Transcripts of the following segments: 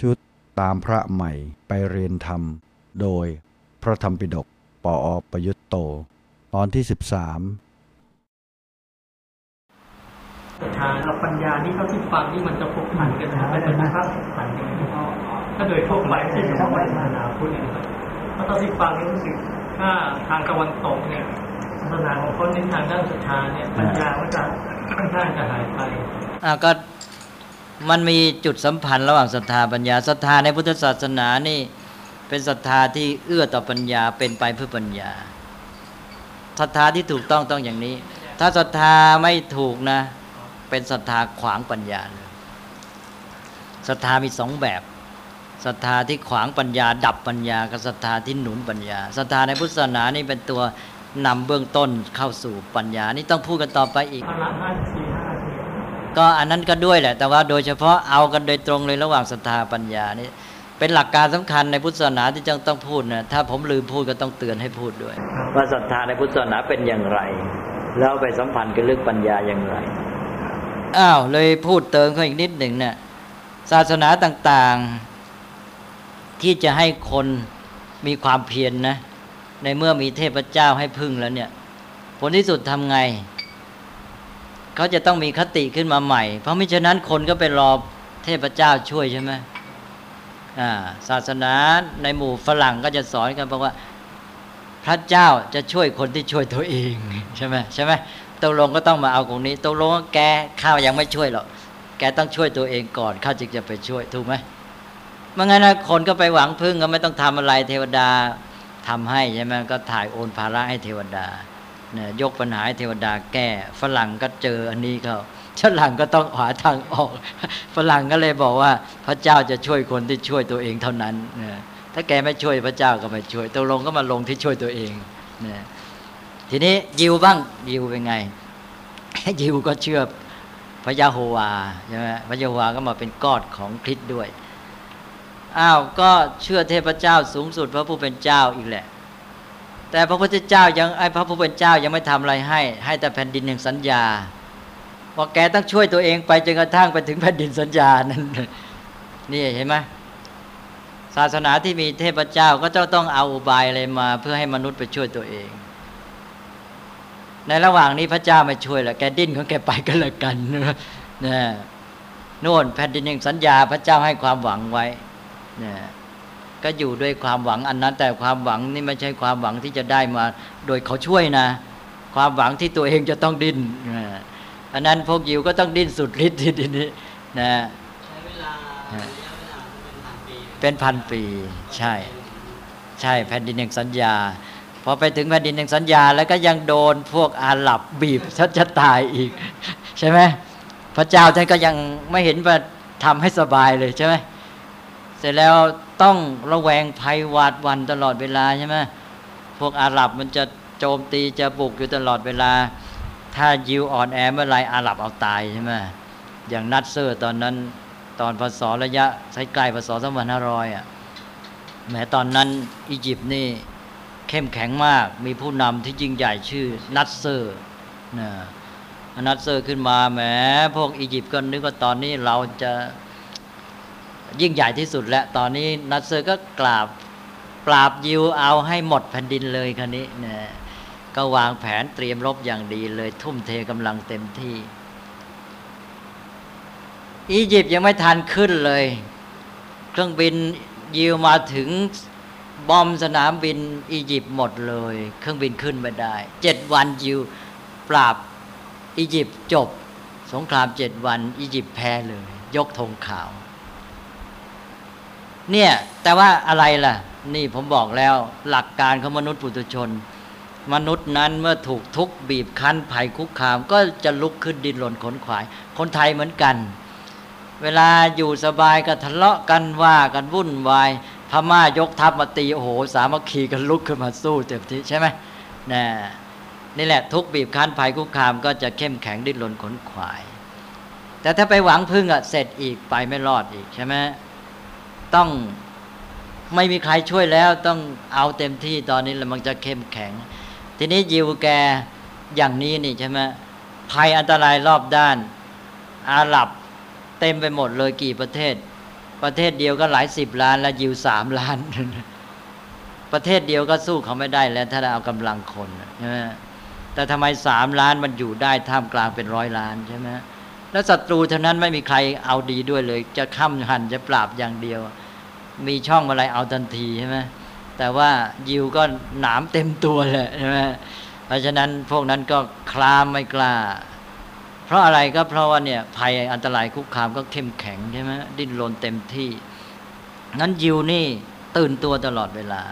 ชุดตามพระใหม่ไปเรียนธรรม โดยพระธรรมปิฎกปออประยุตโต ตอนที่ 13ศรัทธาเราปัญญานี่เท่าที่ฟังนี่มันจะพกผันกันนะมันจะมีภาพผันกันถ้าโดยทั่วไปไม่ใช่เฉพาะในศานาพุทธนะครับเพราะเท่าที่ฟังนี่รู้สึกถ้าทางตะวันตกเนี่ยศาสนาของเขาเน้นทางด้านศรัทธาเนี่ยปัญญาก็จะค่อนข้างจะหายไปอ่าก็ มันมีจุดสัมพันธ์ระหว่างศรัทธาปัญญาศรัทธาในพุทธศาสนานี่ เป็นศรัทธาที่เอื้อต่อปัญญาเป็นไปเพื่อปัญญาศรัทธาที่ถูกต้องต้องอย่างนี้ ถ้าศรัทธาไม่ถูกนะ เป็นศรัทธาขวางปัญญาเลยศรัทธามีสองแบบศรัทธาที่ขวางปัญญา ดับปัญญากับศรัทธาที่หนุนปัญญาศรัทธาในพุทธศาสนานี่เป็นตัวนำเบื้องต้นเข้าสู่ปัญญานี่ต้องพูดกันต่อไปอีก ก็อันนั้นก็ด้วยแหละ แต่ว่าโดยเฉพาะเอากันโดยตรงเลยระหว่างศรัทธาปัญญานี่เป็นหลักการสำคัญในพุทธศาสนาที่จังต้องพูดนะถ้าผมลืมพูดก็ต้องเตือนให้พูดด้วยว่าศรัทธาในพุทธศาสนาเป็นอย่างไร แล้วไปสัมพันธ์กับเรื่องปัญญาอย่างไรอ้าวเลยพูดเติมเขาอีกนิดหนึ่งเนี่ยศาสนาต่างๆ ที่จะให้คนมีความเพียรนนะในเมื่อมีเทพเจ้าให้พึ่งแล้วเนี่ย ผลที่สุดทำไง เขาจะต้องมีคติขึ้นมาใหม่ เพราะมิฉะนั้นคนก็ไปรอเทพเจ้าช่วยใช่ไหมอ่าศาสนาในหมู่ฝรั่งก็จะสอนกันบอกว่า พระเจ้าจะช่วยคนที่ช่วยตัวเองใช่ไหมใช่ไหมตกลงก็ต้องมาเอาตรงนี้ตกลงแกข้าวยังไม่ช่วยหรอกแกต้องช่วยตัวเองก่อนข้าจึงจะไปช่วยถูกไหมเมื่อไงนะคนก็ไปหวังพึ่งก็ไม่ต้องทำอะไรเทวดาทำให้ใช่ไหมก็ถ่ายโอนภาระให้เทวดา นี่ยกปัญหาเทวดาแก้ฝรั่งก็เจออันนี้เขาฝรั่งก็ต้องหาทางออกฝรั่งก็เลยบอกว่าพระเจ้าจะช่วยคนที่ช่วยตัวเองเท่านั้นนี่ยถ้าแกไม่ช่วยพระเจ้าก็ไม่ช่วยตกลงก็มาลงที่ช่วยตัวเองนี่ยทีนี้ยิวบ้างยิวเป็นไง ยิวก็เชื่อพระยาโฮวาใช่ไหมพระยาโฮวาก็มาเป็นกอดของคริสด้วยอ้าวก็เชื่อเทพเจ้าสูงสุดพระผู้เป็นเจ้าอีกแหละ แต่พระพุทธเจ้ายังไอ้พระผู้เป็นเจ้ายังไม่ทำอะไรให้ ให้แต่แผ่นดินแห่งสัญญาว่าแกต้องช่วยตัวเองไปจนกระทั่งไปถึงแผ่นดินสัญญานั้นนี่เห็นไหมศาสนาที่มีเทพเจ้าก็จะต้องเอาอุบายอะไรมา เพื่อให้มนุษย์ไปช่วยตัวเอง ในระหว่างนี้พระเจ้าไม่ช่วยละแกดิ้นของแกไปก็แล้วกันนะโน่นแผ่นดินแห่งสัญญา พระเจ้าให้ความหวังไว้เนี่ย ก็อยู่ด้วยความหวังอันนั้น แต่ความหวังนี่ไม่ใช่ความหวังที่จะได้มา โดยเขาช่วยนะ ความหวังที่ตัวเองจะต้องดิ้นอันนั้นพวกยิวก็ต้องดิ้นสุดฤทธิ์ทีนี้นะใช้เวลาเวลาเป็นพันปีเป็นพันปีใช่ ใช่แผ่นดินแห่งสัญญาพอไปถึงแผ่นดินแห่งสัญญา แล้วก็ยังโดนพวกอาหรับบีบชัจะตายอีก ใช่ไหมพระเจ้าท่านก็ยังไม่เห็นว่าทำให้สบายเลยใช่ไหมเสร็จแล้ว ต้องระแวงภัยหวาดวันตลอดเวลาใช่ไหมพวกอาหรับมันจะโจมตีจะบุกอยู่ตลอดเวลา ถ้ายิวอ่อนแอเมื่อไรอาหรับเอาตายใช่ไหมอย่างนัดเซอร์ตอนนั้นตอนพศระยะใกล้พศสองพันห้าร้อยอะแม้ตอนนั้นอียิปต์นี่เข้มแข็งมากมีผู้นำที่ยิ่งใหญ่ชื่อนัสเซอร์นะนัสเซอร์ขึ้นมาแหมพวกอียิปต์ก็นึกว่าตอนนี้เราจะ ยิ่งใหญ่ที่สุดแล้วตอนนี้นัสเซอร์ก็กราบปราบยิวเอาให้หมดแผ่นดินเลยคราวนี้นะก็วางแผนเตรียมรบอย่างดีเลยทุ่มเทกำลังเต็มที่ อียิปต์ยังไม่ทันขึ้นเลย เครื่องบินยิวมาถึงบอมสนามบินอียิปต์หมดเลย เครื่องบินขึ้นไม่ได้เจ็ดวันยิวปราบอียิปต์จบ สงครามเจ็ดวัน อียิปต์แพ้เลย ยกธงขาว เนี่ยแต่ว่าอะไรล่ะ นี่ผมบอกแล้วหลักการของมนุษย์ปุถุชน มนุษย์นั้นเมื่อถูกทุกข์บีบคั้นภัยคุกคาม ก็จะลุกขึ้นดินหล่นขนขวาย คนไทยเหมือนกัน เวลาอยู่สบายก็ทะเลาะกันว่ากันวุ่นวายพม่ายกทัพมาตีโอ้โห สามัคคีกันลุกขึ้นมาสู้เต็มที่ใช่ไหมนี่นี่แหละทุกบีบคั้นภัยคุกคามก็จะเข้มแข็งดิ้นรนขนขวาย แต่ถ้าไปหวังพึ่งอะเสร็จอีกไปไม่รอดอีกใช่ไหม ต้องไม่มีใครช่วยแล้วต้องเอาเต็มที่ตอนนี้แล้วมันจะเข้มแข็ง ทีนี้ยิวแกอย่างนี้นี่ใช่ไหมภัยอันตรายรอบด้าน อาหรับเต็มไปหมดเลยกี่ประเทศ ประเทศเดียวก็หลายสิบล้านแล้วยิวสามล้าน ประเทศเดียวก็สู้เขาไม่ได้แล้วถ้าเราเอากำลังคนใช่ไหมแต่ทำไมสามล้านมันอยู่ได้ท่ามกลางเป็นร้อยล้านใช่ไหมแล้วศัตรูเท่านั้นไม่มีใครเอาดีด้วยเลย จะข้ามหันจะปราบอย่างเดียว มีช่องอะไรเอาทันทีใช่ไหมแต่ว่ายิวก็หนามเต็มตัวเลยใช่ไหมเพราะฉะนั้นพวกนั้นก็คลามไม่กล้า เพราะอะไรก็เพราะว่าเนี่ยภัยอันตรายคุกคามก็เข้มแข็งใช่ไหมดิ้นรนเต็มที่ นั้นยิวนี่ตื่นตัวตลอดเวลา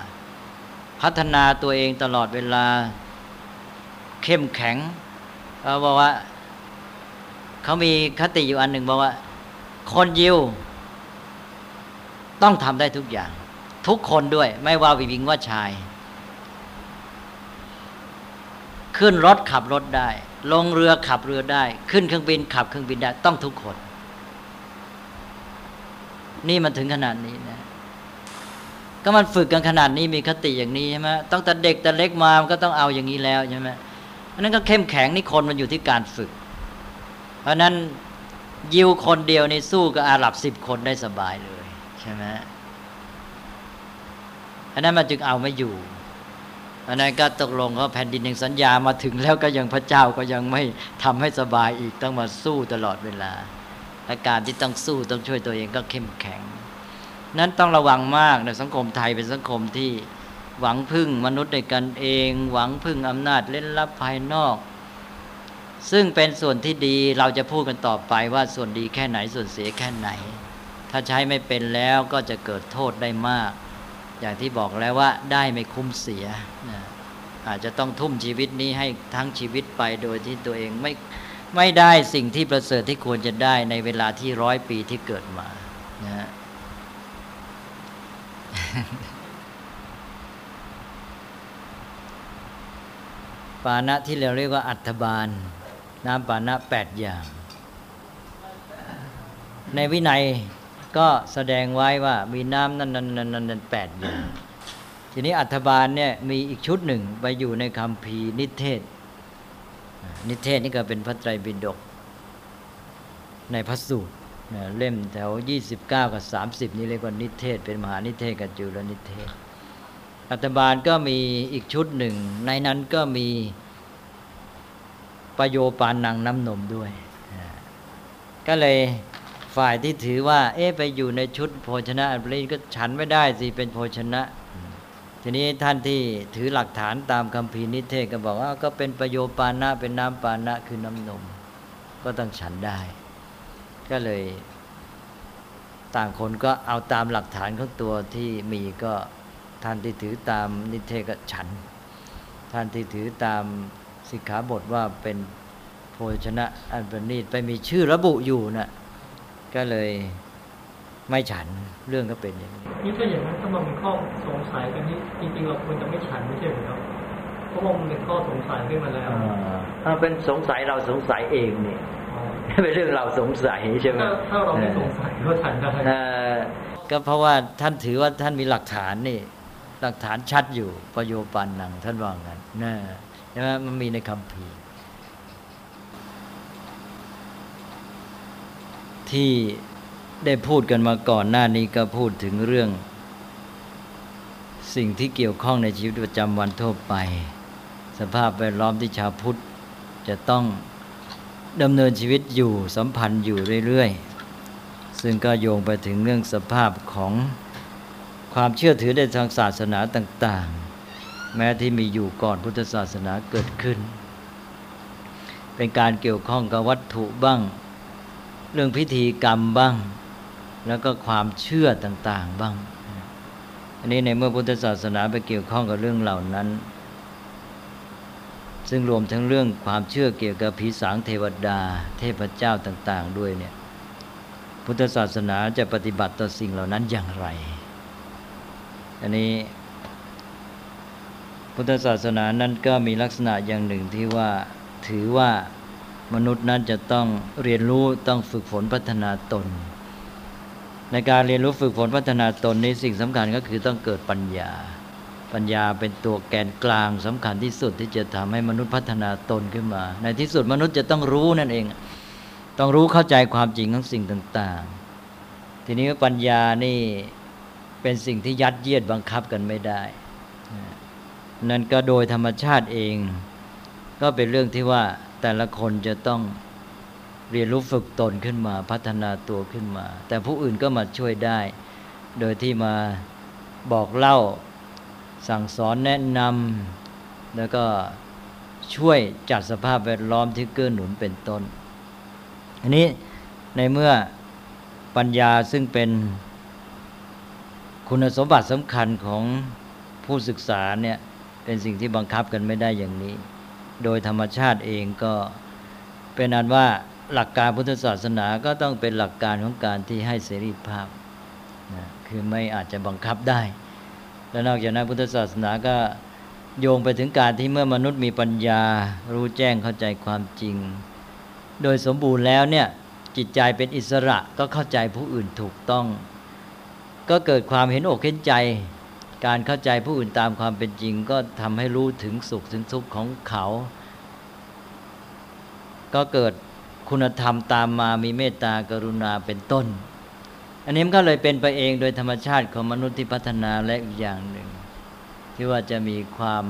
พัฒนาตัวเองตลอดเวลาเข้มแข็งเขาบอกว่าเขามีคติอยู่อันหนึ่งบอกว่า คนยิว ต้องทำได้ทุกอย่าง ทุกคนด้วย ไม่ว่าวิวิงว่าชาย ขึ้นรถขับรถได้ ลงเรือขับเรือได้ ขึ้นเครื่องบินขับเครื่องบินได้ ต้องทุกคน นี่มันถึงขนาดนี้นะก็มันฝึกกันขนาดนี้มีคติอย่างนี้ใช่ไหมต้องแต่เด็กแต่เล็กมามันก็ต้องเอาอย่างนี้แล้วใช่ไหมอันนั้นก็เข้มแข็งนี่คนมันอยู่ที่การฝึก เพราะนั้นยิวคนเดียวในสู้กับอาหรับสิบคนได้สบายเลย ใช่ไหมอันนั้นมันจึงเอาไม่อยู่อันนั้นก็ตกลงเขาแผ่นดินยังสัญญามาถึงแล้วก็ยังพระเจ้าก็ยังไม่ทำให้สบายอีกต้องมาสู้ตลอดเวลาอาการที่ต้องสู้ต้องช่วยตัวเองก็เข้มแข็ง นั้นต้องระวังมากในสังคมไทยเป็นสังคมที่หวังพึ่งมนุษย์ในกันเอง หวังพึ่งอำนาจเล่นลับภายนอก ซึ่งเป็นส่วนที่ดีเราจะพูดกันต่อไปว่าส่วนดีแค่ไหนส่วนเสียแค่ไหน ถ้าใช้ไม่เป็นแล้วก็จะเกิดโทษได้มาก อย่างที่บอกแล้วว่าได้ไม่คุ้มเสียนะอาจจะต้องทุ่มชีวิตนี้ให้ทั้งชีวิตไปโดยที่ตัวเองไม่ไม่ได้สิ่งที่ประเสริฐที่ควรจะได้ในเวลาที่ร้อยปีที่เกิดมานะปานะที่เราเรียกว่าอัฐบาล น้ำปานะแปดอย่าง ในวินัย ก็แสดงไว้ว่ามีน้ำนั่นนั่นนั่นนั่นแปดอย่างทีนี้อัฐบาลเนี่ยมีอีกชุดหนึ่งไปอยู่ในคำพีนิเทศ นิเทศนี่ก็เป็นพระไตรปิฎกในพระสูตรเล่มแถว 29 กับ 30 นี่เรียกว่านิเทศ เป็นมหานิเทศกับจุลนิเทศ อัตบาลก็มีอีกชุดหนึ่ง ในนั้นก็มีประโยปานนางน้ำนมด้วย ก็เลย ฝ่ายที่ถือว่า เอ๊ะไปอยู่ในชุดโภชนะอันนี้ก็ฉันไม่ได้สิเป็นโภชนะ ทีนี้ท่านที่ถือหลักฐานตามคำพีนิเทศก็บอกว่าก็เป็นประโยปานะเป็นน้ำปานะคือน้ำนม ก็ต้องฉันได้ ก็เลยต่างคนก็เอาตามหลักฐานของตัวที่มีก็ท่านที่ถือตามนิเทศก็ฉัน ท่านที่ถือตามสิกขาบทว่าเป็นโภชนะอันประณีตไปมีชื่อระบุอยู่นะ่ะ ก็เลยไม่ฉันเรื่องก็เป็นอย่างนี้นี่ถ้าอย่างนั้นถ้ามันมีข้อสงสัยกันนี่จริงๆเราควรจะไม่ฉันไม่ใช่หรือครับเพราะว่ามันเป็นข้อสงสัยขึ้นมาแล้วถ้าเป็นสงสัยเราสงสัยเองเนี่ยอ๋อเป็นเรื่องเราสงสัยใช่ไหมถ้าถ้าเราไม่สงสัยก็ฉันได้เอ่อก็เพราะว่าท่านถือว่าท่านมีหลักฐานนี่ หลักฐานชัดอยู่ประโยปันนังท่านว่างั้นนะใช่ไหมมันมีในคำพี ที่ได้พูดกันมาก่อนหน้านี้ก็พูดถึงเรื่อง สิ่งที่เกี่ยวข้องในชีวิตประจำวันทั่วไป สภาพแวดล้อมที่ชาวพุทธจะต้องดำเนินชีวิตอยู่สัมพันธ์อยู่เรื่อยๆ ซึ่งก็โยงไปถึงเรื่องสภาพของความเชื่อถือในทางศาสนาต่างๆ แม้ที่มีอยู่ก่อนพุทธศาสนาเกิดขึ้น เป็นการเกี่ยวข้องกับวัตถุบ้าง เรื่องพิธีกรรมบ้าง แล้วก็ความเชื่อต่างๆบ้าง อันนี้ในเมื่อพุทธศาสนาไปเกี่ยวข้องกับเรื่องเหล่านั้น ซึ่งรวมทั้งเรื่องความเชื่อเกี่ยวกับผีสางเทวดา เทพเจ้าต่าง ๆ ด้วยเนี่ยพุทธศาสนาจะปฏิบัติต่อสิ่งเหล่านั้นอย่างไร อันนี้พุทธศาสนานั้นก็มีลักษณะอย่างหนึ่งที่ว่าถือว่า มนุษย์นั้นจะต้องเรียนรู้ต้องฝึกฝนพัฒนาตน ในการเรียนรู้ฝึกฝนพัฒนาตนนี้สิ่งสำคัญก็คือต้องเกิดปัญญา ปัญญาเป็นตัวแกนกลางสำคัญที่สุดที่จะทำให้มนุษย์พัฒนาตนขึ้นมา ในที่สุดมนุษย์จะต้องรู้นั่นเอง ต้องรู้เข้าใจความจริงของสิ่งต่าง ๆ ทีนี้ปัญญานี่เป็นสิ่งที่ยัดเยียดบังคับกันไม่ได้นั่นก็โดยธรรมชาติเอง ก็เป็นเรื่องที่ว่า แต่ละคนจะต้องเรียนรู้ฝึกตนขึ้นมาพัฒนาตัวขึ้นมา แต่ผู้อื่นก็มาช่วยได้ โดยที่มาบอกเล่าสั่งสอนแนะนำแล้วก็ช่วยจัดสภาพแวดล้อมที่เกื้อหนุนเป็นต้น อันนี้ในเมื่อปัญญาซึ่งเป็นคุณสมบัติสำคัญของผู้ศึกษาเนี่ยเป็นสิ่งที่บังคับกันไม่ได้อย่างนี้ โดยธรรมชาติเองก็เป็นอันว่าหลักการพุทธศาสนาก็ต้องเป็นหลักการของการที่ให้เสรีภาพนะคือไม่อาจจะบังคับได้ และนอกจากนั้นพุทธศาสนาก็โยงไปถึงการที่เมื่อมนุษย์มีปัญญา รู้แจ้งเข้าใจความจริง โดยสมบูรณ์แล้วเนี่ยจิตใจเป็นอิสระก็เข้าใจผู้อื่นถูกต้อง ก็เกิดความเห็นอกเห็นใจ การเข้าใจผู้อื่นตามความเป็นจริง ก็ทำให้รู้ถึงสุขถึงทุกข์ของเขา ก็เกิดคุณธรรมตามมามีเมตตากรุณาเป็นต้น อันนี้มันก็เลยเป็นไปเองโดยธรรมชาติของมนุษย์ที่พัฒนาและอีกอย่างหนึ่ง ที่ว่าจะมีความ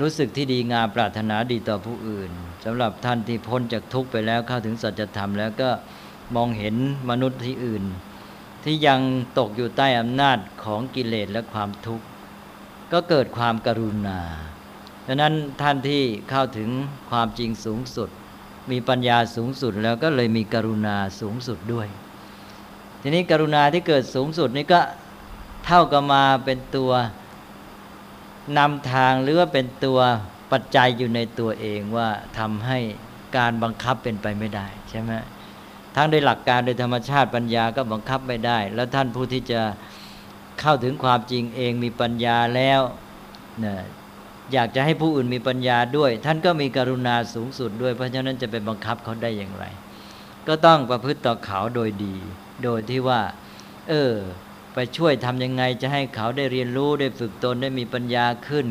รู้สึกที่ดีงามปรารถนาดีต่อผู้อื่นสำหรับท่านที่พ้นจากทุกข์ไปแล้วเข้าถึงสัจธรรมแล้วก็มองเห็นมนุษย์ที่อื่น ที่ยังตกอยู่ใต้อำนาจของกิเลสและความทุกข์ ก็เกิดความกรุณาดังนั้นท่านที่เข้าถึงความจริงสูงสุด มีปัญญาสูงสุดแล้วก็เลยมีกรุณาสูงสุดด้วย ทีนี้กรุณาที่เกิดสูงสุดนี่ก็เท่ากับมาเป็นตัวนำทางหรือว่าเป็นตัวปัจจัยอยู่ในตัวเองว่าทำให้การบังคับเป็นไปไม่ได้ใช่ไหม ทั้งโดยหลักการโดยธรรมชาติปัญญาก็บังคับไม่ได้ แล้วท่านผู้ที่จะเข้าถึงความจริงเองมีปัญญาแล้วนี่ยอยากจะให้ผู้อื่นมีปัญญาด้วย ท่านก็มีกรุณาสูงสุดด้วย เพราะฉะนั้นจะไปบังคับเขาได้อย่างไร ก็ต้องประพฤติต่อเขาโดยดี โดยที่ว่า เออ ไปช่วยทำยังไงจะให้เขาได้เรียนรู้ได้ฝึกตนได้มีปัญญาขึ้น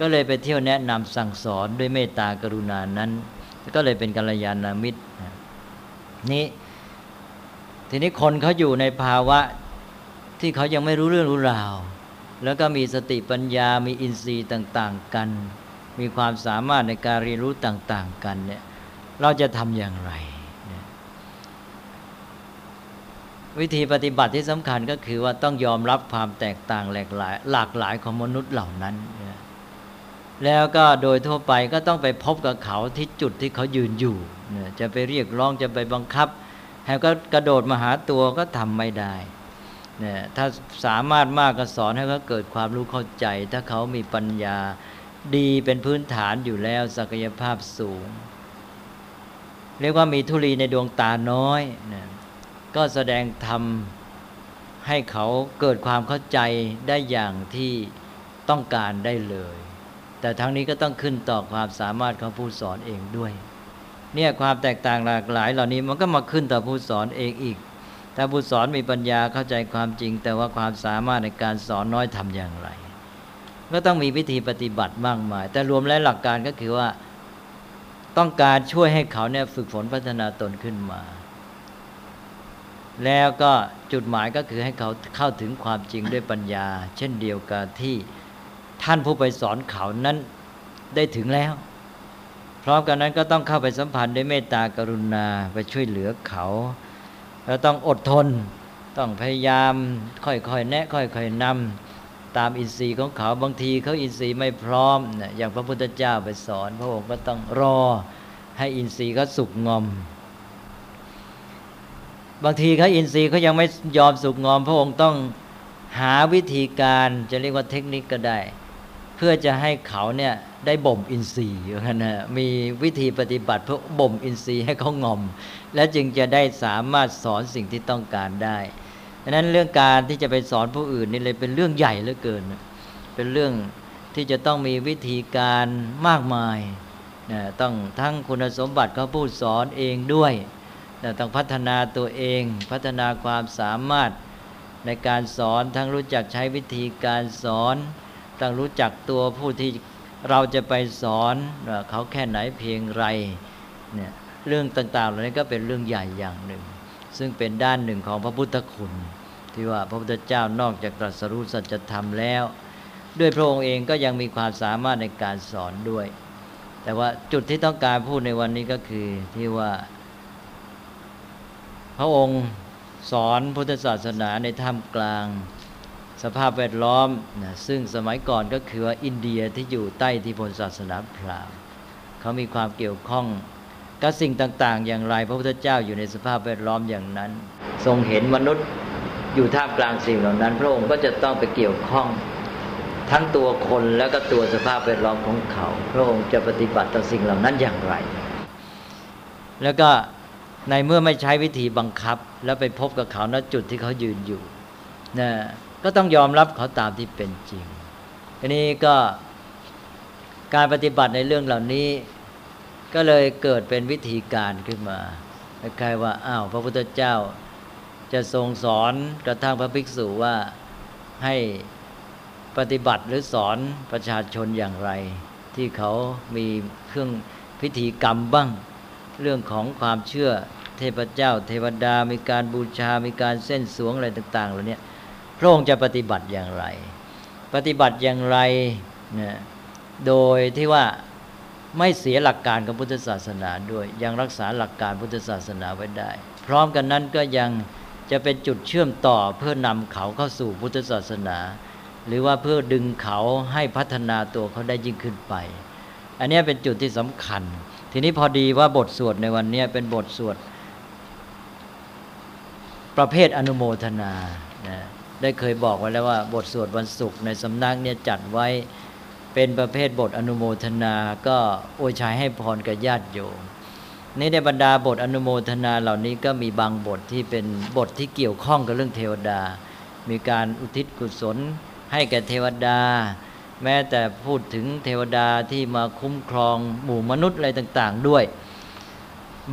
ก็เลยไปเที่ยวแนะนำสั่งสอนด้วยเมตตากรุณานั้น ก็เลยเป็นกัลยาณมิตร นี่ทีนี้คนเขาอยู่ในภาวะที่เขายังไม่รู้เรื่องรู้ราว แล้วก็มีสติปัญญามีอินทรีย์ต่าง ๆ กัน มีความสามารถในการเรียนรู้ต่าง ๆ กันเนี่ยเราจะทำอย่างไร วิธีปฏิบัติที่สำคัญก็คือว่าต้องยอมรับความแตกต่างหลากหลายหลากหลายของมนุษย์เหล่านั้น แล้วก็โดยทั่วไปก็ต้องไปพบกับเขาที่จุดที่เขายืนอยู่ จะไปเรียกร้องจะไปบังคับให้ก็กระโดดมาหาตัวก็ทำไม่ได้เนี่ยถ้าสามารถมากก็สอนให้เขาเกิดความรู้เข้าใจ ถ้าเขามีปัญญาดีเป็นพื้นฐานอยู่แล้วศักยภาพสูง เรียกว่ามีทุลีในดวงตาน้อยนะก็แสดงธรรมให้เขาเกิดความเข้าใจได้อย่างที่ต้องการได้เลย แต่ทั้งนี้ก็ต้องขึ้นต่อความสามารถของผู้สอนเองด้วย เนี่ยความแตกต่างหลากหลาย เหล่านี้มันก็มาขึ้นต่อผู้สอนเองอีก ถ้าผู้สอนมีปัญญาเข้าใจความจริง แต่ว่าความสามารถในการสอนน้อยทำอย่างไร ก็ต้องมีวิธีปฏิบัติมากมาย แต่รวมแล้วหลักการก็คือว่าต้องการช่วยให้เขาเนี่ยฝึกฝนพัฒนาตนขึ้นมา แล้วก็จุดหมายก็คือให้เขาเข้าถึงความจริงด้วยปัญญา เช่นเดียวกับที่ท่านผู้ไปสอนเขานั้นได้ถึงแล้ว พร้อมกันนั้นก็ต้องเข้าไปสัมพันธ์ด้วยเมตตากรุณาไปช่วยเหลือเขา แล้วต้องอดทน ต้องพยายามค่อยๆแนะ ค่อยๆนำตามอินทรีย์ของเขาบางทีเขาอินทรีย์ไม่พร้อม อย่างพระพุทธเจ้าไปสอน พระองค์ก็ต้องรอให้อินทรีย์เขาสุกงอม บางทีเขาอินทรีย์เขายังไม่ยอมสุกงอม พระองค์ต้องหาวิธีการจะเรียกว่าเทคนิคก็ได้ เพื่อจะให้เขาเนี่ย ได้บ่มอินทรีย์นะมีวิธีปฏิบัติเพื่อบ่มอินทรีย์ให้เขางอม และจึงจะได้สามารถสอนสิ่งที่ต้องการได้ดังนั้นเรื่องการที่จะไปสอนผู้อื่นนี่เลยเป็นเรื่องใหญ่เหลือเกิน เป็นเรื่องที่จะต้องมีวิธีการมากมายนะต้องทั้งคุณสมบัติเของผู้สอนเองด้วยเราต้องพัฒนาตัวเอง พัฒนาความสามารถในการสอนทั้งรู้จักใช้วิธีการสอนต้องรู้จักตัวผู้ที่ เราจะไปสอนเขาแค่ไหนเพียงไรเนี่ยเรื่องต่างๆเหล่านี้ก็เป็นเรื่องใหญ่อย่างหนึ่ง ซึ่งเป็นด้านหนึ่งของพระพุทธคุณ ที่ว่าพระพุทธเจ้านอกจากตรัสรู้สัจธรรมแล้ว ด้วยพระองค์เองก็ยังมีความสามารถในการสอนด้วย แต่ว่าจุดที่ต้องการพูดในวันนี้ก็คือที่ว่า พระองค์สอนพุทธศาสนาในท่ามกลาง สภาพแวดล้อมนะซึ่งสมัยก่อนก็คือว่าอินเดียที่อยู่ใต้ที่พลศาสนาพราหมณ์เขามีความเกี่ยวข้องกับสิ่งต่าง ๆ อย่างไรพระพุทธเจ้าอยู่ในสภาพแวดล้อมอย่างนั้น ทรงเห็นมนุษย์อยู่ท่ามกลางสิ่งเหล่านั้น พระองค์ก็จะต้องไปเกี่ยวข้อง ทั้งตัวคนแล้วก็ตัวสภาพแวดล้อมของเขา พระองค์จะปฏิบัติต่อสิ่งเหล่านั้นอย่างไร แล้วก็ในเมื่อไม่ใช้วิธีบังคับ แล้วไปพบกับเขาณจุดที่เขายืนอยู่นะ ก็ต้องยอมรับเขาตามที่เป็นจริงทีนี้ก็การปฏิบัติในเรื่องเหล่านี้ ก็เลยเกิดเป็นวิธีการขึ้นมาคล้ายว่าอ้าวพระพุทธเจ้าจะทรงสอนกระทั่งพระภิกษุว่าให้ปฏิบัติหรือสอนประชาชนอย่างไร ที่เขามีเครื่องพิธีกรรมบ้าง เรื่องของความเชื่อเทพเจ้า เทวดามีการบูชา มีการเส้นสวงอะไรต่าง ๆ เหล่านี้ พระองค์จะปฏิบัติอย่างไร ปฏิบัติอย่างไรนะโดยที่ว่าไม่เสียหลักการของพุทธศาสนาด้วย ยังรักษาหลักการพุทธศาสนาไว้ได้ พร้อมกันนั้นก็ยังจะเป็นจุดเชื่อมต่อเพื่อนำเขาเข้าสู่พุทธศาสนา หรือว่าเพื่อดึงเขาให้พัฒนาตัวเขาได้ยิ่งขึ้นไป อันนี้เป็นจุดที่สำคัญ ทีนี้พอดีว่าบทสวดในวันนี้เป็นบทสวดประเภทอนุโมทนานะ ได้เคยบอกไว้แล้วว่าบทสวดวันศุกร์ในสำนักเนี่ยจัดไว้เป็นประเภทบทอนุโมทนา ก็อวยชัยให้พรกับญาติโยมนี่ในบรรดาบทอนุโมทนาเหล่านี้ก็มีบางบทที่เป็นบทที่เกี่ยวข้องกับเรื่องเทวดา มีการอุทิศกุศลให้แก่เทวดา แม้แต่พูดถึงเทวดาที่มาคุ้มครองหมู่มนุษย์อะไรต่าง ๆ ด้วย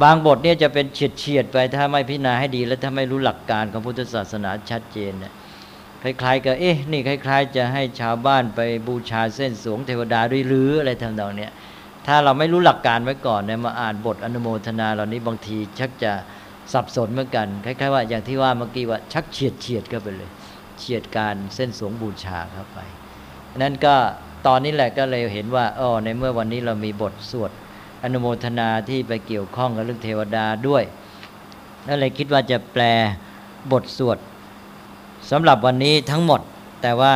บางบทเนี่ยจะเป็นเฉียดเฉียดไปถ้าไม่พิจารณาให้ดี และถ้าไม่รู้หลักการของพุทธศาสนาชัดเจนเนี่ย คล้ายๆกับเอ๊ะนี่คล้าย ๆ จะให้ชาวบ้านไปบูชาเส้นสวงเทวดาด้วยหรืออะไรทำนองเนี้ยถ้าเราไม่รู้หลักการไว้ก่อนเนี่ยมาอ่านบทอนุโมทนาเหล่านี้บางทีชักจะสับสนเหมือนกันคล้ายๆว่าอย่างที่ว่าเมื่อกี้ว่าชักเฉียดเฉียดก็ไปเลย เฉียดการเส้นสวงบูชาเข้าไปนั้นก็ตอนนี้แหละก็เลยเห็นว่าอ๋อในเมื่อวันนี้เรามีบทสวดอนุโมทนาที่ไปเกี่ยวข้องกับเรื่องเทวดาด้วยนั่นเลยคิดว่าจะแปลบทสวด สำหรับวันนี้ทั้งหมด แต่ว่า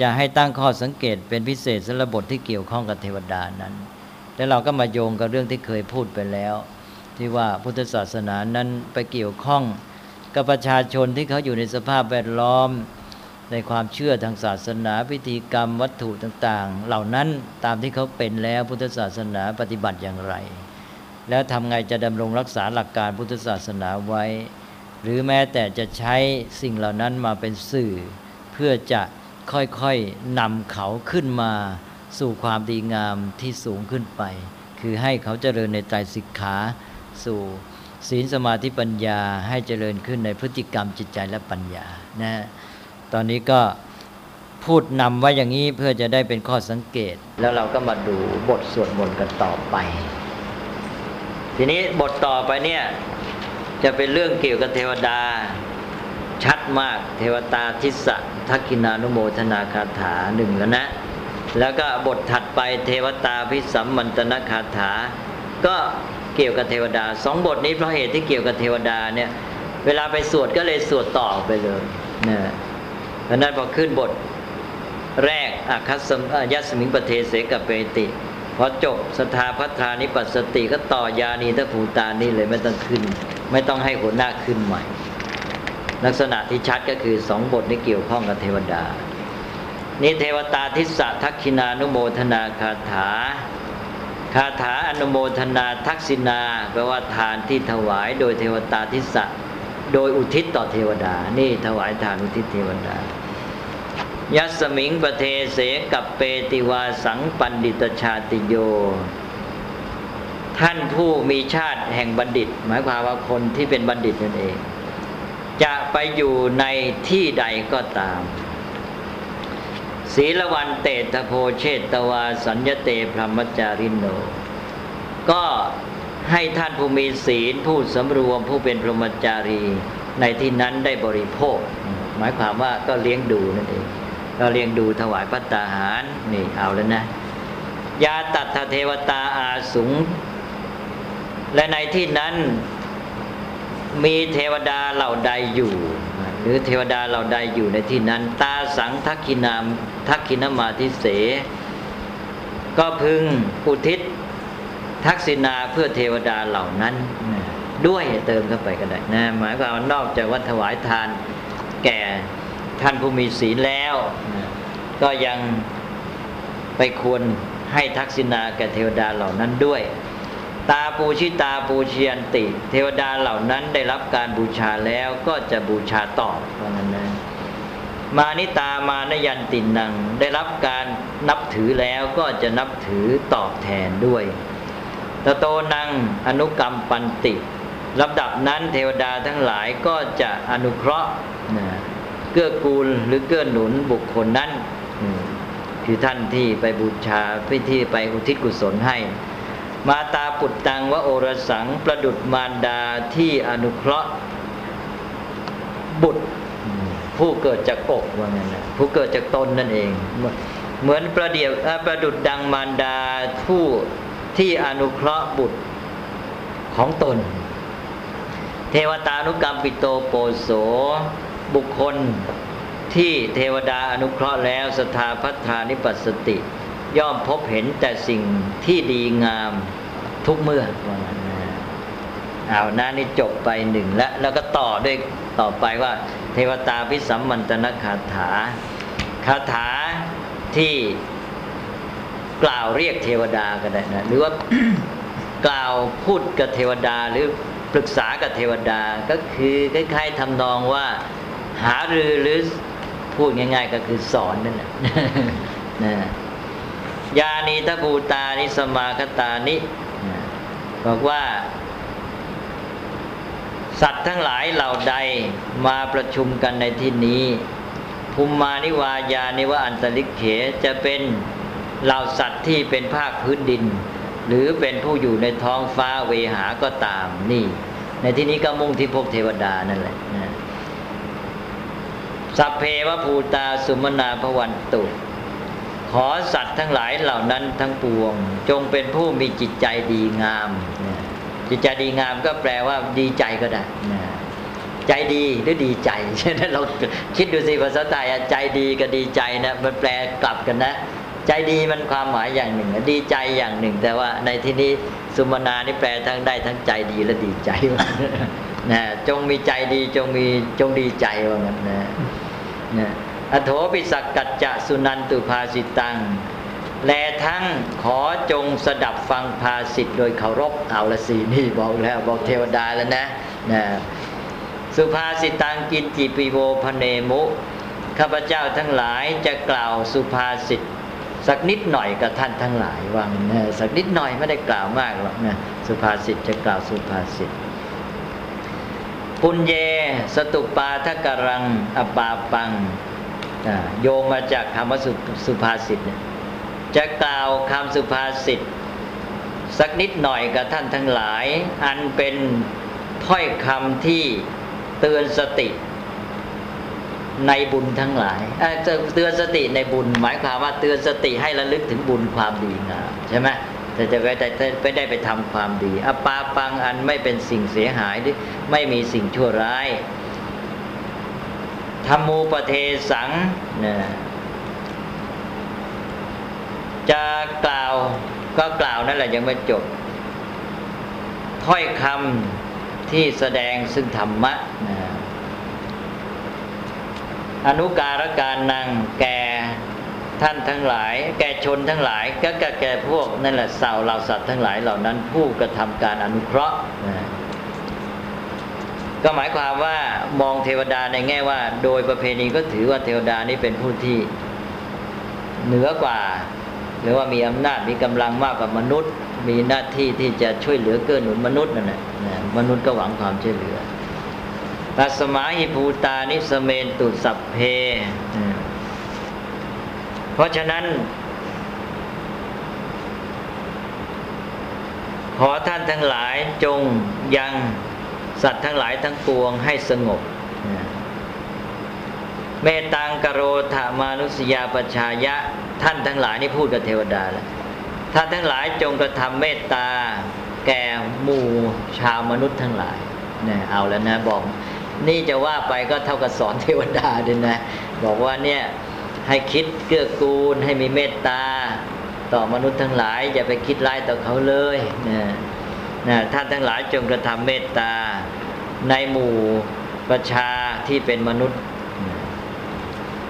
จะให้ตั้งข้อสังเกตเป็นพิเศษสำหรับบทที่เกี่ยวข้องกับเทวดานั้น แล้วเราก็มาโยงกับเรื่องที่เคยพูดไปแล้ว ที่ว่าพุทธศาสนานั้นไปเกี่ยวข้องกับประชาชนที่เขาอยู่ในสภาพแวดล้อม ในความเชื่อทางศาสนาพิธีกรรมวัตถุต่าง ๆ เหล่านั้นตามที่เขาเป็นแล้วพุทธศาสนาปฏิบัติอย่างไร แล้วทำไงจะดำรงรักษาหลักการพุทธศาสนาไว้ หรือแม้แต่จะใช้สิ่งเหล่านั้นมาเป็นสื่อ เพื่อจะค่อยๆนำเขาขึ้นมาสู่ความดีงามที่สูงขึ้นไป คือให้เขาเจริญในใจสิกขาสู่ศีลสมาธิปัญญาให้เจริญขึ้นในพฤติกรรมจิตใจและปัญญานะตอนนี้ก็พูดนำไว้อย่างนี้เพื่อจะได้เป็นข้อสังเกต แล้วเราก็มาดูบทสวดมนต์กันต่อไป ทีนี้บทต่อไปเนี่ย จะเป็นเรื่องเกี่ยวกับเทวดา ชัดมากเทวตาทิสะทักกินานุโมทนาคาถาหนึ่งแล้วนะ แล้วก็บทถัดไปเทวตาพิสัมมันตนาคาถา ก็เกี่ยวกับเทวดาสองบทนี้เพราะเหตุที่เกี่ยวกับเทวดาเนี่ยเวลาไปสวดก็เลยสวดต่อไปเลยนะเพราะนั้นพอขึ้นบทแรกอาคัสยัสมิงปเทเสกเปติ พอจบสถาพัฒานิปัสสติก็ต่อยานีทภูตานี่เลยไม่ต้องขึ้น ไม่ต้องให้หัวหน้าขึ้นใหม่ ลักษณะที่ชัดก็คือสองบทนี้เกี่ยวข้องกับเทวดา นี่เทวตาทิสะทักขินานุโมทนาคาถาคาถาอนุโมทนาทักษินาแปลว่าทานที่ถวายโดยเทวตาทิสะโดยอุทิศต่อเทวดา นี่ถวายทานอุทิศเทวดา ยัสมิงประเทเสกับเปติวาสังปันดิตชาติโย ท่านผู้มีชาติแห่งบัณฑิต หมายความว่าคนที่เป็นบัณฑิตนั่นเอง จะไปอยู่ในที่ใดก็ตามศีลวันเตตโพเชตวา สัญญเตพรหมจาริโน ก็ให้ท่านผู้มีศีลผู้สำรวมผู้เป็นพรหมจารีในที่นั้นได้บริโภค หมายความว่าก็เลี้ยงดูนั่นเอง ก็เลี้ยงดูถวายพัตตาหารนี่เอาแล้วนะ ยาตัทเทวตาอาสุง และในที่นั้นมีเทวดาเหล่าใดอยู่ หรือเทวดาเหล่าใดอยู่ในที่นั้น ตาสังทักขินามทักขินามาทิเส ก็พึงอุทิศทักษิณาเพื่อเทวดาเหล่านั้น ด้วยเติมเข้าไปก็ได้นะหมายความว่านอกจากว่าถวายทานแก่ ท่านผู้มีศีลแล้ว ก็ยังไปควรให้ทักษิณาแก่เทวดาเหล่านั้นด้วย ตาปูชิตาปูชียนติ เทวดาเหล่านั้นได้รับการบูชาแล้วก็จะบูชาตอบว่างั้นนะมานิตามานยันตินังได้รับการนับถือแล้วก็จะนับถือตอบแทนด้วยตโตนังอนุกรรมปันติลำดับนั้นเทวดาทั้งหลายก็จะอนุเคราะห์นะ เกื้อกูลหรือเกื้อหนุนบุคคลนั้นอืมคือท่านที่ไปบูชาพิธีไปอุทิศกุศลให้ มาตาปุตตังวะโอรสังประดุดมารดาที่อนุเคราะห์บุตรผู้เกิดจากอกว่างั้นนะผู้เกิดจากตนนั่นเอง เหมือนประเดียวประดุดดังมารดาผู้ที่อนุเคราะห์บุตรของตน เทวตานุกรรมปิโตโปโส บุคคลที่เทวดาอนุเคราะห์แล้วสถาพัฒานิปัสสติ ย่อมพบเห็นแต่สิ่งที่ดีงามทุกเมื่อว่างั้นนะเอาหน้านี่จบไปหนึ่งแล้วแล้วก็ต่อด้วยต่อไปว่า เทวตาพิสัมมันตนคาถา คาถาที่กล่าวเรียกเทวดาก็ได้นะหรือว่ากล่าวพูดกับเทวดาหรือปรึกษากับเทวดาก็คือคล้ายๆทำนองว่า หารือหรือพูดง่าย ๆ ก็คือสอนนั่นแหละนะยานีทบูตานิสมาคตานิบอกว่า สัตว์ทั้งหลายเหล่าใดมาประชุมกันในที่นี้ภูมิมานิวายานิวะอันตริกเขจะเป็นเหล่าสัตว์ที่เป็นภาคพื้นดิน หรือเป็นผู้อยู่ในท้องฟ้าเวหาก็ตามนี่ ในที่นี้ก็มุ่งที่พวกเทวดานั่นแหละนะ สัพเพวภูตาสุมนาพวันตุ ขอสัตว์ทั้งหลายเหล่านั้นทั้งปวง จงเป็นผู้มีจิตใจดีงาม จิตใจดีงามก็แปลว่าดีใจก็ได้ใจดีหรือดีใจใช่ไหมเราคิดดูสิภาษาไทยใจดีกับดีใจนะมันแปลกลับกันนะ ใจดีมันความหมายอย่างหนึ่ง ดีใจอย่างหนึ่ง แต่ว่าในที่นี้สุมนานี่แปลทั้งได้ทั้งใจดีและดีใจว่านะจงมีใจดีจงมีจงดีใจว่างั้นนะ นะอโถปิสักกัจจะสุนันตุภาสิตัง แลทั้งขอจงสดับฟังภาสิทธ์โดยเคารพเอาละสีนี่บอกแล้วบอกเทวดาแล้วนะนะสุภาสิตังกินจิปิโวพเนมุข้าพเจ้าทั้งหลายจะกล่าวสุภาษิตสักนิดหน่อยกับท่านทั้งหลายว่างนะสักนิดหน่อยไม่ได้กล่าวมากหรอกนะสุภาษิตจะกล่าวสุภาษิต ปุญเย สตุปาทกรังอปาปัง โยงมาจากคำว่าสุสุภาษิต จะกล่าวคำสุภาษิต สักนิดหน่อยกับท่านทั้งหลาย อันเป็นถ้อยคำที่เตือนสติในบุญทั้งหลายเอ่อจะเตือนสติในบุญ หมายความว่าเตือนสติให้ระลึกถึงบุญความดีงามใช่ไหม แต่จะไปได้ไปได้ไปทำความดีอปาปังอันไม่เป็นสิ่งเสียหายไม่มีสิ่งชั่วร้ายธรรมูปเทสังนะจะกล่าวก็กล่าวนั่นแหละยังไม่จบ ถ้อยคำที่แสดงซึ่งธรรมะนะอนุการการนางแก่ ท่านทั้งหลาย แก่ชนทั้งหลาย ก็แก่พวกนั่นแหละสาวเหล่าสัตว์ทั้งหลายเหล่านั้นผู้กระทำการอนุเคราะห์ก็หมายความว่ามองเทวดาในแง่ว่า โดยประเพณีก็ถือว่าเทวดานี้เป็นผู้ที่เหนือกว่า หรือว่ามีอำนาจมีกำลังมากกว่ามนุษย์ มีหน้าที่ที่จะช่วยเหลือเกื้อหนุนมนุษย์นั่นแหละมนุษย์ก็หวังความช่วยเหลือตัสมาหิภูตานิสเมนตุสัพเพ ราะฉะนั้นขขอท่านทั้งหลายจงยังสัตว์ทั้งหลายทั้งปวงให้สงบ เมตตังกโรธามานุสยาปชายะ ท่านทั้งหลายนี่พูดกับเทวดาแล้วท่านทั้งหลายจงกระทำเมตตา แก่หมู่ชาวมนุษย์ทั้งหลายเนี่ยเอาแล้วนะบอก นี่จะว่าไปก็เท่ากับสอนเทวดาด้วยนะ บอกว่าเนี่ย ให้คิดเกื้อกูล ให้มีเมตตา ต่อมนุษย์ทั้งหลาย อย่าไปคิดร้ายต่อเขาเลยนะนะท่านทั้งหลายจงกระทำเมตตา ในหมู่ประชาที่เป็นมนุษย์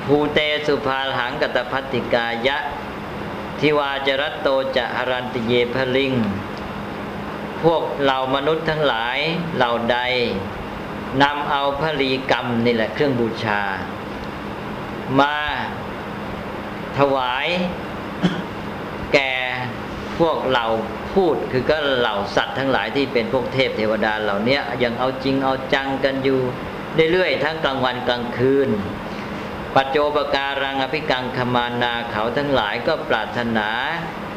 ภูเตสุภาหังกตพัติกายะ ทิวาจรัตโตจะอรันติเยพลิง พวกเหล่ามนุษย์ทั้งหลายเหล่าใดนำเอาพลีกรรมนี่แหละเครื่องบูชา มา ถวาย แก่พวกเหล่าพูดคือก็เหล่าสัตว์ทั้งหลายที่เป็นพวกเทพเทวดาเหล่านี้ยังเอาจริงเอาจังกันอยู่เรื่อยๆทั้งกลางวันกลางคืน ปัจโจปการังอภิกังขมานาเขาทั้งหลายก็ปรารถนา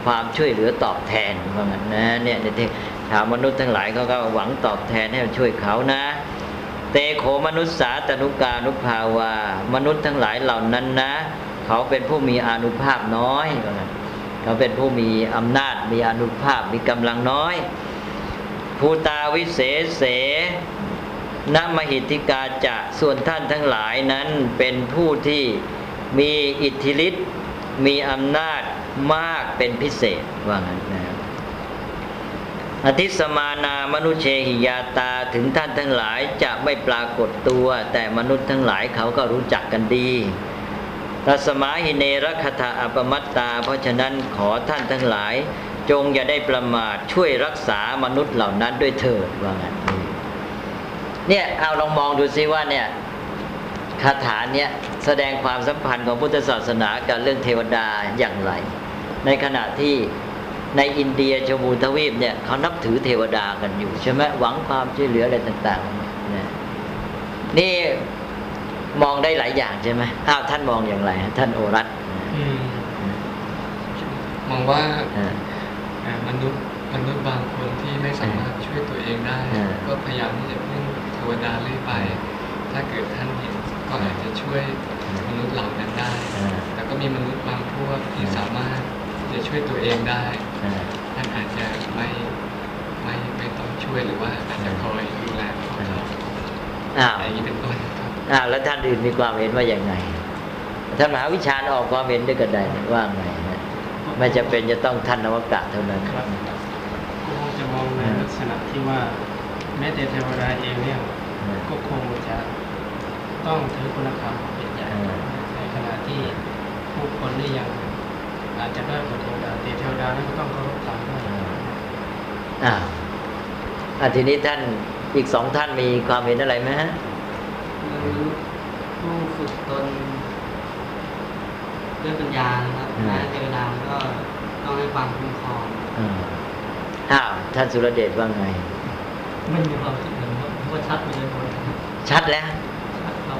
ความช่วยเหลือตอบแทนว่างั้นนะเนี่ยในที่ชาวมนุษย์ทั้งหลายเขาก็หวังตอบแทนให้ช่วยเขานะ เตโขมนุษย์สาตนุกานุภาวา มนุษย์ทั้งหลายเหล่านั้นนะ เขาเป็นผู้มีอนุภาพน้อยว่างั้นเขาเป็นผู้มีอำนาจมีอนุภาพมีกำลังน้อยภูตาวิเศษเสนมหิทธิกาจะส่วนท่านทั้งหลายนั้นเป็นผู้ที่มีอิทธิฤทธิ์มีอำนาจมากเป็นพิเศษว่างั้นนะครับอธิสมานามนุเชหิยาตาถึงท่านทั้งหลายจะไม่ปรากฏตัว แต่มนุษย์ทั้งหลายเขาก็รู้จักกันดี ตัสมาหิเนรคถาอปมัตตา เพราะฉะนั้นขอท่านทั้งหลาย จงอย่าได้ประมาทช่วยรักษามนุษย์เหล่านั้นด้วยเถิดว่างั้นเนี่ยเอาลองมองดูซิว่าเนี่ยคาถาเนี่ยแสดงความสัมพันธ์ของพุทธศาสนากับเรื่องเทวดาอย่างไร ในขณะที่ในอินเดียชมูทวีปเนี่ยเขานับถือเทวดากันอยู่ใช่ไหมหวังความช่วยเหลืออะไรต่างๆนะนี่ มองได้หลายอย่างใช่ไหมอ้าวท่านมองอย่างไรฮะท่านโอรัตอืมมองว่าอ่าเอ่อมนุษย์มนุษย์บางคนที่ไม่สามารถช่วยตัวเองได้อ่าก็พยายามที่จะพึ่งเทวดาเรื่อยไป ถ้าเกิดท่านเห็นก็อาจจะช่วยมนุษย์เหล่านั้นได้อ่าแต่ก็มีมนุษย์บางพวกที่สามารถที่จะช่วยตัวเองได้อ่าท่านอาจจะไม่ไม่ไม่ต้องช่วยหรือว่าอาจจะคอยดูแลพวกเขาอ้าวอย่างนี้เป็นต้นครับ อ้าวแล้วท่านอื่นมีความเห็นว่าอย่างไงท่านมหาวิชาญออกความเห็นด้วยกันได้ว่าไงฮะไม่จะเป็นจะต้องท่านนวกะเท่านั้นครับก็คงจะมองในลักษณะที่ว่าแม้แต่เทวดาเองเนี่ยก็คงจะต้องถือคุณธรรมเป็นใหญ่อ่าในขณะที่ผู้คนนี่ยังอาจจะด้อยกว่าเทวดาแต่เทวดานั้นก็ต้องเคารพตามด้วยอ้าวอะทีนี้ท่านอีกสองท่านมีความเห็นอะไรไหมฮะ คือผู้ฝึกตนด้วยปัญญานะครับอืมแม้เทวดาก็ต้องให้ความคุ้มครองอ่าอ้าวท่านสุรเดชว่าไง ไม่มีความคิดเห็นว่าว่าชัดไปเลยหมดชัดแล้วชัดครับ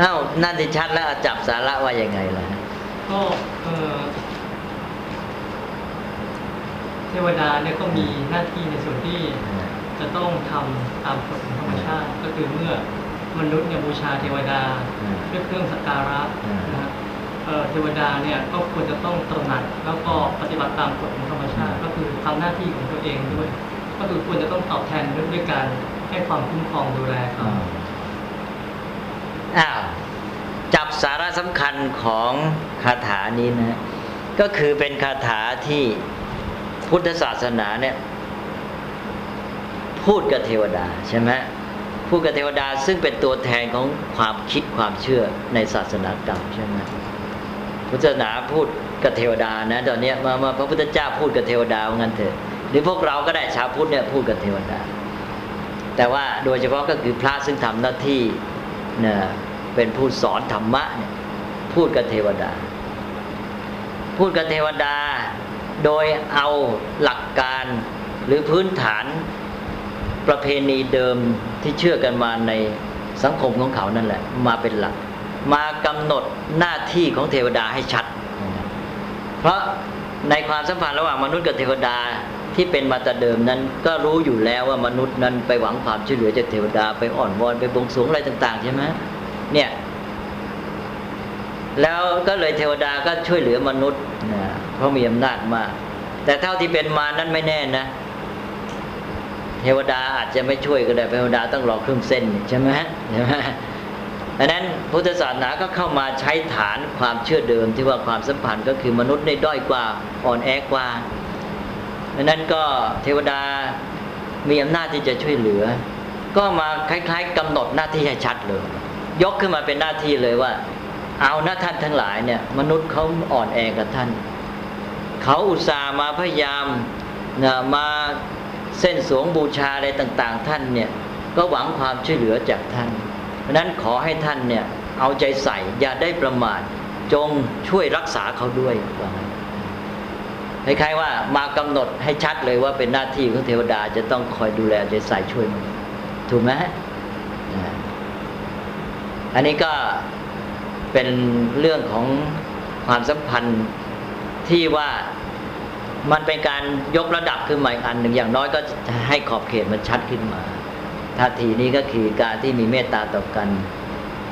อ้าวนั่นที่ชัดแล้วเอาจับสาระว่ายังไงล่ะฮะก็เออเทวดาเนี่ยก็มีหน้าที่ในส่วนที่จะต้องทำตามกฎของธรรมชาติก็คือเมื่อ มนุษย์เนี่ยบูชาเทวดาอืมด้วยเครื่องสักการะอืมนะฮะเอ่อเทวดาเนี่ยก็ควรจะต้องตระหนักแล้วก็ปฏิบัติตามกฎของธรรมชาติ ก็คือทำหน้าที่ของตัวเองด้วย ก็คือควรจะต้องตอบแทนด้วยด้วยการให้ความคุ้มครองดูแลเขาอ้าวจับสาระสำคัญของคาถานี้นะก็คือเป็นคาถาที่พุทธศาสนาเนี่ย พูดกับเทวดาใช่ไหม พูดกับเทวดาซึ่งเป็นตัวแทนของความคิดความเชื่อในศาสนากรรมใช่ไหมพุทธศาสนาพูดกับเทวดานะตอนนี้มามาพระพุทธเจ้าพูดกับเทวดาว่างั้นเถอะหรือพวกเราก็ได้ชาวพุทธเนี่ยพูดกับเทวดา แต่ว่าโดยเฉพาะก็คือพระซึ่งทำหน้าที่เนี่ยเป็นผู้สอนธรรมะเนี่ยพูดกับเทวดา พูดกับเทวดาโดยเอาหลักการหรือพื้นฐาน ประเพณีเดิมที่เชื่อกันมาในสังคมของเขานั่นแหละ มาเป็นหลัก มากำหนดหน้าที่ของเทวดาให้ชัด เพราะในความสัมพันธ์ระหว่างมนุษย์กับเทวดาที่เป็นมาแต่เดิมนั้น ก็รู้อยู่แล้วว่ามนุษย์นั้นไปหวังความช่วยเหลือจากเทวดาไปอ่อนวอนไปบงสรวงอะไรต่าง ๆ ใช่ไหมเนี่ยแล้วก็เลยเทวดาก็ช่วยเหลือมนุษย์นะเพราะมีอำนาจมาก แต่เท่าที่เป็นมานั้นไม่แน่นะ เทวดาอาจจะไม่ช่วยก็ได้เทวดาต้องรอครึ่งเส้นใช่ไหมใช่ไหมดังนั้นพุทธศาสนาก็เข้ามาใช้ฐานความเชื่อเดิมที่ว่าความสัมพันธ์ก็คือมนุษย์ได้ด้อยกว่าอ่อนแอกว่าดังนั้นก็เทวดามีอำนาจที่จะช่วยเหลือ ก็มาคล้ายๆกำหนดหน้าที่ให้ชัดเลย ยกขึ้นมาเป็นหน้าที่เลยว่า เอาหน้าท่านทั้งหลายเนี่ยมนุษย์เขาอ่อนแอกับท่าน เขาอุตส่าห์มาพยายามนะมา เส้นสวงบูชาอะไรต่างๆ ท่านเนี่ยก็หวังความช่วยเหลือจากท่าน เพราะนั้นขอให้ท่านเนี่ยเอาใจใส่อย่าได้ประมาทจงช่วยรักษาเขาด้วยว่าคล้ายๆว่ามากำหนดให้ชัดเลยว่าเป็นหน้าที่ของเทวดาจะต้องคอยดูแลใจใส่ช่วยมันถูกไหมอันนี้ก็เป็นเรื่องของความสัมพันธ์ที่ว่า มันเป็นการยกระดับขึ้นมาอีกอันหนึ่งอย่างน้อยก็ให้ขอบเขตมันชัดขึ้นมาท่าทีนี้ก็คือการที่มีเมตตาต่อกัน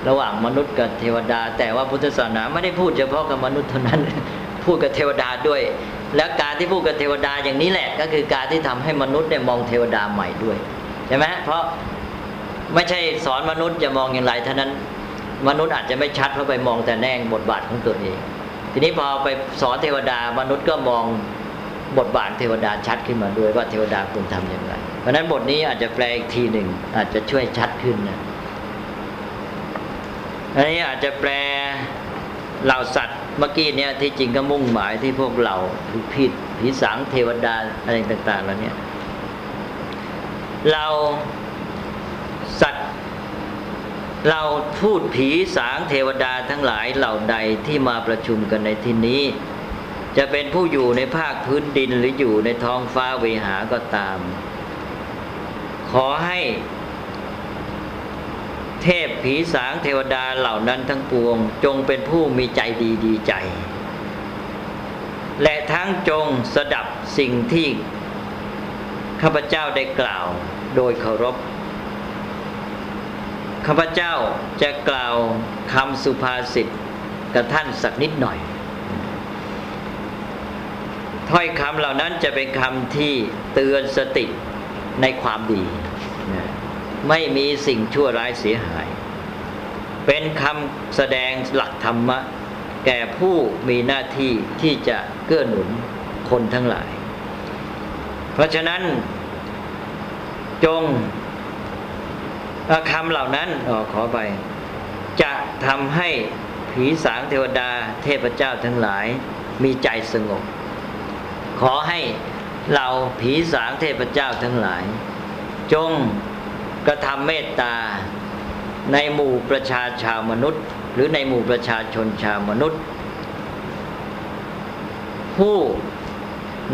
ระหว่างมนุษย์กับเทวดา แต่ว่าพุทธศาสนาไม่ได้พูดเฉพาะกับมนุษย์เท่านั้นพูดกับเทวดาด้วย แล้วการที่พูดกับเทวดาอย่างนี้แหละ ก็คือการที่ทำให้มนุษย์เนี่ยมองเทวดาใหม่ด้วยใช่ไหมเพราะไม่ใช่สอนมนุษย์จะมองอย่างไรเท่านั้นมนุษย์อาจจะไม่ชัดเพราะไปมองแต่แนงบทบาทของตัวเอง ทีนี้พอไปสอนเทวดามนุษย์ก็มอง บทบาทเทวดาชัดขึ้นมาด้วยว่าเทวดาควรทำอย่างไร เพราะนั้นบทนี้อาจจะแปลอีกทีหนึ่ง อาจจะช่วยชัดขึ้นนะอันนี้อาจจะแปลเหล่าสัตว์เมื่อกี้เนี่ยที่จริงก็มุ่งหมายที่พวกเราหรือผิดผีสางเทวดาอะไรต่างๆแล้วเนี่ยเราสัตว์ เราพูดผีสางเทวดาทั้งหลายเหล่าใดที่มาประชุมกันในที่นี้ จะเป็นผู้อยู่ในภาคพื้นดินหรืออยู่ในท้องฟ้าเวหาก็ตาม ขอให้ เทพผีสางเทวดาเหล่านั้นทั้งปวง จงเป็นผู้มีใจดีดีใจ และทั้งจงสดับสิ่งที่ข้าพเจ้าได้กล่าวโดยเคารพข้าพเจ้าจะกล่าวคำสุภาษิตกับท่านสักนิดหน่อย ถ้อยคำเหล่านั้นจะเป็นคำที่เตือนสติในความดี ไม่มีสิ่งชั่วร้ายเสียหาย เป็นคำแสดงหลักธรรมะ แก่ผู้มีหน้าที่ที่จะเกื้อหนุนคนทั้งหลาย เพราะฉะนั้นจงคำเหล่านั้นออขอไป จะทำให้ผีสางเทวดาเทพเจ้าทั้งหลายมีใจสงบ ขอให้เราผีสางเทพเจ้าทั้งหลาย จงกระทำเมตตาในหมู่ประชาชาวมนุษย์ หรือในหมู่ประชาชนชาวมนุษย์ ผู้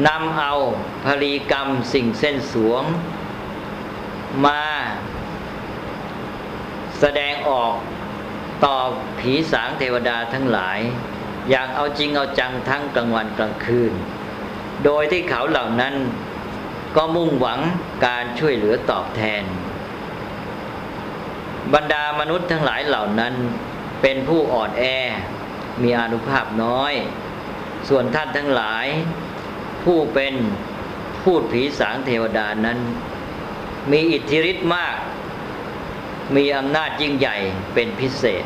นำเอาภรีกรรมสิ่งเส้นสวง มาแสดงออกต่อผีสางเทวดาทั้งหลาย อย่างเอาจริงเอาจังทั้งกลางวันกลางคืน โดยที่เขาเหล่านั้นก็มุ่งหวังการช่วยเหลือตอบแทน บรรดามนุษย์ทั้งหลายเหล่านั้น เป็นผู้อ่อนแอ มีอนุภาพน้อย ส่วนท่านทั้งหลาย ผู้เป็นพูดผีสางเทวดานั้น มีอิทธิฤทธิ์มาก มีอำนาจยิ่งใหญ่เป็นพิเศษ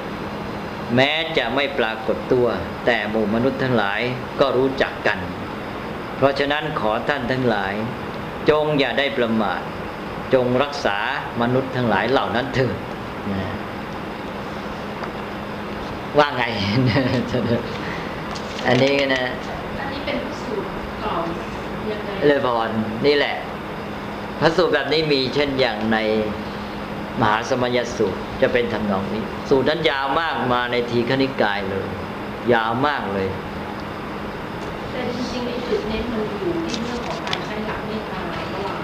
แม้จะไม่ปรากฏตัว แต่หมู่มนุษย์ทั้งหลายก็รู้จักกัน เพราะฉะนั้นขอท่านทั้งหลาย จงอย่าได้ประมาทจงรักษามนุษย์ทั้งหลายเหล่านั้นเถิดว่าไง อันนี้นะ อันนี้เป็นสูตรกล่อมยังไงเลยพรนี่แหละ พระสูตรแบบนี้มีเช่นอย่างในมหาสมัยสูตรจะเป็นทำนองนี้ สูตรนั้นยาวมากมาในทีขณิกายเลย ยาวมากเลย แต่จริงๆไอ้จุดเน้นมันอยู่ที่เรื่องของการใช้หลักเมตตาระหว่าง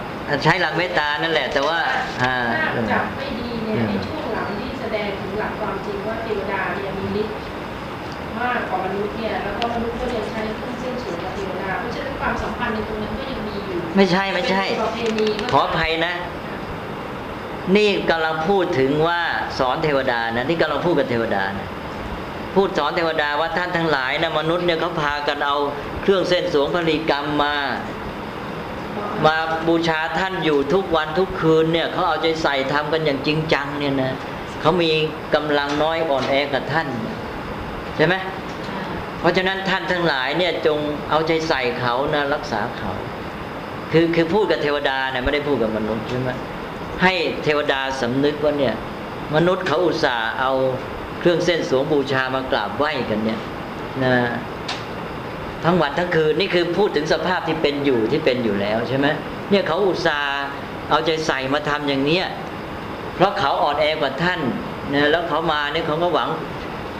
ใช้หลักเมตตานั่นแหละ แต่ว่าอ่าถ้าจับไม่ดีเนี่ยในช่วงหลังที่แสดงถึงหลักความจริงว่าเทวดาเนี่ยมีฤทธิ์มากกว่ามนุษย์เนี่ยแล้วก็มนุษย์ก็ยังใช้เครื่องเส้นสวงกับเทวดาเพราะฉะนั้นความสัมพันธ์ในตรงนั้นก็ยังมีอยู่ ไม่ใช่ไม่ใช่เป็นประเพณีขออภัยนะ นี่กำลังพูดถึงว่าสอนเทวดานะนี่กำลังพูดกับเทวดานะ พูดสอนเทวดาว่าท่านทั้งหลายนะมนุษย์เนี่ยเขาพากันเอาเครื่องเส้นสวงผลิกรรมมา มาบูชาท่านอยู่ทุกวันทุกคืนเนี่ยเขาเอาใจใส่ทำกันอย่างจริงจังเนี่ยนะเขามีกำลังน้อยอ่อนแอกับท่านใช่ไหมเพราะฉะนั้นท่านทั้งหลายเนี่ยจงเอาใจใส่เขานะรักษาเขา คือคือพูดกับเทวดาเนี่ยไม่ได้พูดกับมนุษย์ใช่ไหมให้เทวดาสำนึกว่าเนี่ยมนุษย์เขาอุตส่าห์เอา รื่องเส้นสวงบูชามากราบไหว้กันเนี่ยนะทั้งวันทั้งคืนนี่คือพูดถึงสภาพที่เป็นอยู่ที่เป็นอยู่แล้วใช่ไหมเนี่ยเขาอุตส่าห์เอาใจใส่มาทำอย่างเนี้ยเพราะเขาอ่อนแอกว่าท่านนะแล้วเขามาเนี่ยเขาก็หวัง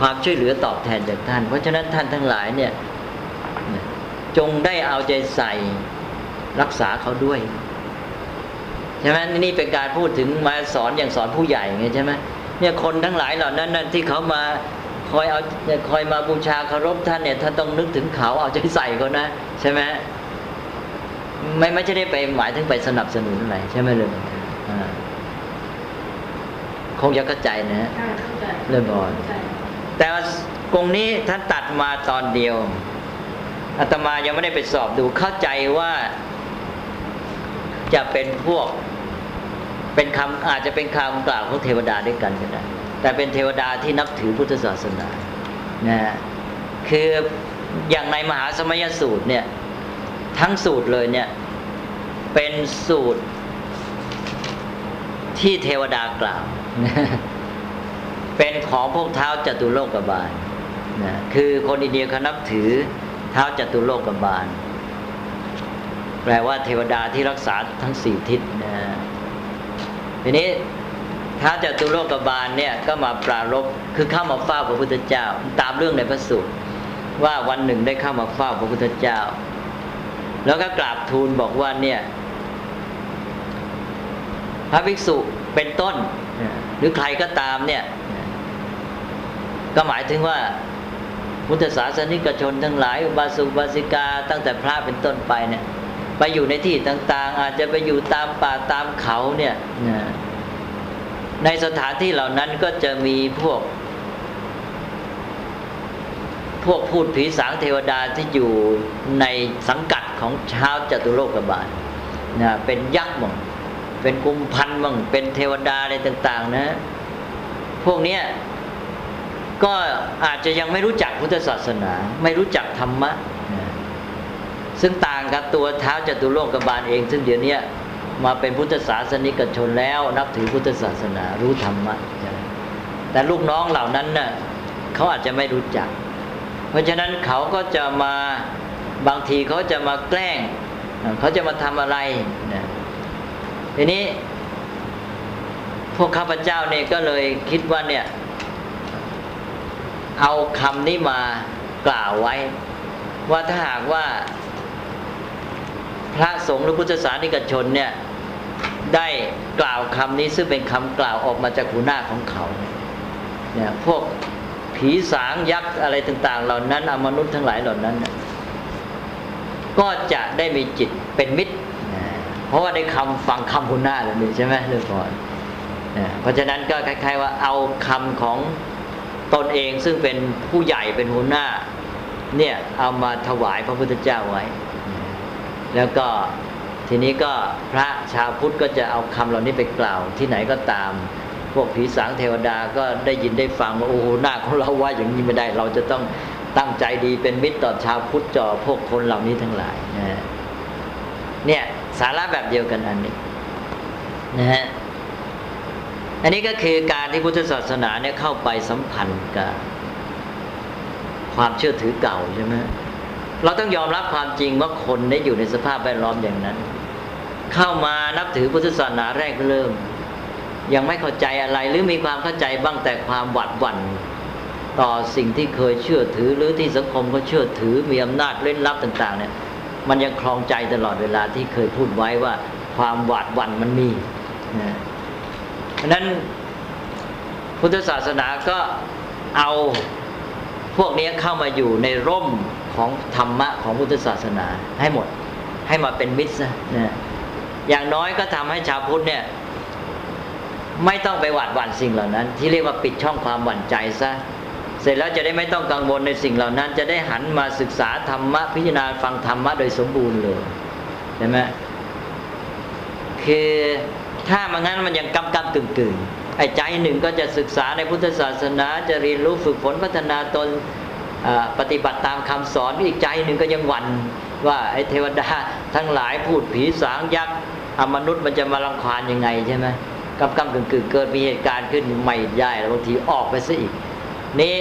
ความช่วยเหลือตอบแทนจากท่าน เพราะฉะนั้นท่านทั้งหลายเนี่ยจงได้เอาใจใส่รักษาเขาด้วยใช่ไหมนี่เป็นการพูดถึงมาสอนอย่างสอนผู้ใหญ่ไงใช่ไหม เนี่ยคนทั้งหลายเหล่านั้นนั่นที่เขามาคอยเอาคอยมาบูชาเคารพท่านเนี่ยท่านต้องนึกถึงเขาเอาใจใส่เขานะ ใช่ไหมไม่ไม่ใช่ได้ไปหมายถึงไปสนับสนุนอะไรใช่ไหมเลยอ่าคงจะเข้าใจนะฮะใช่เข้าใจเริ่มอ่อนเข้าใจแต่ว่าตรงนี้ท่านตัดมาตอนเดียวอาตมายังไม่ได้ไปสอบดูเข้าใจว่าจะเป็นพวก เป็นคำอาจจะเป็นคำกล่าวของเทวดาด้วยกันก็ได้แต่เป็นเทวดาที่นับถือพุทธศาสนานะฮะคืออย่างในมหาสมัยสูตรเนี่ยทั้งสูตรเลยเนี่ยเป็นสูตรที่เทวดากล่าว เป็นของพวกเท้าจตุโลกบาลนะคือคนอินเดียเขานับถือเท้าจตุโลกบาล แปลว่าเทวดาที่รักษาทั้งสี่ทิศนะ ทีนี้ท้าจตุโลกบาลเนี่ยก็มาปรารบคือเข้ามาเฝ้าพระพุทธเจ้า ตามเรื่องในพระสูตรว่าวันหนึ่งได้เข้ามาเฝ้าพระพุทธเจ้า แล้วก็กราบทูลบอกว่าเนี่ย พระภิกษุเป็นต้น หรือใครก็ตามเนี่ย ก็หมายถึงว่าพุทธศาสนิกชนทั้งหลายอุบาสกอุบาสิกาตั้งแต่พระเป็นต้นไปเนี่ย ไปอยู่ในที่ต่างๆ อาจจะไปอยู่ตามป่าตามเขาเนี่ยในสถานที่เหล่านั้นก็จะมีพวก พวกพูดผีสางเทวดาที่อยู่ในสังกัดของชาวจตุโลกบาลนะเป็นยักษ์มั่งเป็นกุมพันมั่งเป็นเทวดาอะไรต่าง ๆ นะ พวกเนี้ยก็อาจจะยังไม่รู้จักพุทธศาสนา ไม่รู้จักธรรมะ ซึ่งต่างกับตัวเท้าจตุโลกบาลเอง ซึ่งเดี๋ยวนี้มาเป็นพุทธศาสนิกชนแล้ว นับถือพุทธศาสนารู้ธรรมะแต่ลูกน้องเหล่านั้นน่ะเขาอาจจะไม่รู้จัก เพราะฉะนั้นเขาก็จะมาบางทีเขาจะมาแกล้งเขาจะมาทำอะไรนะทีนี้ พวกข้าพเจ้าเนี่ยก็เลยคิดว่าเนี่ย เอาคำนี้มากล่าวไว้ ว่าถ้าหากว่า พระสงฆ์หรือพุทธศาสนิกชนเนี่ยได้กล่าวคำนี้ซึ่งเป็นคำกล่าวออกมาจากหูหน้าของเขาเนี่ยพวกผีสางยักษ์อะไรต่าง ๆ เหล่านั้นอมนุษย์ทั้งหลายเหล่านั้น ก็จะได้มีจิตเป็นมิตร เพราะว่าได้คำฟังคำหูหน้าแล้วนี่ใช่ไหมเรื่องก่อนนะเพราะฉะนั้นก็คล้าย ๆ ว่าเอาคำของตนเองซึ่งเป็นผู้ใหญ่เป็นหัวหน้าเนี่ยเอามาถวายพระพุทธเจ้าไว้ แล้วก็ทีนี้ก็พระชาวพุทธก็จะเอาคำเหล่านี้ไปกล่าว ที่ไหนก็ตาม พวกผีสางเทวดาก็ได้ยินได้ฟังว่าโอ้โหหน้าของเราว่าอย่างนี้ไม่ได้ เราจะต้องตั้งใจดีเป็นมิตรต่อชาวพุทธจอพวกคนเหล่านี้ทั้งหลายนะเนี่ยสาระแบบเดียวกันอันนี้นะฮะอันนี้ก็คือการที่พุทธศาสนาเนี่ยเข้าไปสัมพันธ์กับความเชื่อถือเก่าใช่ไหม เราต้องยอมรับความจริงว่าคนได้อยู่ในสภาพแวดล้อมอย่างนั้น เข้ามานับถือพุทธศาสนาแรกเริ่ม ยังไม่เข้าใจอะไรหรือมีความเข้าใจบ้างแต่ความหวาดหวั่นต่อสิ่งที่เคยเชื่อถือหรือที่สังคมก็เชื่อถือมีอำนาจเล่นลับต่าง ๆ เนี่ย มันยังคลองใจตลอดเวลาที่เคยพูดไว้ว่า ความหวาดหวั่นมันมีนะเพราะนั้นพุทธศาสนาก็เอาพวกนี้เข้ามาอยู่ในร่ม ของธรรมะของพุทธศาสนาให้หมด ให้มาเป็นมิตรนะอย่างน้อยก็ทำให้ชาวพุทธเนี่ย ไม่ต้องไปหวาดหวั่นสิ่งเหล่านั้น ที่เรียกว่าปิดช่องความหวั่นใจซะเสร็จแล้วจะได้ไม่ต้องกังวลในสิ่งเหล่านั้น จะได้หันมาศึกษาธรรมะพิจารณาฟังธรรมะโดยสมบูรณ์เลยใช่ไหมคือถ้ามันงั้นมันยังกำกำกึ่งกึ่งไอ้ใจหนึ่งก็จะศึกษาในพุทธศาสนา จะเรียนรู้ฝึกฝนพัฒนาตน ปฏิบัติตามคำสอนอีกใจหนึ่งก็ยังหวั่นว่าไอ้เทวดาทั้งหลายพูดผีสางยักษ์อมนุษย์มันจะมาลังควานยังไงใช่ไหมกำกำกึ่งกึ่งเกิดมีเหตุการณ์ขึ้นไม่ได้แล้วบางทีออกไปซะอีก นี้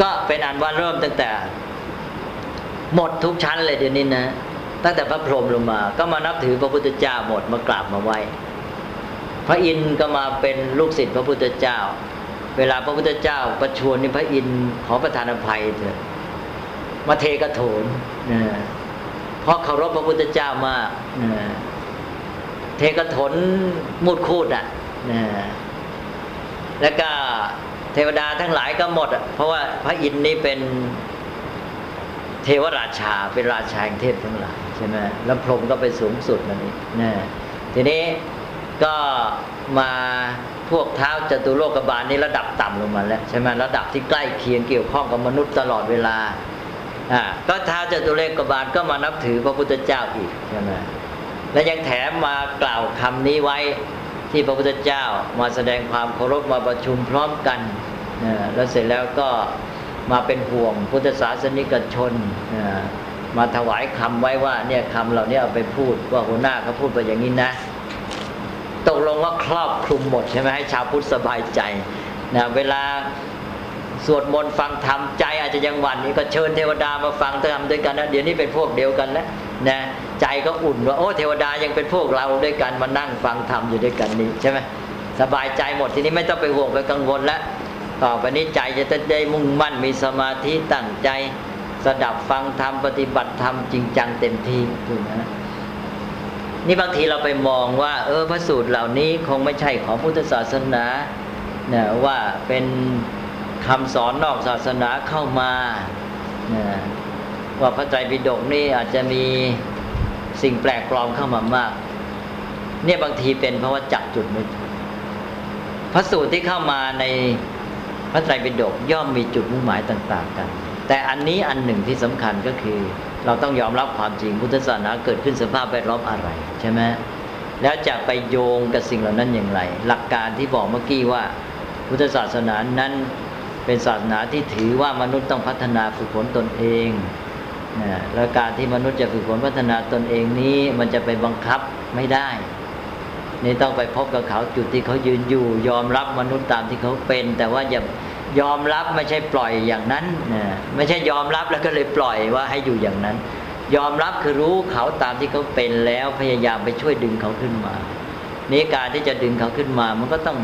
ก็เป็นอันว่าเริ่มตั้งแต่ หมดทุกชั้นเลยเดี๋ยวนี้นะตั้งแต่พระพรหมลงมา ก็มานับถือพระพุทธเจ้าหมดมากราบมาไหว้พระอินทร์ก็มาเป็นลูกศิษย์พระพุทธเจ้า เวลาพระพุทธเจ้าประชวรนี่พระอินทร์ขอประทานอภัยเถอะมาเทกระโถนนะเพราะเคารพพระพุทธเจ้ามากนะเทกระถนมุดคูดอะนะแล้วก็เทวดาทั้งหลายก็หมดอะเพราะว่าพระอินทร์นี่เป็นเทวราชาเป็นราชาแห่งเทพทั้งหลายใช่ไหมแล้วพรหมก็ไปสูงสุดนั่นเองนะทีนี้ก็มา พวกเท้าจตุโลกบาลนี้ระดับต่ำลงมาแล้วใช่ไหมระดับที่ใกล้เคียงเกี่ยวข้องกับมนุษย์ตลอดเวลาอ่าก็เท้าจตุโลกบาลก็มานับถือพระพุทธเจ้าอีกใช่ไหมและยังแถมมากล่าวคำนี้ไว้ที่พระพุทธเจ้ามาแสดงความเคารพมาประชุมพร้อมกันนะแล้วเสร็จแล้วก็มาเป็นห่วงพุทธศาสนิกชนนะมาถวายคำไว้ว่าเนี่ยคำเหล่านี้เอาไปพูดว่าหัวหน้าเขาพูดไปอย่างนี้นะ ตกลงว่าครอบคลุมหมดใช่ไหมให้ชาวพุทธสบายใจนะเวลาสวดมนต์ฟังธรรมใจอาจจะยังหวั่นนี่ก็เชิญเทวดามาฟังธรรมด้วยกันนะเดี๋ยวนี้เป็นพวกเดียวกันแล้วนะใจก็อุ่นว่าโอ้เทวดายังเป็นพวกเราด้วยกันมานั่งฟังธรรมอยู่ด้วยกันนี้ใช่ไหมสบายใจหมดทีนี้ไม่ต้องไปห่วงไปกังวลแล้วต่อไปนี้ใจจะได้มุ่งมั่นมีสมาธิตั้งใจสดับฟังธรรมปฏิบัติธรรมจริงจังเต็มที่ถูกไหม นี่บางทีเราไปมองว่า เออพระสูตรเหล่านี้คงไม่ใช่ของพุทธศาสนาเนี่ยว่าเป็นคำสอนนอกศาสนาเข้ามานี่ยว่าพระไตรปิฎกนี่อาจจะมีสิ่งแปลกปลอมเข้ามามาก เนี่ยบางทีเป็นเพราะว่าจับจุดไม่ถูกพระสูตรที่เข้ามาในพระไตรปิฎกย่อมมีจุดมุ่งหมายต่าง ๆ กัน แต่อันนี้อันหนึ่งที่สำคัญก็คือ เราต้องยอมรับความจริงพุทธศาสนาเกิดขึ้นสภาพแวดล้อมอะไรใช่ไหมแล้วจะไปโยงกับสิ่งเหล่านั้นอย่างไร หลักการที่บอกเมื่อกี้ว่า พุทธศาสนานั้นเป็นศาสนาที่ถือว่ามนุษย์ต้องพัฒนาฝึกฝนตนเองนะแล้วการที่มนุษย์จะฝึกฝนพัฒนาตนเองนี้มันจะไปบังคับไม่ได้ นี่ต้องไปพบกับเขาจุดที่เขายืนอยู่ ยอมรับมนุษย์ตามที่เขาเป็น แต่ว่าอย่า ยอมรับไม่ใช่ปล่อยอย่างนั้นนะไม่ใช่ยอมรับแล้วก็เลยปล่อยว่าให้อยู่อย่างนั้น ยอมรับคือรู้เขาตามที่เขาเป็นแล้วพยายามไปช่วยดึงเขาขึ้นมานี่การที่จะดึงเขาขึ้นมามันก็ต้อง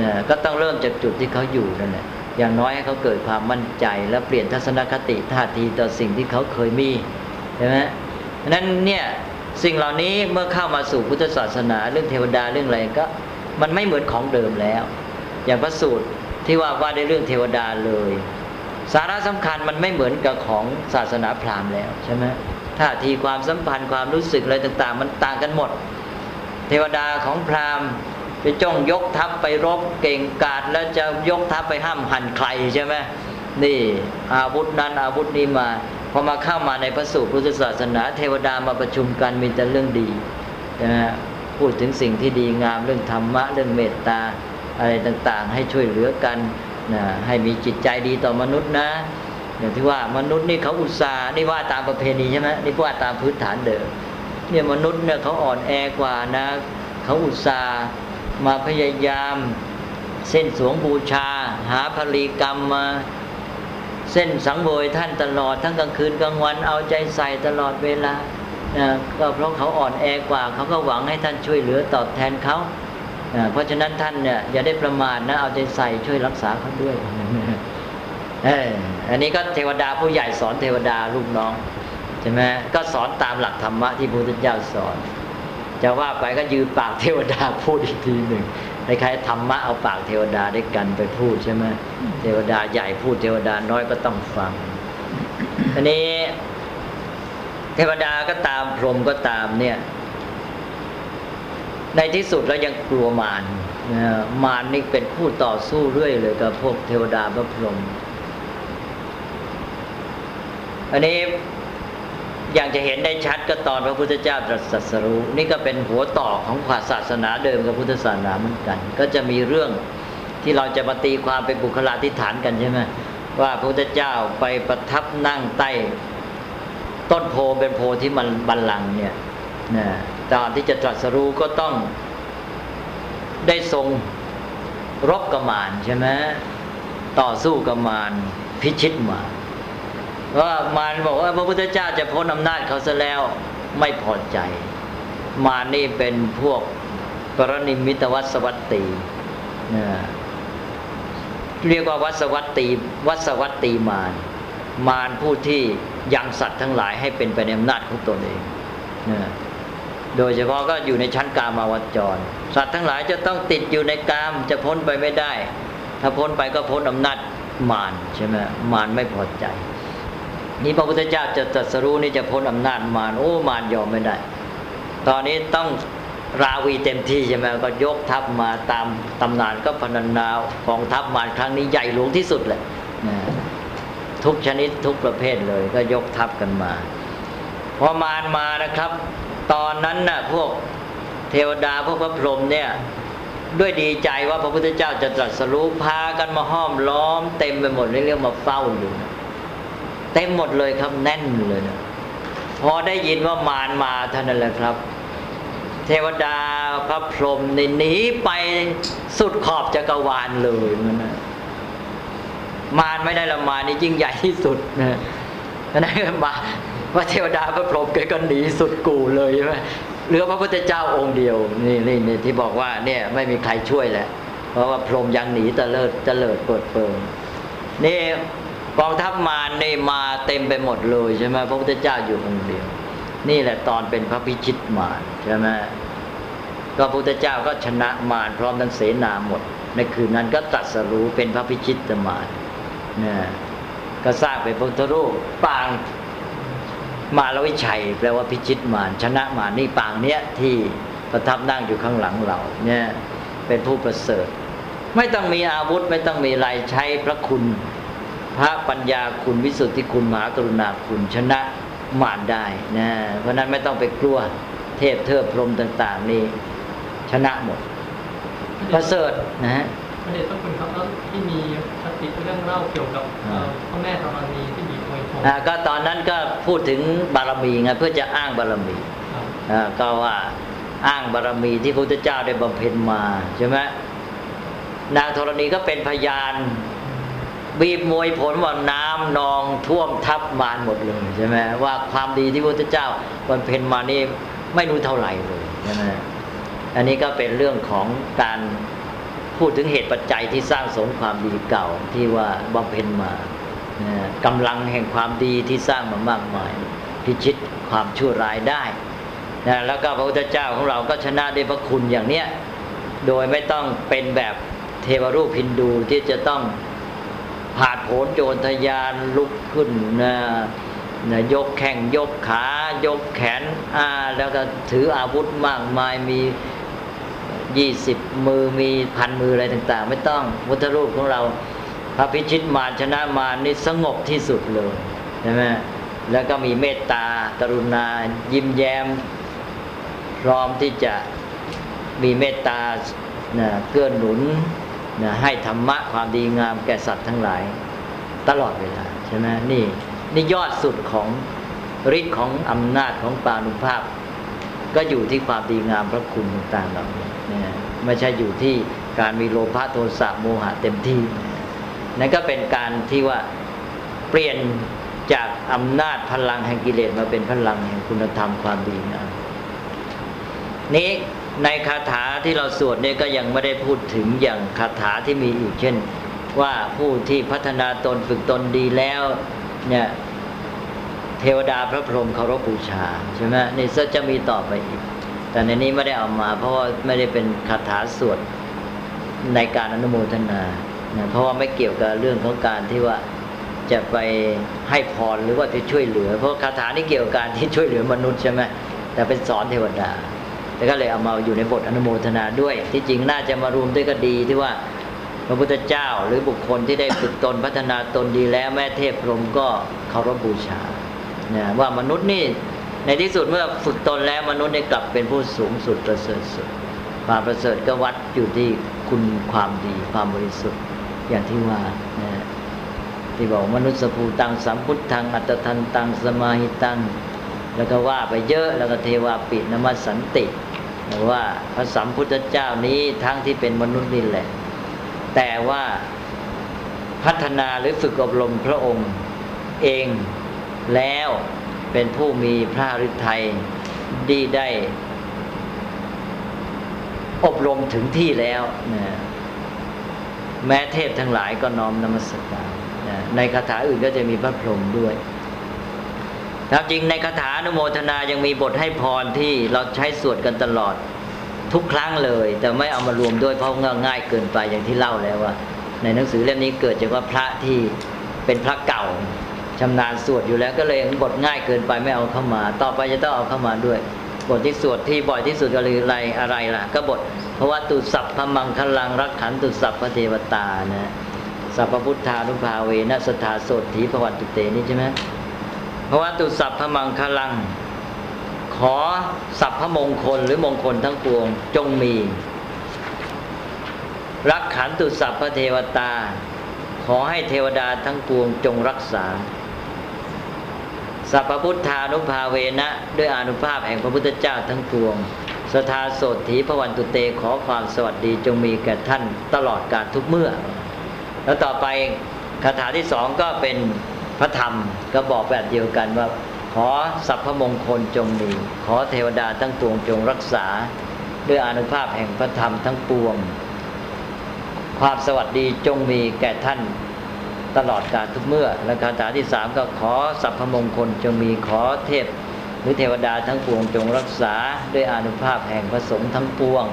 นี่ยก็ต้องเริ่มจากจุดที่เขาอยู่นั่นแหละอย่างน้อยให้เขาเกิดความมั่นใจ และเปลี่ยนทัศนคติท่าทีต่อสิ่งที่เขาเคยมีใช่ไหมนั้นเนี่ยสิ่งเหล่านี้เมื่อเข้ามาสู่พุทธศาสนา เรื่องเทวดาเรื่องอะไรก็ มันไม่เหมือนของเดิมแล้ว อย่างพระสูตร ที่ว่าว่าในเรื่องเทวดาเลย สาระสำคัญมันไม่เหมือนกับของศาสนาพราหมณ์แล้วใช่ไหมท่าทีความสัมพันธ์ความรู้สึกอะไรต่าง ๆ มันต่างกันหมด เทวดาของพราหมณ์จะจ้องยกทัพไปรบเก่งกาจแล้วจะยกทัพไปห้ามหันใครใช่ไหมนี่อาวุธนั้นอาวุธนี้มาพอมาเข้ามาในพระสูตรพุทธศาสนา เทวดามาประชุมกันมีแต่เรื่องดีนะพูดถึงสิ่งที่ดีงามเรื่องธรรมะเรื่องเมตตา อะไรต่างๆ ให้ช่วยเหลือกันนะให้มีจิตใจดีต่อมนุษย์นะ อย่างที่ว่ามนุษย์นี่เขาอุตส่าห์นี่ว่าตามประเพณีใช่ไหมนี่ว่าตามพื้นฐานเดิมเนี่ยมนุษย์เนี่ยเขาอ่อนแอกว่านะเขาอุตส่าห์มาพยายาม เส้นสวงบูชา หาผลีกรรมมาเส้นสังเวยท่านตลอดทั้งกลางคืนกลางวันเอาใจใส่ตลอดเวลานะก็เพราะเขาอ่อนแอกว่าเขาก็หวังให้ท่านช่วยเหลือตอบแทนเขา เพราะฉะนั้นท่านเนี่ยอย่าได้ประมาทนะ เอาใจใส่ช่วยรักษาเขาด้วยเอออันนี้ก็เทวดาผู้ใหญ่สอนเทวดาลูกน้องใช่ไหมก็สอนตามหลักธรรมะที่พระพุทธเจ้าสอน จะว่าไปก็ยืนปากเทวดาพูดอีกทีหนึ่งคล้ายๆธรรมะเอาปากเทวดาด้วยกันไปพูดใช่ไหมเทวดาใหญ่พูดเทวดาน้อยก็ต้องฟังอันนี้ เทวดาก็ตามพรหมก็ตามเนี่ย ในที่สุดแล้วยังกลัวมารนะมารนี่เป็นผู้ต่อสู้เรื่อยเลยกับพวกเทวดาพระพรหมอันนี้อย่างจะเห็นได้ชัดก็ตอนพระพุทธเจ้าตรัสสรู้นี่ก็เป็นหัวต่อของขวาศาสนาเดิมกับพุทธศาสนาเหมือนกัน ก็จะมีเรื่องที่เราจะมาตีความเป็นบุคลาธิฐานกันใช่ไหมว่าพระพุทธเจ้าไปประทับนั่งใต้ ต้นโพเป็นโพที่มันบันลังเนี่ยนะ ตอนที่จะตรัสรู้ก็ต้องได้ทรงรบกับมารใช่ไหมต่อสู้กับมารพิชิตมารว่ามารบอกว่าพระพุทธเจ้าจะพ้นอำนาจเขาซะแล้วไม่พอใจ มารนี่เป็นพวกปรนิมิตวัสวัตตีนะเรียกว่าวัสวัตตีวัสวัตตีมารมารผู้ที่ยังสัตว์ทั้งหลายให้เป็นไปในอำนาจของตนเองนะ โดยเฉพาะก็อยู่ในชั้นกามาวจร สัตว์ทั้งหลายจะต้องติดอยู่ในกามจะพ้นไปไม่ได้ ถ้าพ้นไปก็พ้นอำนาจมารใช่ไหมมารไม่พอใจ นี่พระพุทธเจ้าจะตรัสรู้นี่จะพ้นอำนาจมารโอ้มารยอมไม่ได้ ตอนนี้ต้องราวีเต็มที่ใช่ไหมก็ยกทัพมาตามตำนานก็พนันนาวกองทัพมารครั้งนี้ใหญ่หลวงที่สุดเลยนะทุกชนิดทุกประเภทเลยก็ยกทัพกันมา พอมารมานะครับ ตอนนั้นน่ะพวกเทวดาพวกพระพรหมเนี่ย ด้วยดีใจว่าพระพุทธเจ้าจะตรัสรู้พากันมาห้อมล้อม เต็มไปหมดเลยเรียกมาเฝ้าอยู่เต็มหมดเลยครับแน่นเลยนะพอได้ยินว่ามารมาเท่านั้นแหละครับ เทวดาพระพรหมนี่หนีไปสุดขอบจักรวาลเลยมันนะมารไม่ได้ละมารนี่ยิ่งใหญ่ที่สุดนะนั่นมา ว่าเทวดาพระพรหมแกก็หนีสุดกูเลยใช่ไหมเหลือพระพุทธเจ้าองค์เดียวนี่นี่นี่ที่บอกว่าเนี่ยไม่มีใครช่วยแหละเพราะว่าพรหมยังหนีตะเลิดตะเลิดเปิดเปิงนี่กองทัพมารนี่มาเต็มไปหมดเลยใช่ไหมพระพุทธเจ้าอยู่องค์เดียว นี่แหละตอนเป็นพระพิชิตมารใช่ไหมก็พระพุทธเจ้าก็ชนะมารพร้อมทั้งเสนาหมด ในคืนนั้นก็ตรัสรู้เป็นพระพิชิตมารเนี่ยก็สร้างเป็นพระพุทธรูปปาง มาลวิชัยแปลว่าพิชิตมารชนะมารนี่ปางเนี้ยที่ประทับนั่งอยู่ข้างหลังเราเนี่ยเป็นผู้ประเสริฐ ไม่ต้องมีอาวุธไม่ต้องมีอะไรใช้พระคุณ พระปัญญาคุณวิสุทธิคุณมหากรุณาคุณชนะมารได้นะเพราะนั้นไม่ต้องไปกลัวเทพเทิดพรหมต่าง ๆ นี่ชนะหมด ประเสริฐนะฮะพระเดชพระคุณครับแล้วที่มีคติเรื่องเล่าเกี่ยวกับเอ่อพระแม่ธรณี ที่บีบมวยผมอ่าก็ตอนนั้นก็พูดถึงบารมีไงเพื่อจะอ้างบารมีครับอ่าก็ว่าอ้างบารมีที่พระพุทธเจ้าได้บำเพ็ญมาใช่ไหมนางธรณีก็เป็นพยาน บีบมวยผลว่าน้ำนองท่วมทับมารหมดเลยใช่ไหมว่าความดีที่พระพุทธเจ้าบำเพ็ญมานี่ไม่รู้เท่าไหร่เลยใช่ไหมอันนี้ก็เป็นเรื่องของการพูดถึงเหตุปัจจัยที่สร้างสมความดีเก่าที่ว่าบำเพ็ญมานะ กำลังแห่งความดีที่สร้างมามากมาย พิชิตความชั่วร้ายได้นะแล้วก็พระพุทธเจ้าของเราก็ชนะด้วยพระคุณอย่างเนี้ยโดยไม่ต้องเป็นแบบเทวรูปฮินดูที่จะต้องผาดโผนโจรทะยานลุกขึ้นนะนะยกแข้งยกขายกแขนอ่าแล้วก็ถืออาวุธมากมายมียี่สิบมือมีพันมืออะไรต่าง ๆ ไม่ต้องพุทธรูปของเรา ระพิชิตมารชนะมารนี่สงบที่สุดเลยใช่ไหมแล้วก็มีเมตตา กรุณา ยิ้มแย้ม พร้อมที่จะมีเมตตานะเกื้อหนุนนะให้ธรรมะความดีงามแก่สัตว์ทั้งหลาย ตลอดเวลาใช่ไหมนี่นี่ยอดสุดของฤทธิ์ของอำนาจของปานุภาพ ก็อยู่ที่ความดีงามพระคุณต่างๆเหล่านี้นะไม่ใช่อยู่ที่การมีโลภะโทสะโมหะเต็มที่ นั่นก็เป็นการที่ว่าเปลี่ยนจากอำนาจพลังแห่งกิเลสมาเป็นพลังแห่งคุณธรรมความดีงามนี้ในคาถาที่เราสวดเนี่ยก็ยังไม่ได้พูดถึงอย่างคาถาที่มีอีกเช่น ว่าผู้ที่พัฒนาตนฝึกตนดีแล้วเนี่ยเทวดาพระพรหมเคารพบูชาใช่ไหมนี่จะมีต่อไปอีก แต่ในนี้ไม่ได้เอามา เพราะว่าไม่ได้เป็นคาถาสวดในการอนุโมทนา นะเพราะว่าไม่เกี่ยวกับเรื่องของการที่ว่าจะไปให้พรหรือว่าจะช่วยเหลือ เพราะคาถานี่เกี่ยวกับการที่ช่วยเหลือมนุษย์ใช่ไหมแต่เป็นสอนเทวดาแล้วก็เลยเอามาอยู่ในบทอนุโมทนาด้วย ที่จริงน่าจะมารวมด้วยก็ดีที่ว่าพระพุทธเจ้าหรือบุคคลที่ได้ฝึกตนพัฒนาตนดีแล้วแม่เทพพรมก็เคารพบูชานะว่ามนุษย์นี่ในที่สุดเมื่อฝึกตนแล้วมนุษย์ได้กลับเป็นผู้สูงสุดประเสริฐสุดความประเสริฐก็วัดอยู่ที่คุณความดีความบริสุทธิ์ อย่างที่ว่าที่บอกมนุษย์สภูตังสัมพุทธังอัตทันตังสมาหิตัง แล้วก็ว่าไปเยอะแล้วก็เทวาปินมัสสันติว่าพระสัมพุทธเจ้านี้ทั้งที่เป็นมนุษย์นี่แหละ แต่ว่าพัฒนาหรือฝึกอบรมพระองค์เองแล้วเป็นผู้มีพระฤทัยดีได้ อบรมถึงที่แล้วนะ แม้เทพทั้งหลายก็น้อมนมัสการนะในคาถาอื่นก็จะมีพระพรหมด้วยครับจริงในคาถาอนุโมทนายังมีบทให้พรที่เราใช้สวดกันตลอดทุกครั้งเลย แต่ไม่เอามารวมด้วยเพราะง่ายเกินไปอย่างที่เล่าแล้วว่า ในหนังสือเล่มนี้เกิดจากว่าพระที่เป็นพระเก่าชำนาญสวดอยู่แล้วก็เลยบทง่ายเกินไปไม่เอาเข้ามา ต่อไปจะต้องเอาเข้ามาด้วย บทที่สวดที่บ่อยที่สุดก็คืออะไรอะไรล่ะ ก็บท ราะว่าตุสัพพมังคลังรักขันตุสัพพเทวตานะสัพพพุทธานุภาเวนะสทธาโสถีพวันตุเตนี่ใช่ไหมเพราะว่าตุสัพพมังคลัง ขอสัพพมงคลหรือมงคลทั้งปวงจงมี รักขันตุสัพพเทวตา ขอให้เทวดาทั้งปวงจงรักษาสัพพุทธานุภาเวนะ ด้วยอนุภาพแห่งพระพุทธเจ้าทั้งปวง สทาโสถีพระวันตุเตขอความสวัสดีจงมีแก่ท่านตลอดการทุกเมื่อ แล้วต่อไปคาถาที่สองก็เป็นพระธรรมก็บอกแบบเดียวกันว่า ขอสัพพมงคลจงมี ขอเทวดาทั้งปวงจงรักษา ด้วยอนุภาพแห่งพระธรรมทั้งปวง ความสวัสดีจงมีแก่ท่านตลอดกาลทุกเมื่อ และคาถาที่สามก็ขอสัพพมงคลจงมีขอเทพ หรือเทวดาทั้งปวงจงรักษาด้วยอานุภาพแห่งพระสงฆ์ทั้งปวง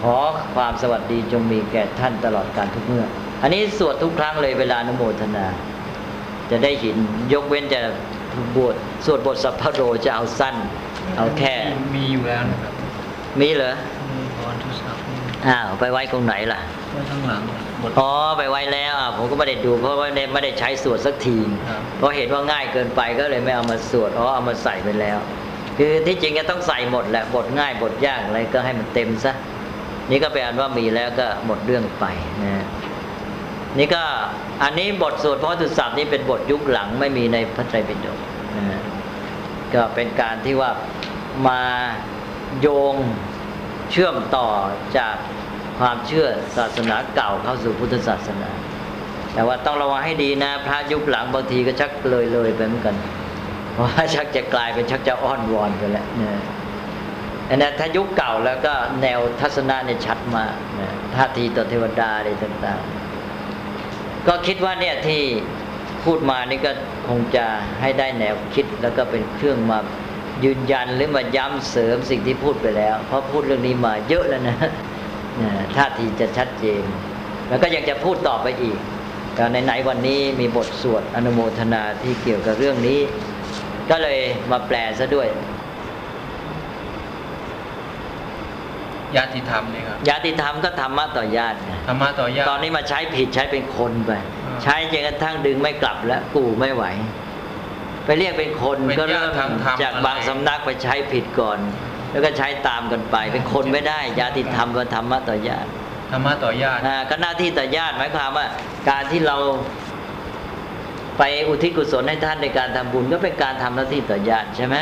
ขอความสวัสดีจงมีแก่ท่านตลอดกาลทุกเมื่อ อันนี้สวดทุกครั้งเลยเวลาอนุโมทนา จะได้เห็นยกเว้นจะบวชสวดบทสัพพะโรจะเอาสั้น เอาแค่มีอยู่แล้วนะครับ มีเหรอมีพรทุสัพท์ อ้าวไปไว้ตรงไหนล่ะไว้ข้างหลังบทอ๋อไปไว้แล้วอะผมก็ไม่ได้ดูเพราะว่าไม่ได้ไม่ได้ใช้สวดสักทีครับเพราะเห็นว่าง่ายเกินไปก็เลยไม่เอามาสวดอ๋อเอามาใส่ไปแล้ว คือที่จริงก็ต้องใส่หมดแหละบทง่ายบทยากอะไรก็ให้มันเต็มซะนี่ก็เป็นอันว่ามีแล้วก็หมดเรื่องไปนะนี่ก็อันนี้บทสวดพระตุศัพท์นี่เป็นบทยุคหลังไม่มีในพระไตรปิฎกนะก็เป็นการที่ว่ามาโยงเชื่อมต่อจาก ความเชื่อศาสนาเก่าเข้าสู่พุทธศาสนา แต่ว่าต้องระวังให้ดีนะ พระยุคหลังบางทีก็ชักเลยเลยไปเหมือนกันเพราะว่าชักจะกลายเป็นชักจะอ้อนวอนไปแล้วนะอันนั้นถ้ายุคเก่าแล้วก็แนวทัศนะเนี่ยชัดมากนะท่าทีต่อเทวดาอะไรต่างๆ ก็คิดว่าเนี่ยที่พูดมานี่ก็คงจะให้ได้แนวคิดแล้วก็เป็นเครื่องมายืนยันหรือมาย้ำเสริมสิ่งที่พูดไปแล้ว เพราะพูดเรื่องนี้มาเยอะแล้วนะ ท่าทีจะชัดเจน แล้วก็ยังจะพูดต่อไปอีกแต่ในไหนๆวันนี้มีบทสวดอนุโมทนาที่เกี่ยวกับเรื่องนี้ ก็เลยมาแปลซะด้วยญาติธรรมนี่ครับญาติธรรมก็ธรรมะต่อญาติไงธรรมะต่อญาติตอนนี้มาใช้ผิดใช้เป็นคนไปอ่าใช้จนกระทั่งดึงไม่กลับแล้วกูไม่ไหว ไปเรียกเป็นคนเป็นก็เริ่มญาติทางธรรมจากอะไรบางสำนักไปใช้ผิดก่อน แล้วก็ใช้ตามกันไป เป็นคนไม่ได้ญาติธรรมกับธรรมะต่อญาติธรรมะต่อญาติอ่าก็หน้าที่ต่อญาติหมายความว่า การที่เราไปอุทิศกุศลให้ท่านในการทำบุญก็เป็นการทำหน้าที่ต่อญาติใช่ไหม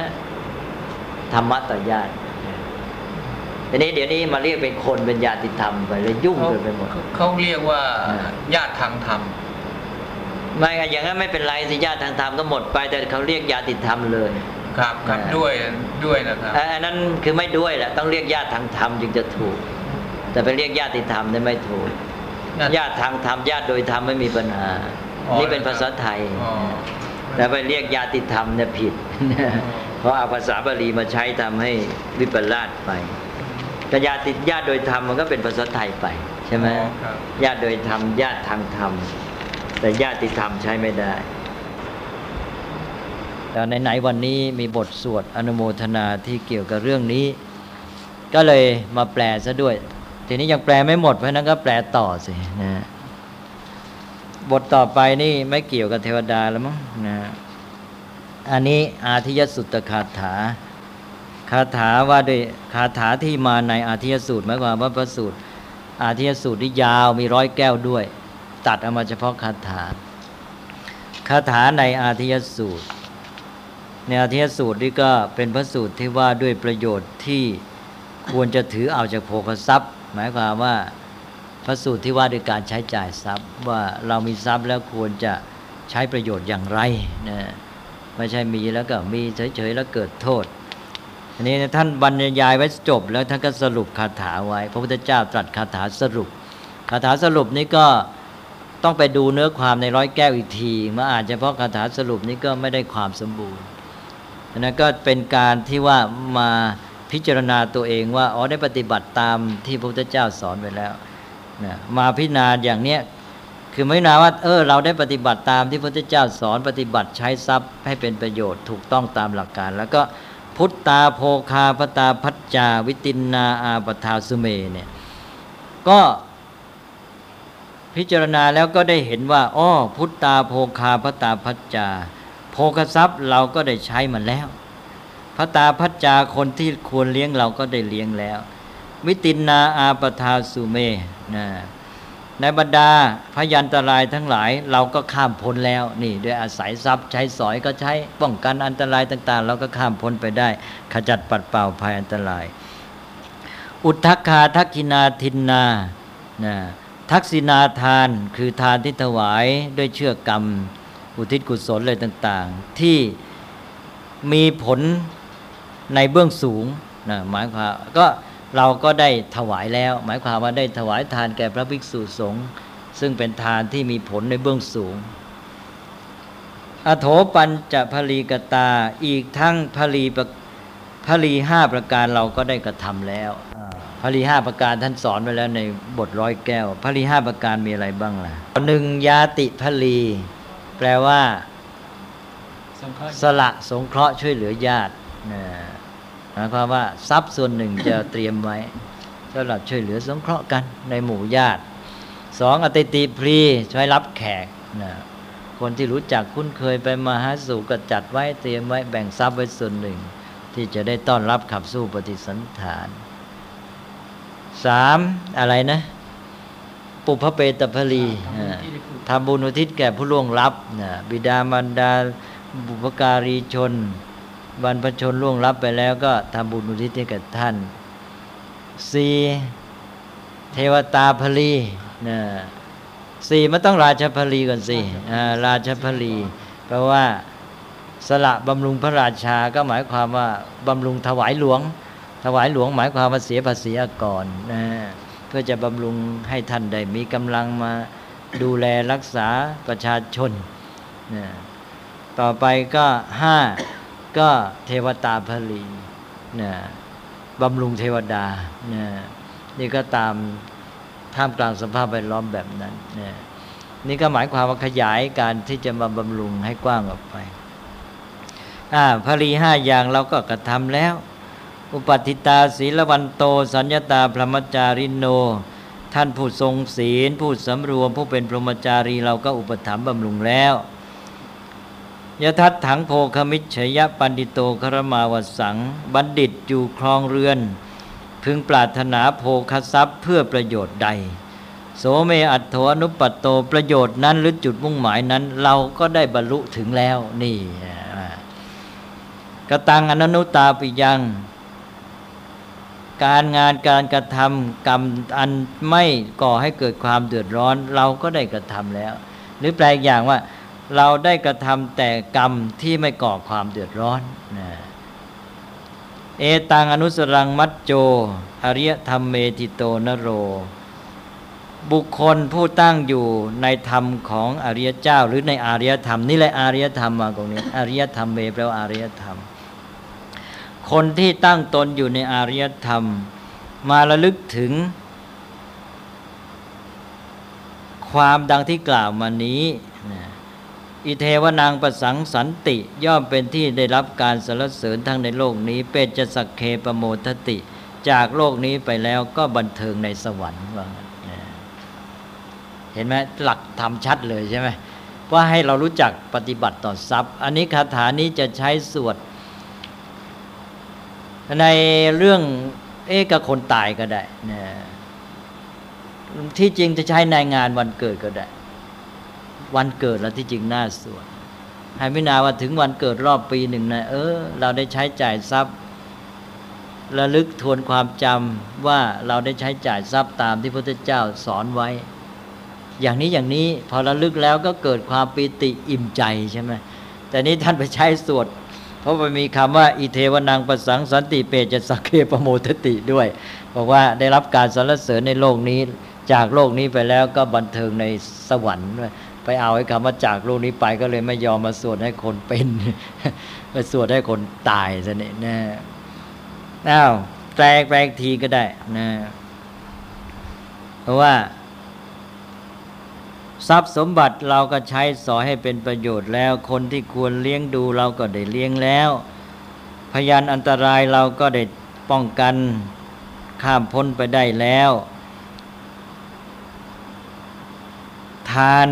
ธรรมะต่อญาติทีนี้เดี๋ยวนี้มาเรียกเป็นคนเป็นญาติธรรมไปเลยยุ่งเขาเกินไปหมดเขาเรียกว่าอ่าญาติทางธรรมไม่อะอย่างนั้นไม่เป็นไรสิญาติทางธรรมก็หมดไปแต่เขาเรียกญาติธรรมเลย ครับครับอ่าด้วยด้วยนะครับอ่าอันนั้นคือไม่ด้วยแหละต้องเรียกญาติทางธรรมจึงจะถูก แต่ไปเรียกญาติธรรมเนี่ยไม่ถูกญาติทางธรรมญาติโดยธรรมไม่มีปัญหาอ๋อนี่เป็นภาษาไทยอ๋อแต่ไปเรียกญาติธรรมเนี่ยผิด เพราะเอาภาษาบาลีมาใช้ทำให้วิปลาสไปแต่ญาติญาติโดยธรรมมันก็เป็นภาษาไทยไปใช่ไหมอ๋อครับญาติโดยธรรมญาติทางธรรมแต่ญาติธรรมใช้ไม่ได้ แต่ไหนๆวันนี้มีบทสวดอนุโมทนาที่เกี่ยวกับเรื่องนี้ ก็เลยมาแปลซะด้วย ทีนี้ยังแปลไม่หมดเพราะนั้นก็แปลต่อสินะบทต่อไปนี่ไม่เกี่ยวกับเทวดาแล้วมั้งนะอันนี้อาทิยสุตตคาถา คาถาว่าด้วยคาถาที่มาในอาทิยสูตรหมายความว่าพระสูตร อาทิยสูตรที่ยาวมีร้อยแก้วด้วย ตัดเอามาเฉพาะคาถา คาถาในอาทิยสูตร ในอาทิยสูตรนี่ก็เป็นพระสูตรที่ว่าด้วยประโยชน์ที่ควรจะถือเอาจากโภคทรัพย์ หมายความว่าพระสูตรที่ว่าด้วยการใช้จ่ายทรัพย์ ว่าเรามีทรัพย์แล้วควรจะใช้ประโยชน์อย่างไรนะไม่ใช่มีแล้วก็มีเฉยๆแล้วเกิดโทษอันนี้ท่านบรรยายไว้จบ แล้วท่านก็สรุปคาถาไว้ พระพุทธเจ้าตรัสคาถาสรุปคาถาสรุปนี้ก็ต้องไปดูเนื้อความในร้อยแก้วอีกทีมาอ่านเฉพาะคาถาสรุปนี้ก็ไม่ได้ความสมบูรณ์ นั้นก็เป็นการที่ว่ามาพิจารณาตัวเองว่าอ๋อได้ปฏิบัติตามที่พระพุทธเจ้าสอนไว้แล้วนะมาพิจารณาอย่างเนี้ยคือไม่นาว่าเออเราได้ปฏิบัติตามที่พระพุทธเจ้าสอนปฏิบัติใช้ทรัพย์ให้เป็นประโยชน์ถูกต้องตามหลักการ แล้วก็พุทตาโภคาพตาพัจจา วิตินนาอาปทาสุเมเนี่ยก็พิจารณาแล้วก็ได้เห็นว่าอ้อพุทตาโภคาพตาพัจจา โภคทรัพย์เราก็ได้ใช้มันแล้วพระตาพัจจาคนที่ควรเลี้ยงเราก็ได้เลี้ยงแล้ว วิตินนาอาปทาสุเมนะในบรรดาพยันตรายทั้งหลาย เราก็ข้ามพ้นแล้ว นี่ด้วยอาศัยทรัพย์ใช้สอยก็ใช้ป้องกันอันตรายต่าง ๆ เราก็ข้ามพ้นไปได้ ขจัดปัดเป่าภัยอันตราย อุทธคาทักกินาทินนานะทักษินาทานคือทานที่ถวายด้วยเชื่อกรรม อุทิศกุศลอะไรต่างๆ ที่มีผลในเบื้องสูงนะหมายความก็เราก็ได้ถวายแล้ว หมายความว่าได้ถวายทานแก่พระภิกษุสงฆ์ซึ่งเป็นทานที่มีผลในเบื้องสูง อโถปัญจะผลีกตาอีกทั้งผลีผลีห้าประการเราก็ได้กระทำแล้วผลีห้าประการท่านสอนไว้แล้วในบทร้อยแก้วผลีห้าประการมีอะไรบ้างล่ะหนึ่งยาติผลี แปลว่าสละสงเคราะห์ช่วยเหลือญาตินะหมายความว่าทรัพย์ส่วนหนึ่งจะเตรียมไว้สำหรับช่วยเหลือสงเคราะห์กันในหมู่ญาติสองอติติพรีช่วยรับแขกนะคนที่รู้จักคุ้นเคยไปมาหาสู่ก็จัดไว้เตรียมไว้แบ่งทรัพย์ไว้ส่วนหนึ่ง ที่จะได้ต้อนรับขับสู้ปฏิสันฐานสามอะไรนะ ปุพเปตพลีทำบุญอุทิศแก่ผู้ล่วงลับนะบิดามารดาบุพการีชนบรรพชนล่วงลับไปแล้วก็ทำบุญอุทิศให้กับท่านสี่เทวตาพลีนะสี่มันต้องราชพลีก่อนสิราชพลีเพราะว่าสละบำรุงพระราชาก็หมายความว่าบำรุงถวายหลวง ถวายหลวงหมายความว่าเสียภาษีก่อนนะ พื่อจะบำรุงให้ท่านได้มีกำลังมาดูแลรักษาประชาชนนะต่อไปก็ห้าก็เทวตาพลีนะบำรุงเทวดานะนี่ก็ตามท่ามกลางสภาพแวดล้อมแบบนั้นนะนี่ก็หมายความว่าขยายการที่จะมาบำรุงให้กว้างออกไปอ่าพลีห้าอย่างเราก็กระทำแล้ว อุปติตาศีลวันโต สัญญาตาพรหมจาริโน ท่านผู้ทรงศีล ผู้สำรวม ผู้เป็นพรหมจารีเราก็อุปถัมภ์บำรุงแล้วยทัตถังโพคมิชยปันดิโตครมาวสัง บัณฑิตอยู่ครองเรือน พึงปรารถนาโภคทรัพย์เพื่อประโยชน์ใด โสเมอัตโถอนุปัตโตประโยชน์นั้นหรือจุดมุ่งหมายนั้น เราก็ได้บรรลุถึงแล้วนี่กตังอนันุตาปิยัง การงานการกระทำกรรมอันไม่ก่อให้เกิดความเดือดร้อน เราก็ได้กระทำแล้ว หรือแปลอย่างว่าเราได้กระทำแต่กรรมที่ไม่ก่อความเดือดร้อนนะเอตังอนุสรังมัจโจ อริยธรรมเมติโตนโร บุคคลผู้ตั้งอยู่ในธรรมของอริยเจ้า หรือในอารยธรรม นี่แหละอารยธรรมมาตรงนี้ อริยธรรมเมแปลว่าอารยธรรม คนที่ตั้งตนอยู่ในอารยธรรม มาระลึกถึง ความดังที่กล่าวมานี้อิเทวนางประสังสันติย่อมเป็นที่ได้รับการสรรเสริญทั้งในโลกนี้ เป็นจะสักเคปโมทติ จากโลกนี้ไปแล้วก็บันเทิงในสวรรค์ว่าเห็นไหมหลักทำชัดเลยใช่ไหมว่าให้เรารู้จักปฏิบัติต่อทรัพย์ อันนี้คาถานี้จะใช้สวด ในเรื่องเอ๊กับคนตายก็ได้นะที่จริงจะใช้ในงานวันเกิดก็ได้ วันเกิดแล้วที่จริงน่าสวดให้พินาว่าถึงวันเกิดรอบปีหนึ่งนะเออ เราได้ใช้จ่ายทรัพย์ระลึกทวนความจำว่าเราได้ใช้จ่ายทรัพย์ตามที่พระพุทธเจ้าสอนไว้ อย่างนี้อย่างนี้พอระลึกแล้วก็เกิดความปีติอิ่มใจใช่ไหมแต่นี้ท่านไปใช้สวด เพราะมันมีคำว่าอิเทวนังประสังสันติเปจะสักเคปโมทติด้วยบอกว่าได้รับการสรรเสริญในโลกนี้ จากโลกนี้ไปแล้วก็บันเทิงในสวรรค์ไปเอาไอ้คำว่าจากโลกนี้ไปก็เลยไม่ยอมมาสวดให้คนเป็นมาสวดให้คนตายซะเนี่ยนะอ้าวแปลกแปลกทีก็ได้นะเพราะว่า ทรัพย์สมบัติเราก็ใช้สอให้เป็นประโยชน์แล้ว คนที่ควรเลี้ยงดูเราก็ได้เลี้ยงแล้ว พยานอันตรายเราก็ได้ป้องกันข้ามพ้นไปได้แล้ว ทาน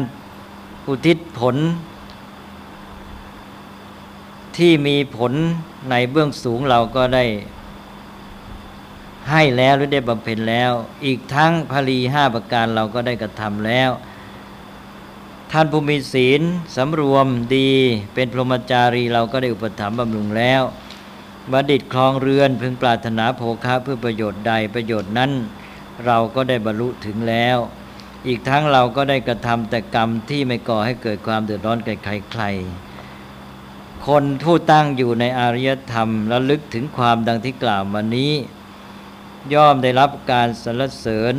อุทิศผล ที่มีผลในเบื้องสูงเราก็ได้ ให้แล้วหรือได้บำเพ็ญแล้ว อีกทั้งพลีห้าประการเราก็ได้กระทำแล้ว ท่านผู้มีศีลสำรวมดี เป็นพรหมจารีเราก็ได้อุปถัมภ์บำรุงแล้วบัณฑิตคลองเรือนพึงปรารถนาโภคะเพื่อประโยชน์ใดประโยชน์นั้น เราก็ได้บรรลุถึงแล้ว อีกทั้งเราก็ได้กระทำแต่กรรมที่ไม่ก่อให้เกิดความเดือดร้อนแก่ใครๆคนผู้ตั้งอยู่ในอารยธรรมและลึกถึงความดังที่กล่าวมานี้ ย่อมได้รับการสรรเสริญ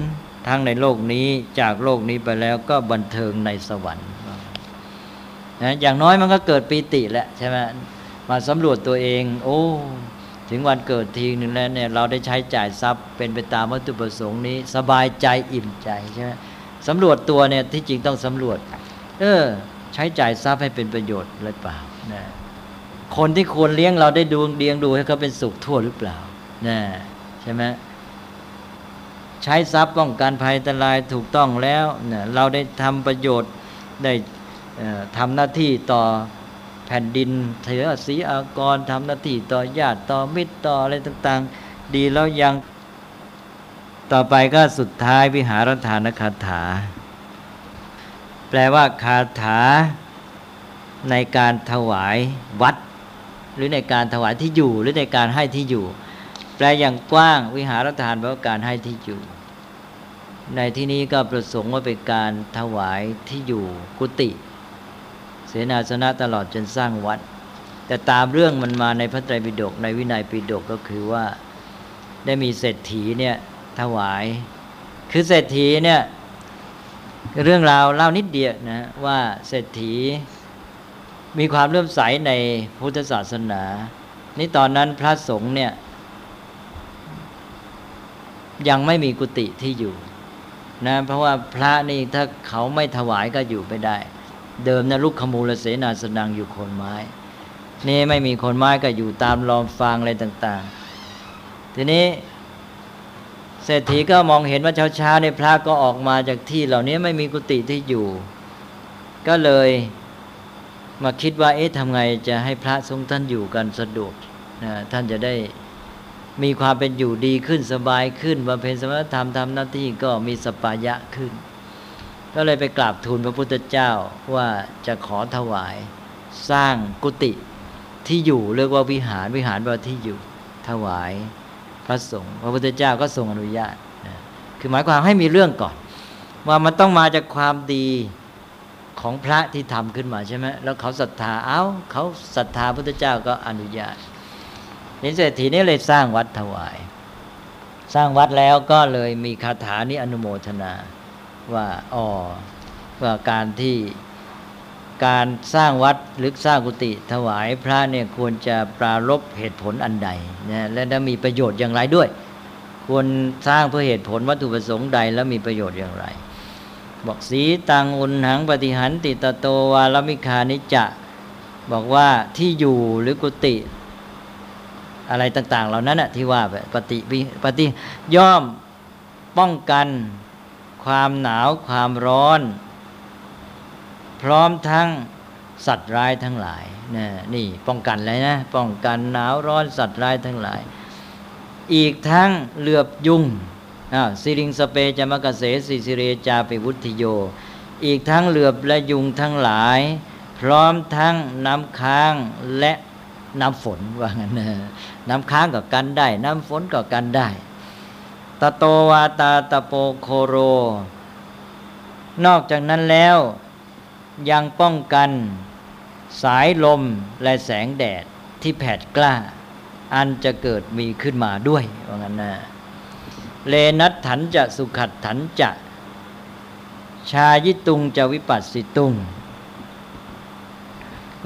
ทั้งในโลกนี้จากโลกนี้ไปแล้วก็บันเทิงในสวรรค์นะอย่างน้อยมันก็เกิดปีติแหละใช่ไหมมาสำรวจตัวเอง โอ้ ถึงวันเกิดทีหนึ่งแล้วเนี่ยเราได้ใช้จ่ายทรัพย์ เป็นไปตามวัตถุประสงค์นี้ สบายใจอิ่มใจใช่ไหมสำรวจตัวเนี่ยที่จริงต้องสำรวจ เออ ใช้จ่ายทรัพย์ให้เป็นประโยชน์หรือเปล่านะคนที่ควรเลี้ยงเราได้ดูเลี้ยงดูให้เขาเป็นสุขทั่วหรือเปล่านะใช่ไหม ใช้ทรัพย์ป้องกันภัยอันตรายถูกต้องแล้วนะเราได้ทำประโยชน์ได้ทำหน้าที่ต่อแผ่นดินเถือศีอากรทำหน้าที่ต่อญาติต่อมิตรต่ออะไรต่างๆ ดีแล้วยังต่อไปก็สุดท้ายวิหารทานคาถา แปลว่าคาถาในการถวายวัด หรือในการถวายที่อยู่หรือในการให้ที่อยู่ ลอย่างกว้าง วิหารทานแปลว่าการให้ที่อยู่ ในที่นี้ก็ประสงค์ว่าเป็นการถวายที่อยู่กุฏิเสนาสนะตลอดจนสร้างวัด แต่ตามเรื่องมันมาในพระไตรปิฎกในวินัยปิฎกก็คือว่าได้มีเศรษฐีเนี่ยถวาย คือเศรษฐีเนี่ยเรื่องราวเล่านิดเดียวนะว่าเศรษฐีมีความเลื่อมใสในพุทธศาสนา นี่ตอนนั้นพระสงฆ์เนี่ย ยังไม่มีกุฏิที่อยู่นะเพราะว่าพระนี่ถ้าเขาไม่ถวายก็อยู่ไม่ได้ เดิมนะลูกขมูลเสนาสนังอยู่คนไม้ นี่ไม่มีคนไม้ก็อยู่ตามลอมฟางอะไรต่าง ๆ ทีนี้เศรษฐีก็มองเห็นว่าเช้าๆในพระก็ออกมาจากที่เหล่านี้ไม่มีกุฏิที่อยู่ ก็เลยมาคิดว่าเอ๊ะทำไงจะให้พระทรงท่านอยู่กันสะดวกนะท่านจะได้ มีความเป็นอยู่ดีขึ้นสบายขึ้นบำเพ็ญสมณธรรมทำหน้าที่ก็มีสปายะขึ้น ก็เลยไปกราบทูลพระพุทธเจ้าว่าจะขอถวาย สร้างกุฏิที่อยู่เรียกว่าวิหารวิหารว่าที่อยู่ถวายพระสงฆ์พระพุทธเจ้าก็ทรงอนุญาตคือหมายความให้มีเรื่องก่อน ว่ามันต้องมาจากความดีของพระที่ทำขึ้นมาใช่ไหมแล้วเขาศรัทธาเอา้าเขาศรัทธาพระพุทธเจ้าก็อนุญาต นี่เศรษฐีนี่เลยสร้างวัดถวาย สร้างวัดแล้วก็เลยมีคาถานี้อนุโมทนาว่าอ๋อว่าการที่การสร้างวัดหรือสร้างกุฏิถวายพระเนี่ยควรจะปรารบเหตุผลอันใดนะและได้มีประโยชน์อย่างไรด้วย ควรสร้างเพื่อเหตุผลวัตถุประสงค์ใดแล้วมีประโยชน์อย่างไร บอกสีตังอุนหังปฏิหันติตโตวาลมิคานิจะ บอกว่าที่อยู่หรือกุฏิ อะไรต่าง ๆ เหล่านั้นนะที่ว่าปฏิปฏิย่อมป้องกันความหนาวความร้อน พร้อมทั้งสัตว์ร้ายทั้งหลายนี่นี่ป้องกันเลยนะ ป้องกันหนาวร้อนสัตว์ร้ายทั้งหลาย อีกทั้งเหลือบยุงสิริงสเปจมกเสสิสิเรจาปิวุติโย อีกทั้งเหลือบและยุงทั้งหลาย พร้อมทั้งน้ำค้างและ น้ำฝนว่างั้นนะน้ำค้างก็กันได้ น้ำฝนก็กันได้ตโตวาตาตโปโคโร นอกจากนั้นแล้วยังป้องกันสายลมและแสงแดดที่แผดกล้า อันจะเกิดมีขึ้นมาด้วยว่างั้นนะเลนัตถันจะสุขัดถันจะ ชายิตุงจะวิปัสสิตุง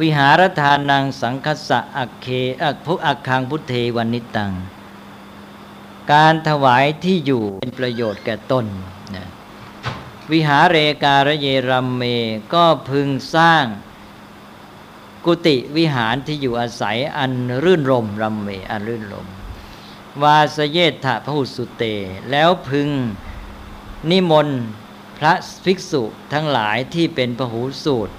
วิหารทานังสังคสะอักเคอักพุอักคังพุทเทวันิตัง การถวายที่อยู่เป็นประโยชน์แก่ตนนะวิหาเรการเยรัมเมก็พึงสร้างกุฏิวิหารที่อยู่อาศัยอันรื่นรมรัมเมอันรื่นรม วาสเยธะพหุสุเต แล้วพึงนิมนต์พระภิกษุทั้งหลายที่เป็นพหูสูตร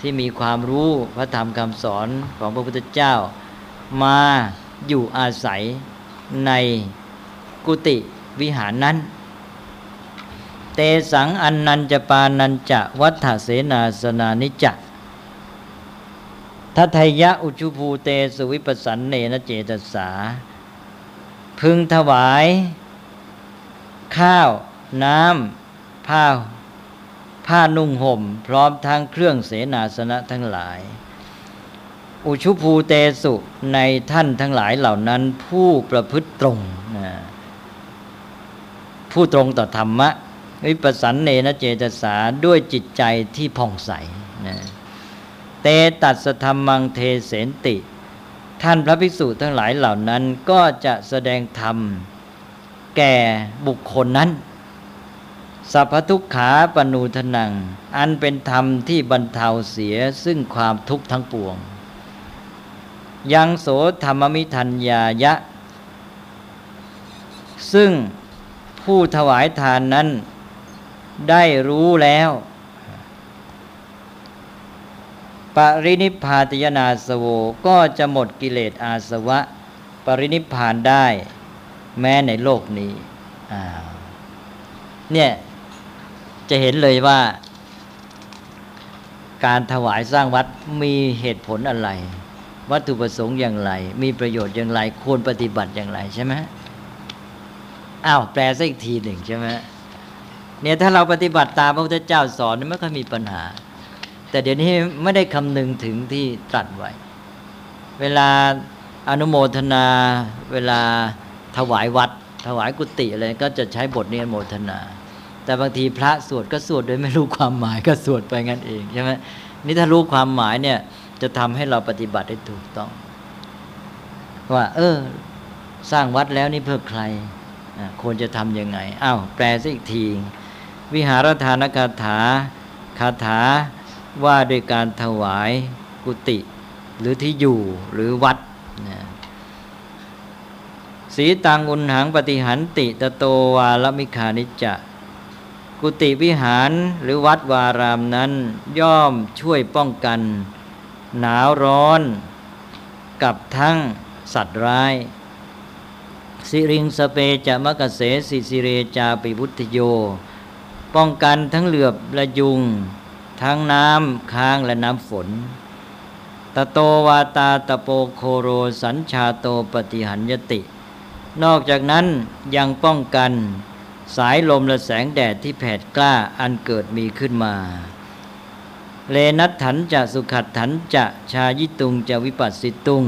ที่มีความรู้พระธรรมคำสอนของพระพุทธเจ้า มาอยู่อาศัยในกุฏิวิหารนั้น เตสังอันนันจะปานันจะวัฏเสนาสนานิจักทัทยะอุชุภูเตสุวิปสันเนนเจตสา พึงถวาย ข้าวน้ำผ้า ผ้านุ่งห่ม พร้อมทั้งเครื่องเสนาสนะทั้งหลาย อุชุภูเตสุในท่านทั้งหลายเหล่านั้นผู้ประพฤติตรงนะผู้ตรงต่อธรรมะวิปัสันเนนะเจตสาด้วยจิตใจที่ผ่องใสนะเตตัสธรรมังเทเสนติ ท่านพระภิกษุทั้งหลายเหล่านั้นก็จะแสดงธรรมแก่บุคคลนั้น สัพพทุกขาปนูทนัง อันเป็นธรรมที่บรรเทาเสียซึ่งความทุกข์ทั้งปวง ยังโสธรรมมิทัญญายะ ซึ่งผู้ถวายทานนั้นได้รู้แล้ว ปรินิพพาตยนาสโวก็จะหมดกิเลสอาสวะ ปรินิพพานได้ แม้ในโลกนี้เนี่ย จะเห็นเลยว่า การถวายสร้างวัดมีเหตุผลอะไร วัตถุประสงค์อย่างไร มีประโยชน์อย่างไร ควรปฏิบัติอย่างไรใช่ไหมอ้าวแปลซะอีกทีหนึ่งใช่ไหมเนี่ยถ้าเราปฏิบัติตามพระพุทธเจ้าสอนไม่ค่อยมีปัญหา แต่เดี๋ยวนี้ไม่ได้คำนึงถึงที่ตรัสไว้ เวลาอนุโมทนา เวลาถวายวัด ถวายกุฏิอะไรก็จะใช้บทนี้อนุโมทนา แต่บางทีพระสวดก็สวดโดยไม่รู้ความหมายก็สวดไปงั้นเองใช่ไหมนี่ถ้ารู้ความหมายเนี่ยจะทำให้เราปฏิบัติได้ถูกต้อง ว่า เออ สร้างวัดแล้วนี่เพื่อใครควรจะทำยังไงอ้าวแปลสักอีกที วิหารทานคาถาคาถาว่าด้วยการถวายกุฏิหรือที่อยู่หรือวัดนะสีตังอุณหังปฏิหันติตโตวาลมิคานิจะ กุฏิวิหารหรือวัดวารามนั้น ย่อมช่วยป้องกัน หนาวร้อน กับทั้งสัตว์ร้าย สิริงสเปจะมะกะเสสิสิเรจาปิพุทธโย ป้องกันทั้งเหลือบและยุง ทั้งน้ำค้างและน้ำฝนตโตวาตาตโปโคโรสัญชาโตปฏิหันยติ นอกจากนั้นยังป้องกัน สายลมและแสงแดดที่แผดกล้าอันเกิดมีขึ้นมา เลนัตถันจะสุขัดถันจะชายิตุงจะวิปัสสิตุง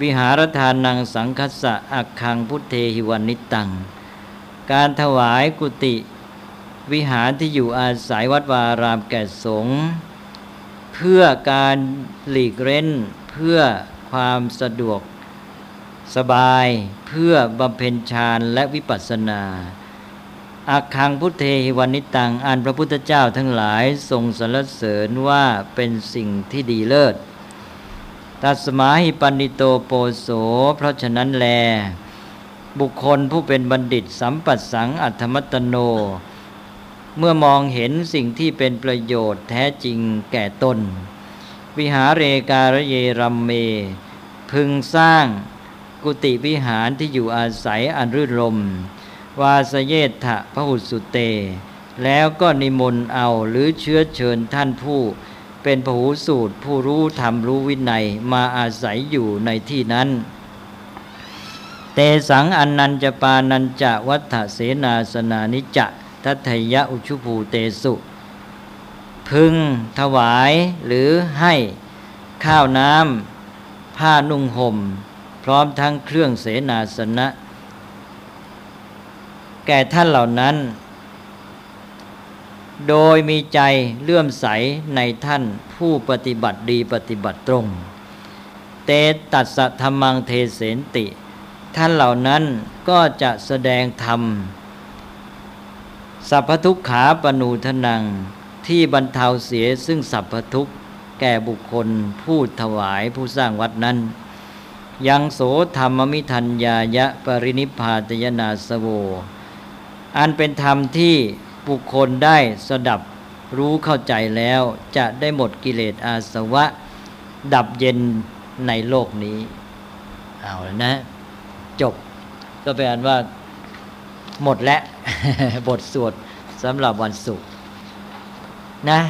วิหารทานนังสังคัสสะอักคังพุทเทหิวันนิตัง การถวายกุฏิวิหารที่อยู่อาศัยวัดวารามแก่สงฆ์เพื่อการหลีกเร้น เพื่อความสะดวกสบายเพื่อบำเพ็ญฌานและวิปัสสนา อาคังพุทเทหิวันิตัง อันพระพุทธเจ้าทั้งหลายทรงสรรเสริญว่าเป็นสิ่งที่ดีเลิศ ตัสมาหิปันิโตโปโส เพราะฉะนั้นแล บุคคลผู้เป็นบัณฑิตสัมปัสสังอัตถมัตโน เมื่อมองเห็นสิ่งที่เป็นประโยชน์แท้จริงแก่ตน วิหารเรการเยรัมเม พึงสร้างกุฏิวิหารที่อยู่อาศัยอันรื่นรมย์ วาสเยธะพระหุสุเต แล้วก็นิมนต์เอาหรือเชื้อเชิญท่านผู้ เป็นพหูสูตรผู้รู้ธรรมรู้วินัยมาอาศัยอยู่ในที่นั้น เตสังอันนันจะปานันจะวัฏเสนาสนานิจะทัตยะอุชุภูเตสุ พึงถวายหรือให้ข้าวน้ำผ้านุ่งห่ม พร้อมทั้งเครื่องเสนาสนะ ก่ท่านเหล่านั้น โดยมีใจเลื่อมใสในท่านผู้ปฏิบัติดีปฏิบัติตรง เตตัสธรรมังเทเสนติ ท่านเหล่านั้นก็จะแสดงธรรมสัพพทุกขาปนูทนังที่บรรเทาเสียซึ่งสัพพทุกข์แก่บุคคลผู้ถวายผู้สร้างวัดนั้น ยังโสธรรมมิทัญญายะปรินิพพาตยนาสโว อันเป็นธรรมที่บุคคลได้สดับรู้เข้าใจแล้วจะได้หมดกิเลสอาสวะ ดับเย็นในโลกนี้ เอาแล้วนะ จบ ก็แปลว่าหมดแล้ว บทสวดสำหรับวันศุกร์นะ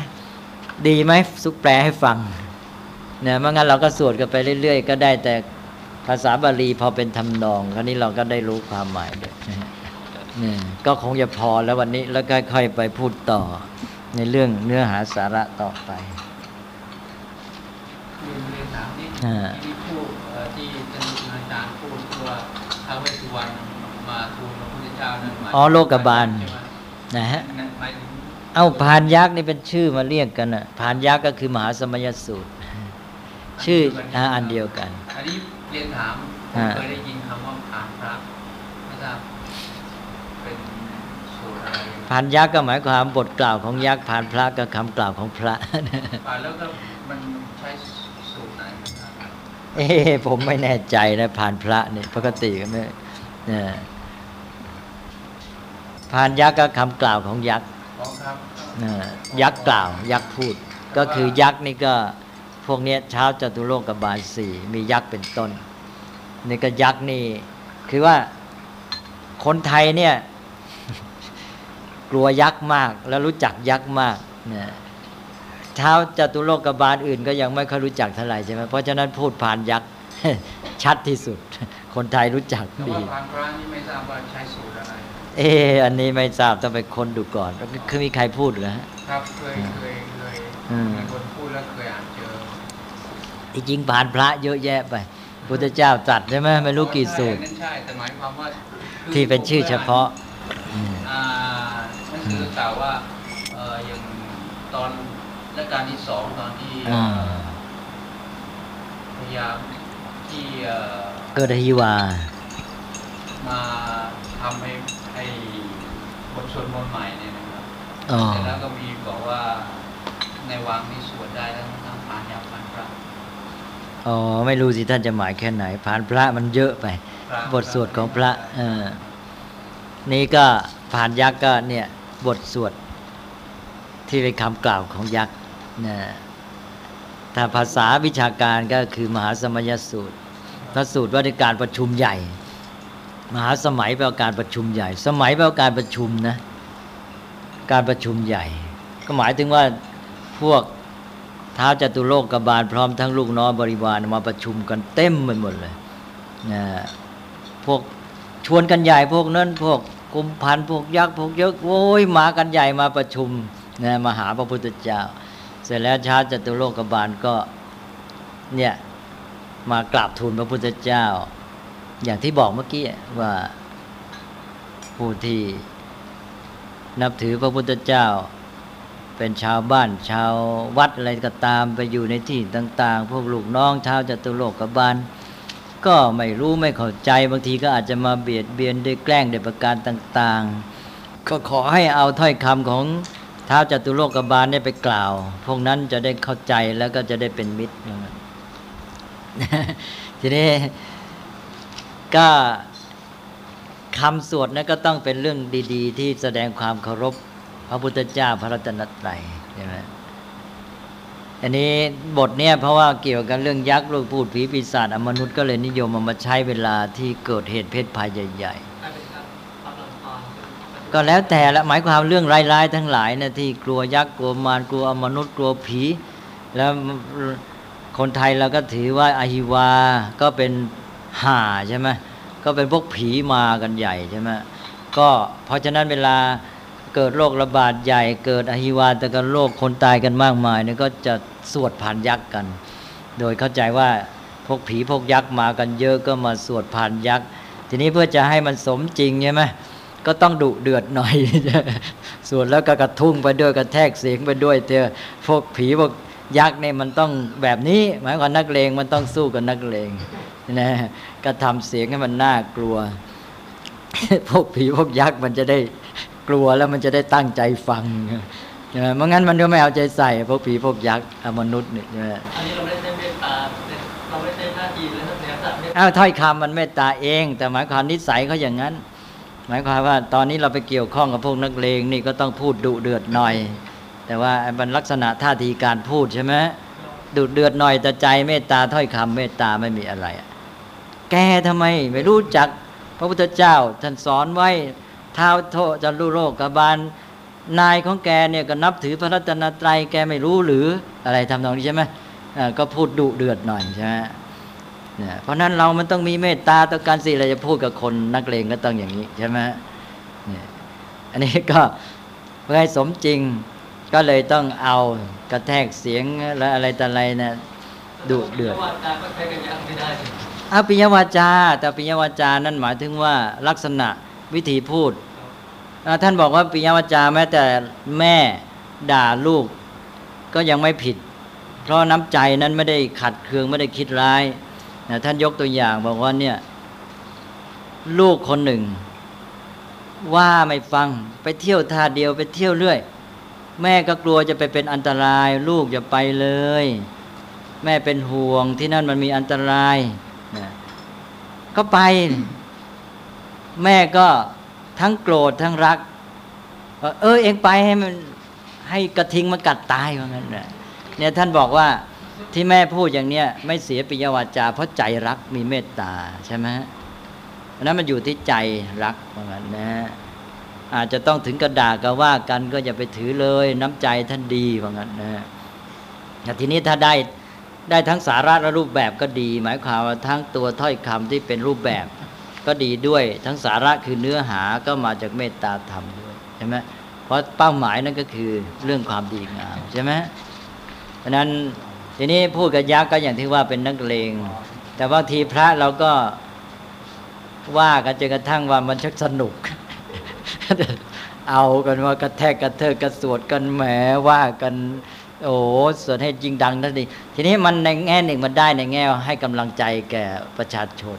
ดีไหมสุกแปลให้ฟังเนี่ยเมื่องั้นเราก็สวดกันไปเรื่อยๆ ก็ได้แต่ภาษาบาลีพอเป็นทำนอง คราวนี้เราก็ได้รู้ความหมายด้วย ก็คงจะพอแล้ววันนี้แล้วค่อยๆไปพูดต่อในเรื่องเนื้อหาสาระต่อไปเรียนเรียนถามนี่อ่าที่พูดเอ่อที่ท่านอาจารย์พูดว่าท้าวเวสสุวรรณมาทูลพระพุทธเจ้านั้นหมายอ๋อโลกบาลใช่ไหมนะฮะนั่นหมายถึงเอ้าพานยักษ์นี่เป็นชื่อมาเรียกกันน่ะพานยักษ์ก็คือมหาสมัยสูตร ชื่ออ่าอันเดียวกัน อันนี้เรียนถามผมอ่าเคยได้ยินคำว่าผานพระไม่ทราบเป็นสู ตรอะไรพานยักษ์ก็หมายความบทกล่าวของยักษ์พานพระก็คำกล่าวของพระอ่าแล้วก็มันใช้สูตรไหนครับเอ๊ะผมไม่แน่ใจนะพานพระนี่ปกติก็ไม่เนี่ยพานยักษ์ก็คำกล่าวของยักษ์ขอครับนะยักษ์กล่าว ยักษ์พูด ก็คือยักษ์นี่ก็พวกเนี้ยเช้าจตุโลกบาลสี่มียักษ์เป็นต้นนี่ก็ยักษ์นี่คือว่าคนไทยเนี่ย กลัวยักษ์มาก แล้วรู้จักยักษ์มากนะเช้าจตุโลกบาลอื่นก็ยังไม่ค่อยรู้จักเท่าไหร่ใช่ไหมเพราะฉะนั้นพูดผ่านยักษ์ชัดที่สุด คนไทยรู้จักแต่ดีว่าผานพระนี่ไม่ทราบว่าใช้สูตรอะไรเอออันนี้ไม่ทราบต้องไปค้นดูก่อนคือมีใครพูดเหรอฮะครับเคยเคยเคยอืมมีคนพูดแล้วเคยอ่านเจอที่จริงผ่านพระเยอะแยะไปพุทธเจ้าตรัดใช่ไหมไม่รู้กี่สูตรใช่นั่นใช่แต่หมายความว่าคือที่เป็นชื่อเฉพาะอืมอ่าหนัง สือกล่าวว่าเอ่ออย่างตอนรัชกาลที่สองตอนที่อ่า พยายามที่เอ่อเกิดฮิวา มาทำให้ให้บทสวดมนต์ใหม่เนี่ยนะครับอ๋อ เสร็จแล้วก็มีบอกว่าในวังนี่สวดได้ทั้งทั้งผ่านยาผ่านพระอ๋อ ไม่รู้สิท่านจะหมายแค่ไหนผ่านพระมันเยอะไปพระบทสวดของพระ เออ นี่ก็ผ่านยักษ์ก็เนี่ย บทสวด ที่เป็นคำกล่าวของยักษ์นะถ้าภาษาวิชาการก็คือมหาสมัยสูตรพระสูตรว่าด้วยการประชุมใหญ่ มหาสมัยแปลว่าการประชุมใหญ่ สมัยแปลว่าการประชุมนะ การประชุมใหญ่ ก็หมายถึงว่าพวกท้าวจตุโลกกบาลพร้อมทั้งลูกน้องบริวารมาประชุมกันเต็มไปหมดเลยนะพวกชวนกันใหญ่พวกนั้นพวก กุมพันพวกยักษ์พวกเยอะโอ้ยมากันใหญ่มาประชุมนะมาหาพระพุทธเจ้า เสร็จแล้วชาติจตุโลกบาลก็เนี่ยมากราบทูลพระพุทธเจ้า อย่างที่บอกเมื่อกี้ว่าผู้ที่นับถือพระพุทธเจ้า เป็นชาวบ้านชาววัดอะไรก็ตามไปอยู่ในที่ต่าง ๆ พวกลูกน้องชาวจตุโลกบาล ก็ไม่รู้ไม่เข้าใจบางทีก็อาจจะมาเบียดเบียนด้วยแกล้งด้วยประการต่าง ๆ ก็ขอให้เอาถ้อยคำของท้าวจตุโลกบาลเนี่ยไปกล่าว พวกนั้นจะได้เข้าใจแล้วก็จะได้เป็นมิตรทีนี้ก็คำสวดนั้นก็ต้องเป็นเรื่องดี ๆ ที่แสดงความเคารพ พระพุทธเจ้าพระรัตนตรัยใช่ไหม อันนี้บทเนี่ยเพราะว่าเกี่ยวกับเรื่องยักษ์ลูกพูดผีปีศาจอมนุษย์ก็เลยนิยมเอามาใช้เวลาที่เกิดเหตุเพศภัยใหญ่ๆกลายเป็นการทำละครก็แล้วแต่ละหมายความเรื่องร้ายๆทั้งหลายนะที่กลัวยักษ์กลัวมารกลัวอมนุษย์กลัวผี แล้วคนไทยเราก็ถือว่าอาหิวาก็เป็นห่าใช่ไหมก็เป็นพวกผีมากันใหญ่ใช่ไหมก็เพราะฉะนั้นเวลา เกิดโรคระบาดใหญ่ เกิดอหิวาตกันโรคคนตายกันมากมายเนี่ยก็จะสวดผ่านยักษ์กัน โดยเข้าใจว่าพวกผีพวกยักษ์มากันเยอะก็มาสวดผ่านยักษ์ ทีนี้เพื่อจะให้มันสมจริงใช่ไหมก็ต้องดุเดือดหน่อย สวนแล้วก็กระทุ่งไปด้วยกระแทกเสียงไปด้วยเถอพวกผีพวกยักษ์เนี่ยมันต้องแบบนี้ หมายความนักเลงมันต้องสู้กับนักเลงนะก็ทำเสียงให้มันน่ากลัว พวกผีพวกยักษ์มันจะได้ กลัวแล้วมันจะได้ตั้งใจฟังใช่ไหมไม่งั้นมันก็ไม่เอาใจใส่พวกผีพวกยักษ์อะมนุษย์เนี่ยใช่ไหมอันนี้เราไม่ได้ใช้เมตตาเราไม่ได้ใช้ท่าทีเลยนะเนี่ยสัตว์เมตตาอ้าวถ้อยคำมันเมตตาเอง แต่หมายความนิสัยเขาอย่างนั้น หมายความว่าตอนนี้เราไปเกี่ยวข้องกับพวกนักเลงนี่ก็ต้องพูดดุเดือดหน่อย แต่ว่ามันลักษณะท่าทีการพูดใช่ไหมดุเดือดหน่อยแต่ใจเมตตาถ้อยคำเมตตาไม่มีอะไรอะแกทำไมไม่รู้จักพระพุทธเจ้าท่านสอนไว้เท้าโทจันรุโรคกบาลนายของแกเนี่ยก็นับถือพระรัตนตรัยแกไม่รู้หรืออะไรทำนองนี้ใช่ไหมอ่าก็พูดดุเดือดหน่อยใช่ไหมเนี่ยเพราะฉะนั้นเรามันต้องมีเมตตาต่อการสิเราจะพูดกับคนนักเลงก็ต้องอย่างนี้ใช่ไหมเนี่ยอันนี้ก็เพื่อให้สมจริงก็เลยต้องเอากระแทกเสียงและอะไรต่ออะไรนะดุเดือดว่าการก็ใช้กันยังไม่ได้อาปิยวาจา แต่ปิยวาจานั่นหมายถึงว่าลักษณะ วิธีพูด ท่านบอกว่าปิยวจาแม้แต่แม่ด่าลูกก็ยังไม่ผิด เพราะน้ำใจนั้นไม่ได้ขัดเคืองไม่ได้คิดร้ายนะท่านยกตัวอย่างบอกว่าเนี่ย ลูกคนหนึ่ง ว่าไม่ฟังไปเที่ยวท่าเดียวไปเที่ยวเรื่อย แม่ก็กลัวจะไปเป็นอันตราย ลูกอย่าไปเลย แม่เป็นห่วงที่นั่นมันมีอันตรายนะก็ไป แม่ก็ทั้งโกรธทั้งรัก เออเองไปให้มันให้กระทิงมันกัดตายว่างั้นเนี่ยท่านบอกว่าที่แม่พูดอย่างเนี้ยไม่เสียปิยวาจา เพราะใจรักมีเมตตาใช่ไหมอันนั้นมันอยู่ที่ใจรักว่างั้นนะอาจจะต้องถึงกระดาษก็ว่ากันก็อย่าไปถือเลย น้ำใจท่านดีว่างั้นนะแต่ทีนี้ถ้าได้ได้ทั้งสาระและรูปแบบก็ดี หมายความว่าทั้งตัวถ้อยคำที่เป็นรูปแบบ ก็ดีด้วย ทั้งสาระคือเนื้อหาก็มาจากเมตตาธรรมด้วยใช่ไหมเพราะเป้าหมายนั่นก็คือเรื่องความดีงามใช่ไหมเพราะนั้นทีนี้พูดกับยักษ์ก็อย่างที่ว่าเป็นนักเลง แต่บางทีพระเราก็ว่ากันจนกระทั่งว่ามันชักสนุก เอากันว่ากระแทกกระเทกกระสวดกันแหมว่ากันโอ้สวดให้จริงดังนั่นดีทีนี้มันในแง่หนึ่งมันได้ในแง่ให้กำลังใจแก่ประชาชน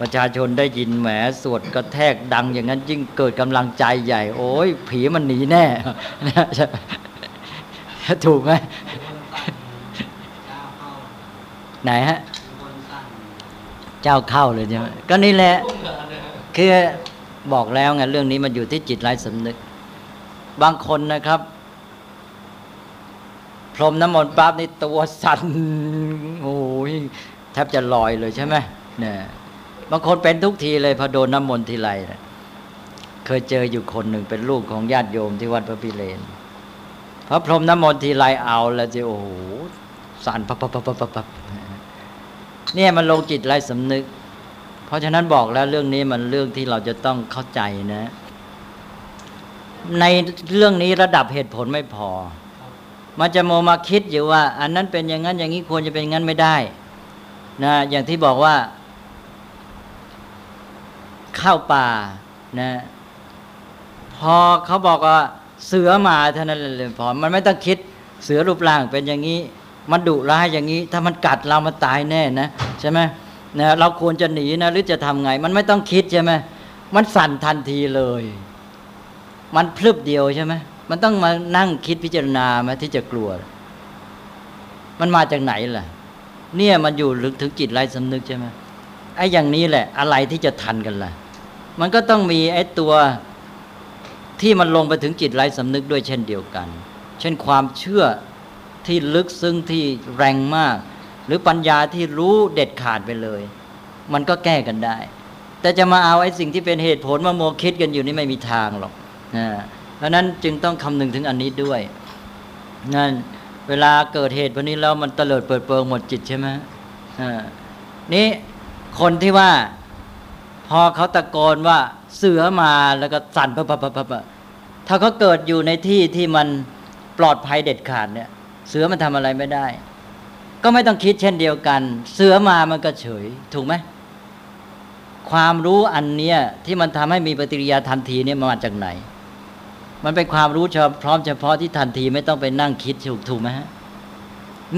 ประชาชนได้ยินแหมสวดกระแทกดัง อย่างนั้นยิ่งเกิดกำลังใจใหญ่ โอ้ยผีมันหนีแน่ถูกไหมไหนฮะ เจ้าเข้าเลยใช่ไหมก็นี่แหละคือบอกแล้วไงเรื่องนี้มันอยู่ที่จิตไร้สำนึก บางคนนะครับ พรมน้ำมนต์ปั๊บนี่ตัวสั่นโอ้ยแทบจะลอยเลยใช่ไหมเนี่ย บางคนเป็นทุกทีเลยพอโดนน้ำมนต์ทีไรเนี่ยเคยเจออยู่คนหนึ่งเป็นลูกของญาติโยมที่วัดพระพิเรนพระพรหมน้ำมนต์ทีไรเอาแล้วจะโอ้โหสั่นปับปับปับปับปับปับเนี่ยมันลงจิตไร้สำนึก เพราะฉะนั้นบอกแล้วเรื่องนี้มันเรื่องที่เราจะต้องเข้าใจนะ ในเรื่องนี้ระดับเหตุผลไม่พอ มันจะโมมาคิดอยู่ว่า อันนั้นเป็นอย่างนั้นอย่างนี้ควรจะเป็นอย่างนั้นไม่ได้ นะ อย่างที่บอกว่า เข้าป่านะพอเขาบอกว่าเสือมาเท่านั้นเลยพอมันไม่ต้องคิดเสือรูปร่างเป็นอย่างนี้ มันดุร้ายอย่างนี้ ถ้ามันกัดเรามันตายแน่นะใช่ไหมนะเราควรจะหนีนะหรือจะทำไง มันไม่ต้องคิดใช่ไหมมันสั่นทันทีเลย มันพลึบเดียวใช่ไหมมันต้องมานั่งคิดพิจารณาไหมที่จะกลัว มันมาจากไหนล่ะ เนี่ยมันอยู่ลึกถึงจิตไร้สำนึกใช่ไหมไอ้อย่างนี้แหละ อะไรที่จะทันกันล่ะ มันก็ต้องมีไอ้ตัวที่มันลงไปถึงจิตไร้สำนึกด้วยเช่นเดียวกัน เช่นความเชื่อที่ลึกซึ้งที่แรงมาก หรือปัญญาที่รู้เด็ดขาดไปเลย มันก็แก้กันได้ แต่จะมาเอาไอ้สิ่งที่เป็นเหตุผลมาโมคิดกันอยู่นี่ไม่มีทางหรอกนะเพราะนั้นจึงต้องคำนึงถึงอันนี้ด้วยนั่นเวลาเกิดเหตุพวกนี้แล้วมันเตลิดเปิดเปิงหมดจิตใช่ไหมอ่านี่คนที่ว่า พอเขาตะโกนว่าเสือมาแล้วก็สั่นปะปะปะปะปะถ้าเขาเกิดอยู่ในที่ที่มันปลอดภัยเด็ดขาดเนี่ย เสือมันทำอะไรไม่ได้ ก็ไม่ต้องคิดเช่นเดียวกัน เสือมามันก็เฉย ถูกไหมความรู้อันเนี้ยที่มันทำให้มีปฏิกิริยาทันทีเนี่ยมาจากไหน มันเป็นความรู้เฉพร้อมเฉพาะที่ทันทีไม่ต้องไปนั่งคิดถูกถูกไหมฮะ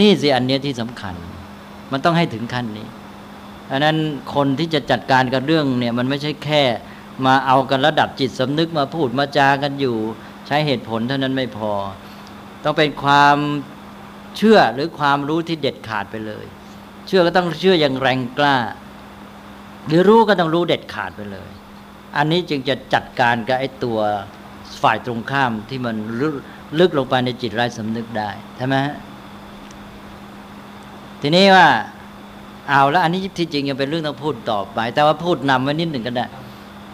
นี่สิอันเนี้ยที่สำคัญ มันต้องให้ถึงขั้นนี้ อันนั้นคนที่จะจัดการกับเรื่องเนี่ยมันไม่ใช่แค่มาเอากันระดับจิตสำนึกมาพูดมาจากันอยู่ ใช้เหตุผลเท่านั้นไม่พอ ต้องเป็นความเชื่อหรือความรู้ที่เด็ดขาดไปเลย เชื่อก็ต้องเชื่ออย่างแรงกล้า หรือรู้ก็ต้องรู้เด็ดขาดไปเลย อันนี้จึงจะจัดการกับไอ้ตัวฝ่ายตรงข้ามที่มันลึกลึกลงไปในจิตไร้สำนึกได้ใช่ไหมฮะทีนี้ว่า เอาแล้วอันนี้ที่จริงยังเป็นเรื่องต้องพูดต่อไป แต่ว่าพูดนำไว้นิดหนึ่งก็ได้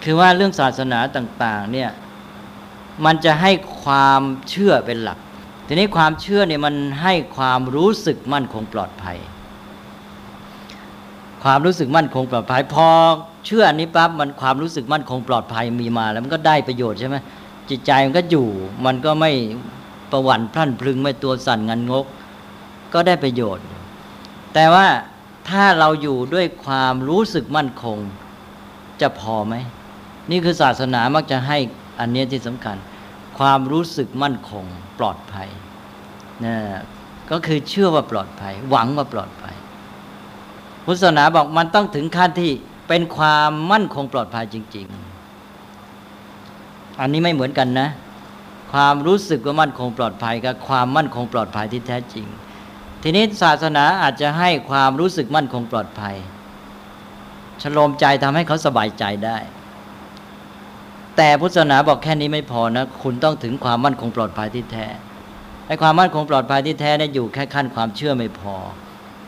คือว่าเรื่องศาสนาต่าง ๆ เนี่ยมันจะให้ความเชื่อเป็นหลัก ทีนี้ความเชื่อเนี่ยมันให้ความรู้สึกมั่นคงปลอดภัย ความรู้สึกมั่นคงปลอดภัย พอเชื่ออันนี้ปั๊บมันความรู้สึกมั่นคงปลอดภัยมีมา แล้วมันก็ได้ประโยชน์ใช่ไหมจิตใจมันก็อยู่ มันก็ไม่ประวั่นพลั่นพลึงไม่ตัวสั่นงันงก ก็ได้ประโยชน์ แต่ว่า ถ้าเราอยู่ด้วยความรู้สึกมั่นคง จะพอไหม นี่คือศาสนามักจะให้อันนี้ที่สำคัญ ความรู้สึกมั่นคง ปลอดภัยนะก็คือเชื่อว่าปลอดภัย หวังว่าปลอดภัย พุทธศาสนาบอกมันต้องถึงขั้นที่เป็นความมั่นคงปลอดภัยจริง ๆ อันนี้ไม่เหมือนกันนะ ความรู้สึกว่ามั่นคงปลอดภัยกับความมั่นคงปลอดภัยที่แท้จริง ทีนี้ศาสนาอาจจะให้ความรู้สึกมั่นคงปลอดภัยชโลมใจทำให้เขาสบายใจได้ แต่พุทธศาสนาบอกแค่นี้ไม่พอนะ คุณต้องถึงความมั่นคงปลอดภัยที่แท้ไอ้ความมั่นคงปลอดภัยที่แท้เนี่ยอยู่แค่ขั้นความเชื่อไม่พอ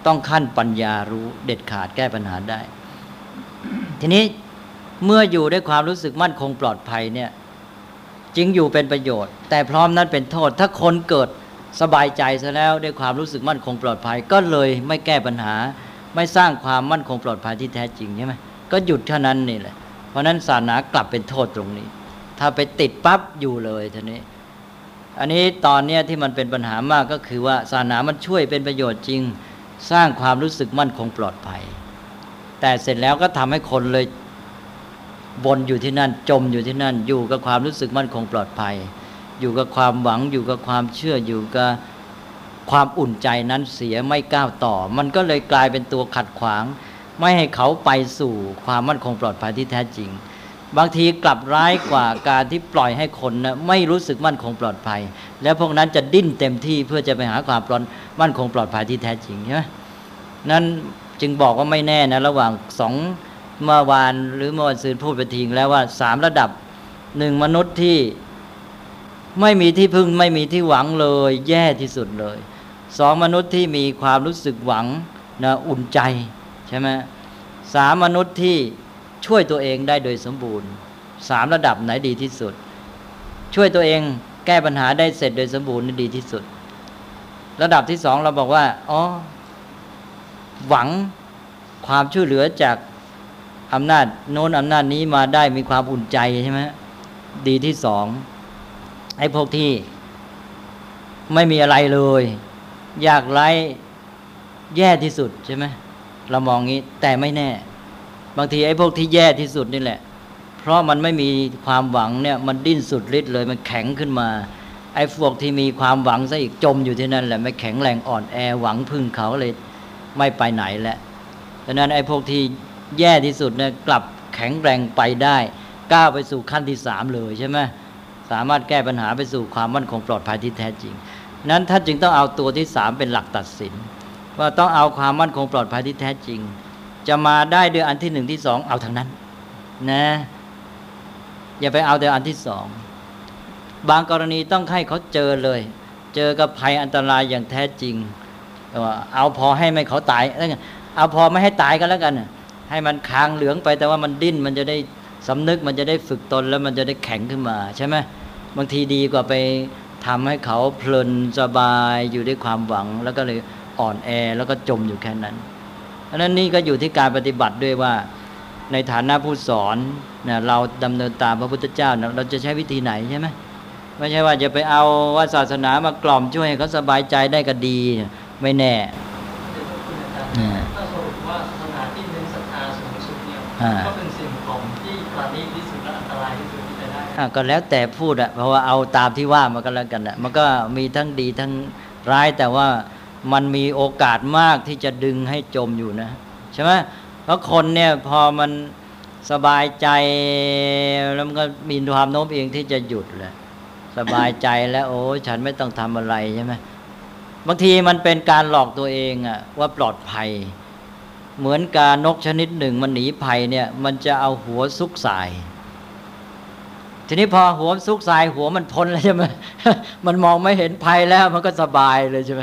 ต้องขั้นปัญญารู้เด็ดขาดแก้ปัญหาได้ ทีนี้เมื่ออยู่ด้วยความรู้สึกมั่นคงปลอดภัยเนี่ยจริงอยู่เป็นประโยชน์ แต่พร้อมนั้นเป็นโทษ ถ้าคนเกิด สบายใจซะแล้วด้วยความรู้สึกมั่นคงปลอดภัย ก็เลยไม่แก้ปัญหา ไม่สร้างความมั่นคงปลอดภัยที่แท้จริงใช่ไหมก็หยุดเท่านั้นนี่แหละ เพราะนั้นศาสนากลับเป็นโทษตรงนี้ ถ้าไปติดปั๊บอยู่เลยทีนี้ อันนี้ตอนเนี้ยที่มันเป็นปัญหามากก็คือว่าศาสนามันช่วยเป็นประโยชน์จริง สร้างความรู้สึกมั่นคงปลอดภัย แต่เสร็จแล้วก็ทำให้คนเลยบนอยู่ที่นั่นจมอยู่ที่นั่นอยู่กับความรู้สึกมั่นคงปลอดภัย อยู่กับความหวังอยู่กับความเชื่ออยู่กับความอุ่นใจนั้นเสียไม่ก้าวต่อ มันก็เลยกลายเป็นตัวขัดขวาง ไม่ให้เขาไปสู่ความมั่นคงปลอดภัยที่แท้จริง บางทีกลับร้ายกว่าการที่ปล่อยให้คนนะไม่รู้สึกมั่นคงปลอดภัย แล้วพวกนั้นจะดิ้นเต็มที่เพื่อจะไปหาความปลอดมั่นคงปลอดภัยที่แท้จริงใช่ไหมนั้นจึงบอกว่าไม่แน่นะระหว่างสองเมื่อวานหรือเมื่อวันซืนพูดไปทิ้งแล้วว่าสามระดับหนึ่งมนุษย์ที่ ไม่มีที่พึ่งไม่มีที่หวังเลย แย่ที่สุดเลยสองมนุษย์ที่มีความรู้สึกหวังนะอุ่นใจใช่ไหมสามมนุษย์ที่ช่วยตัวเองได้โดยสมบูรณ์สามระดับไหนดีที่สุด ช่วยตัวเองแก้ปัญหาได้เสร็จโดยสมบูรณ์นี่ดีที่สุด ระดับที่สองเราบอกว่าอ๋อหวังความช่วยเหลือจากอำนาจโน้นอำนาจนี้มาได้มีความอุ่นใจใช่ไหมดีที่สอง ไอ้พวกที่ไม่มีอะไรเลยยากไร้แย่ที่สุดใช่ไหมเรามองงี้ แต่ไม่แน่ บางทีไอ้พวกที่แย่ที่สุดนี่แหละ เพราะมันไม่มีความหวังเนี่ย มันดิ้นสุดฤทธิ์เลย มันแข็งขึ้นมา ไอ้พวกที่มีความหวังซะอีกจมอยู่ที่นั่นแหละไม่แข็งแรงอ่อนแอหวังพึ่งเขาเลย ไม่ไปไหนแหละดังนั้นไอ้พวกที่แย่ที่สุดเนี่ยกลับแข็งแรงไปได้ก้าวไปสู่ขั้นที่สามเลยใช่ไหม สามารถแก้ปัญหาไปสู่ความมั่นคงปลอดภัยที่แท้จริง นั้นท่านจึงต้องเอาตัวที่สามเป็นหลักตัดสิน ว่าต้องเอาความมั่นคงปลอดภัยที่แท้จริง จะมาได้ด้วยอันที่หนึ่งที่สองเอาทางนั้น นะ อย่าไปเอาแต่อันที่สองบางกรณีต้องให้เขาเจอเลย เจอกับภัยอันตรายอย่างแท้จริงว่าเอาพอให้ไม่เขาตาย เอาพอไม่ให้ตายกันแล้วกันให้มันค้างเหลืองไปแต่ว่ามันดิ้นมันจะได้ สำนึกมันจะได้ฝึกตนแล้วมันจะได้แข็งขึ้นมาใช่ไหมบางทีดีกว่าไปทำให้เขาเพลินสบายอยู่ด้วยความหวัง แล้วก็เลยอ่อนแอแล้วก็จมอยู่แค่นั้นอันนั้นนี่ก็อยู่ที่การปฏิบัติด้วยว่า ในฐานะผู้สอนเนี่ยเราดำเนินตามพระพุทธเจ้าเราจะใช้วิธีไหนใช่ไหมไม่ใช่ว่าจะไปเอาว่าศาสนามากล่อมช่วยให้เขาสบายใจได้ก็ดี ไม่แน่ถ้าสรุปว่าศาสนาที่เน้นศรัทธาสูงสุดเนี่ยก็เป็น ก็แล้วแต่พูดอะเพราะว่าเอาตามที่ว่ามาก็แล้วกันอะมันก็มีทั้งดีทั้งร้ายแต่ว่ามันมีโอกาสมากที่จะดึงให้จมอยู่นะใช่ไหมเพราะคนเนี่ยพอมันสบายใจแล้วมันก็มีความโน้มเอียงที่จะหยุดเลยสบายใจแล้วโอ้ฉันไม่ต้องทำอะไรใช่ไหมบางทีมันเป็นการหลอกตัวเองอะว่าปลอดภัย เหมือนการนกชนิดหนึ่งมันหนีภัยเนี่ย มันจะเอาหัวซุกสาย ทีนี้พอหัวซุกสายหัวมันพ้นแล้วใช่ไหมมันมองไม่เห็นภัยแล้วมันก็สบายเลยใช่ไหม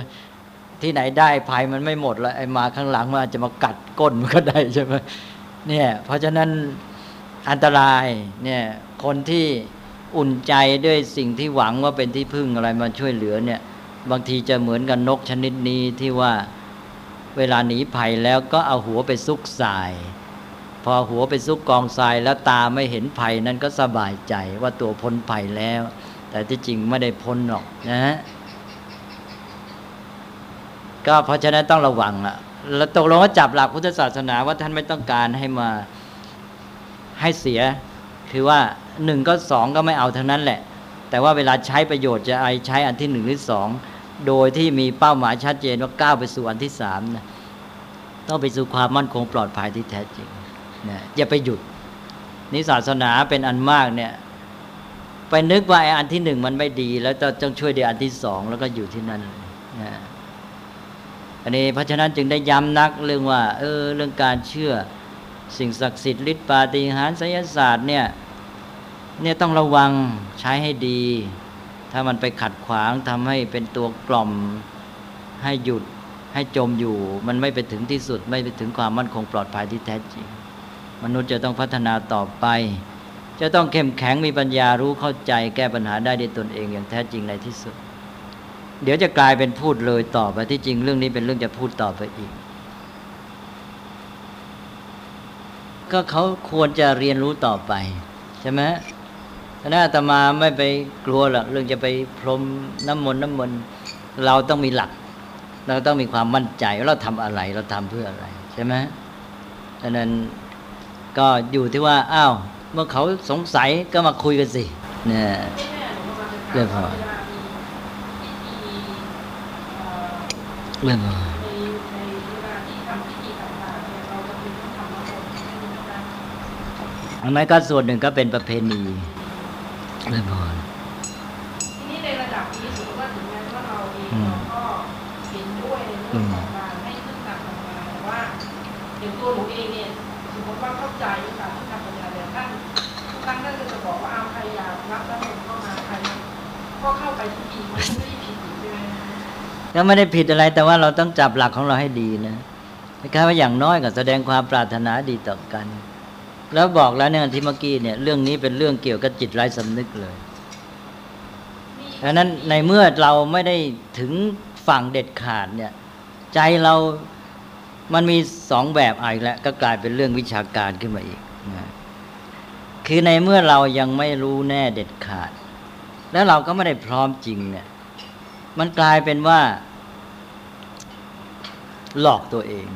ที่ไหนได้ภัยมันไม่หมดแล้วไอ้มาข้างหลังมันอาจจะมากัดก้นมันก็ได้ใช่ไหมเนี่ยเพราะฉะนั้นอันตรายเนี่ยคนที่อุ่นใจด้วยสิ่งที่หวังว่าเป็นที่พึ่งอะไรมาช่วยเหลือเนี่ย บางทีจะเหมือนกับนกชนิดนี้ที่ว่าเวลาหนีภัยแล้วก็เอาหัวไปซุกทราย พอหัวไปซุกกองทรายแล้วตาไม่เห็นภัยนั้นก็สบายใจว่าตัวพ้นภัยแล้ว แต่ที่จริงไม่ได้พ้นหรอกนะฮะก็เพราะฉะนั้นต้องระวังละแล้วตกลงว่าจับหลักพุทธศาสนาว่าท่านไม่ต้องการให้มาให้เสีย คือว่าหนึ่งก็สองก็ไม่เอาทั้งนั้นแหละ แต่ว่าเวลาใช้ประโยชน์จะไอใช้อันที่หนึ่งหรือสองโดยที่มีเป้าหมายชัดเจนว่าก้าวไปสู่อันที่สามนะต้องไปสู่ความมั่นคงปลอดภัยที่แท้จริง นะอย่าไปหยุดนิศาสนาเป็นอันมากเนี่ย ไปนึกว่าไอ้อันที่หนึ่งมันไม่ดี แล้วต้องช่วยเดี๋ยวอันที่สองแล้วก็อยู่ที่นั่นนะอันนี้เพราะฉะนั้นจึงได้ย้ำนักเรื่องว่า เออ เรื่องการเชื่อสิ่งศักดิ์สิทธิ์ฤทธิปาฏิหาริย์ไสยศาสตร์เนี่ยเนี่ยต้องระวังใช้ให้ดี ถ้ามันไปขัดขวางทำให้เป็นตัวกล่อมให้หยุดให้จมอยู่ มันไม่ไปถึงที่สุด ไม่ไปถึงความมั่นคงปลอดภัยที่แท้จริง มนุษย์จะต้องพัฒนาต่อไป จะต้องเข้มแข็งมีปัญญารู้เข้าใจแก้ปัญหาได้ด้วยตนเองอย่างแท้จริงในที่สุด เดี๋ยวจะกลายเป็นพูดเลยต่อไปที่จริงเรื่องนี้เป็นเรื่องจะพูดต่อไปอีก ก็เขาควรจะเรียนรู้ต่อไปใช่ไหมคณะอาตมาไม่ไปกลัวหรอกเรื่องจะไปพรมน้ำมนต์น้ำมนต์เราต้องมีหลัก เราต้องมีความมั่นใจว่าเราทำอะไรเราทำเพื่ออะไร ใช่ไหมดังนั้น ก็อยู่ที่ว่าอ้าวเมื่อเขาสงสัยก็มาคุยกันสิเนี่ยเรื่องพอเรื่องพออันนั้นก็ส่วนหนึ่งก็เป็นประเพณีไม่พอ ก็ไม่ได้ผิดอะไรแต่ว่าเราต้องจับหลักของเราให้ดีนะคล้ายว่าอย่างน้อยก็แสดงความปรารถนาดีต่อกัน แล้วบอกแล้วเนี่ยที่เมื่อกี้เนี่ย เรื่องนี้เป็นเรื่องเกี่ยวกับจิตไร้สำนึกเลยดังนั้นในเมื่อเราไม่ได้ถึงฝั่งเด็ดขาดเนี่ย ใจเรามันมีสองแบบอีกแล้วก็กลายเป็นเรื่องวิชาการขึ้นมาอีกนะคือในเมื่อเรายังไม่รู้แน่เด็ดขาด แล้วเราก็ไม่ได้พร้อมจริงเนี่ย มันกลายเป็นว่า หลอกตัวเอง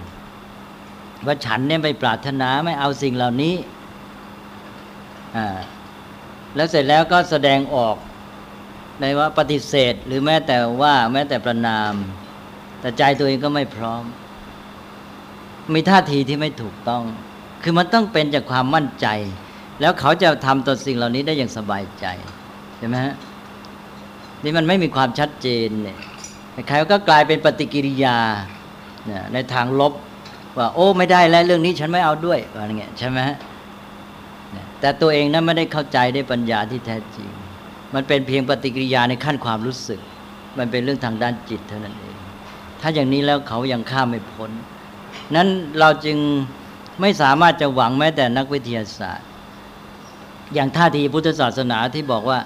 ว่าฉันเนี่ยไปปรารถนาไม่เอาสิ่งเหล่านี้อ่าแล้วเสร็จแล้วก็แสดงออกในว่าปฏิเสธ หรือแม้แต่ว่าแม้แต่ประนาม แต่ใจตัวเองก็ไม่พร้อม มีท่าทีที่ไม่ถูกต้อง คือมันต้องเป็นจากความมั่นใจ แล้วเขาจะทำต่อสิ่งเหล่านี้ได้อย่างสบายใจใช่ไหมฮะ นี่มันไม่มีความชัดเจนเนี่ยใครก็กลายเป็นปฏิกิริยาในทางลบว่าโอ้ไม่ได้แล้วเรื่องนี้ฉันไม่เอาด้วยอะไรเงี้ยใช่ไหมฮะแต่ตัวเองนั้นไม่ได้เข้าใจได้ปัญญาที่แท้จริง มันเป็นเพียงปฏิกิริยาในขั้นความรู้สึก มันเป็นเรื่องทางด้านจิตเท่านั้นเอง ถ้าอย่างนี้แล้วเขายังข้ามไม่พ้น นั้นเราจึงไม่สามารถจะหวังแม้แต่นักวิทยาศาสตร์ อย่างท่าทีพุทธศาสนาที่บอกว่า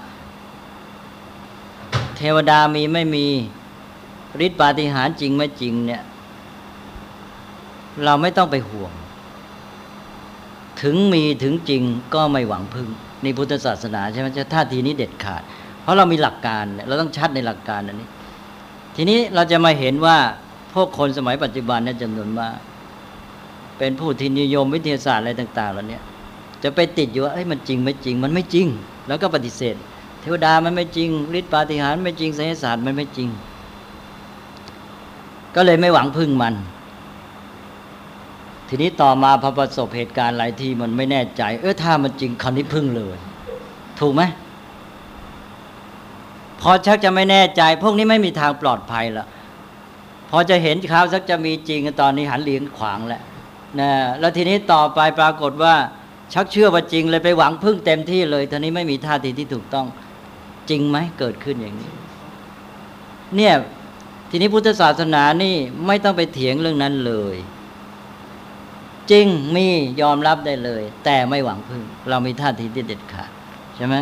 ทวดามีไม่มีฤทธิปาฏิหาริย์จริงไม่จริงเนี่ย เราไม่ต้องไปห่วง ถึงมีถึงจริงก็ไม่หวังพึ่งในพุทธศาสนาใช่ไหมจะท่าทีนี้เด็ดขาด เพราะเรามีหลักการเราต้องชัดในหลักการอันนี้ ทีนี้เราจะมาเห็นว่าพวกคนสมัยปัจจุบันเนี่ยจำนวนมากเป็นผู้ที่นิยมวิทยาศาสตร์อะไรต่างๆเหล่านี้จะไปติดอยู่ว่าเอ้ยมันจริงไม่จริง มันไม่จริง แล้วก็ปฏิเสธ เทวดามันไม่จริงฤทธิปาฏิหาริย์ไม่จริงไสยศาสตร์มันไม่จริง ก็เลยไม่หวังพึ่งมัน ทีนี้ต่อมาพอประสบเหตุการณ์หลายที่มันไม่แน่ใจ เออถ้ามันจริงคราวนี้พึ่งเลย ถูกไหมพอชักจะไม่แน่ใจ พวกนี้ไม่มีทางปลอดภัยแล้วพอจะเห็นข่าวสักจะมีจริงตอนนี้หันเหลียงขวางแล้วนะแล้วทีนี้ต่อไปปรากฏว่าชักเชื่อว่าจริงเลยไปหวังพึ่งเต็มที่เลยทีนี้ไม่มีท่าทีที่ถูกต้อง จริงไหมเกิดขึ้นอย่างนี้ เนี่ยทีนี้พุทธศาสนานี่ไม่ต้องไปเถียงเรื่องนั้นเลย จริงมียอมรับได้เลย แต่ไม่หวังพึ่ง เรามีท่าทีที่เด็ดขาดใช่ไหม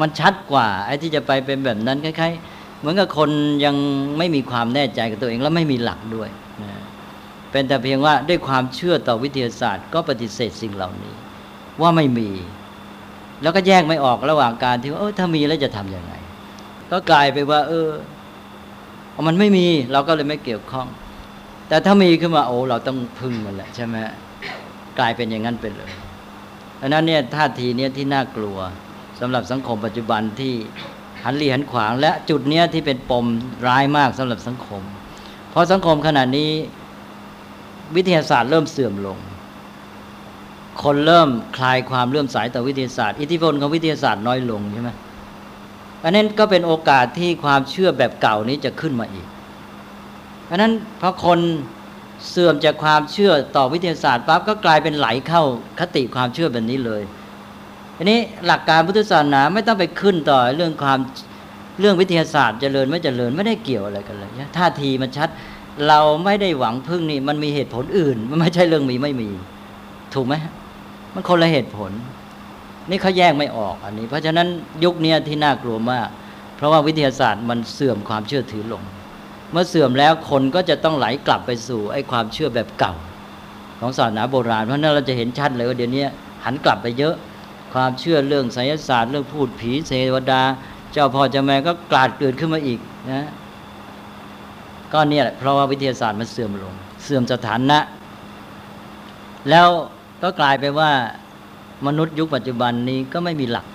มันชัดกว่าไอ้ที่จะไปเป็นแบบนั้นคล้ายๆ เหมือนกับคนยังไม่มีความแน่ใจกับตัวเองแล้วไม่มีหลักด้วยนะเป็นแต่เพียงว่าด้วยความเชื่อต่อวิทยาศาสตร์ ก็ปฏิเสธสิ่งเหล่านี้ ว่าไม่มี แล้วก็แยกไม่ออกระหว่างการที่ว่าเออถ้ามีแล้วจะทํำยังไง ก็กลายไปว่า เออมันไม่มีเราก็เลยไม่เกี่ยวข้อง แต่ถ้ามีขึ้นมาโอ้เราต้องพึ่งมันแหละใช่ไหมกลายเป็นอย่างนั้นไปเลยเพราะนั้นเนี่ยท่าทีเนี้ยที่น่ากลัวสำหรับสังคมปัจจุบันที่หันหลีหันขวาง และจุดเนี้ยที่เป็นปมร้ายมากสำหรับสังคม เพราะสังคมขณะนี้วิทยาศาสตร์เริ่มเสื่อมลง คนเริ่มคลายความเลื่อมใสต่อวิทยาศาสตร์ อิทธิพลของวิทยาศาสตร์น้อยลงใช่ไหมอันนั้นก็เป็นโอกาสที่ความเชื่อแบบเก่านี้จะขึ้นมาอีกเพราะนั้นพอคนเสื่อมจากความเชื่อต่อวิทยาศาสตร์ปั๊บก็กลายเป็นไหลเข้าคติความเชื่อแบบนี้เลยทีนี้หลักการพุทธศาสนาไม่ต้องไปขึ้นต่อเรื่องความเรื่องวิทยาศาสตร์เจริญไม่เจริญไม่ได้เกี่ยวอะไรกันเลยท่าทีมันชัด เราไม่ได้หวังพึ่งนี่มันมีเหตุผลอื่น มันไม่ใช่เรื่องมีไม่มี ถูกไหม มันคนละเหตุผล นี่เขาแยกไม่ออกอันนี้ เพราะฉะนั้นยุคนี้ที่น่ากลัวมาก เพราะว่าวิทยาศาสตร์มันเสื่อมความเชื่อถือลง เมื่อเสื่อมแล้วคนก็จะต้องไหลกลับไปสู่ไอ้ความเชื่อแบบเก่า ของศาสนาโบราณ เพราะนั้นเราจะเห็นชัดเลยว่าเดี๋ยวนี้หันกลับไปเยอะความเชื่อเรื่องไสยศาสตร์เรื่องพูดผีเทวดา เจ้าพ่อเจ้าแม่ก็กลาดเกิดขึ้นมาอีกนะก็เนี่ยเพราะว่าวิทยาศาสตร์มันเสื่อมลง เสื่อมสถานะ แล้ว ก็กลายไปว่ามนุษย์ยุคปัจจุบันนี้ก็ไม่มีหลัก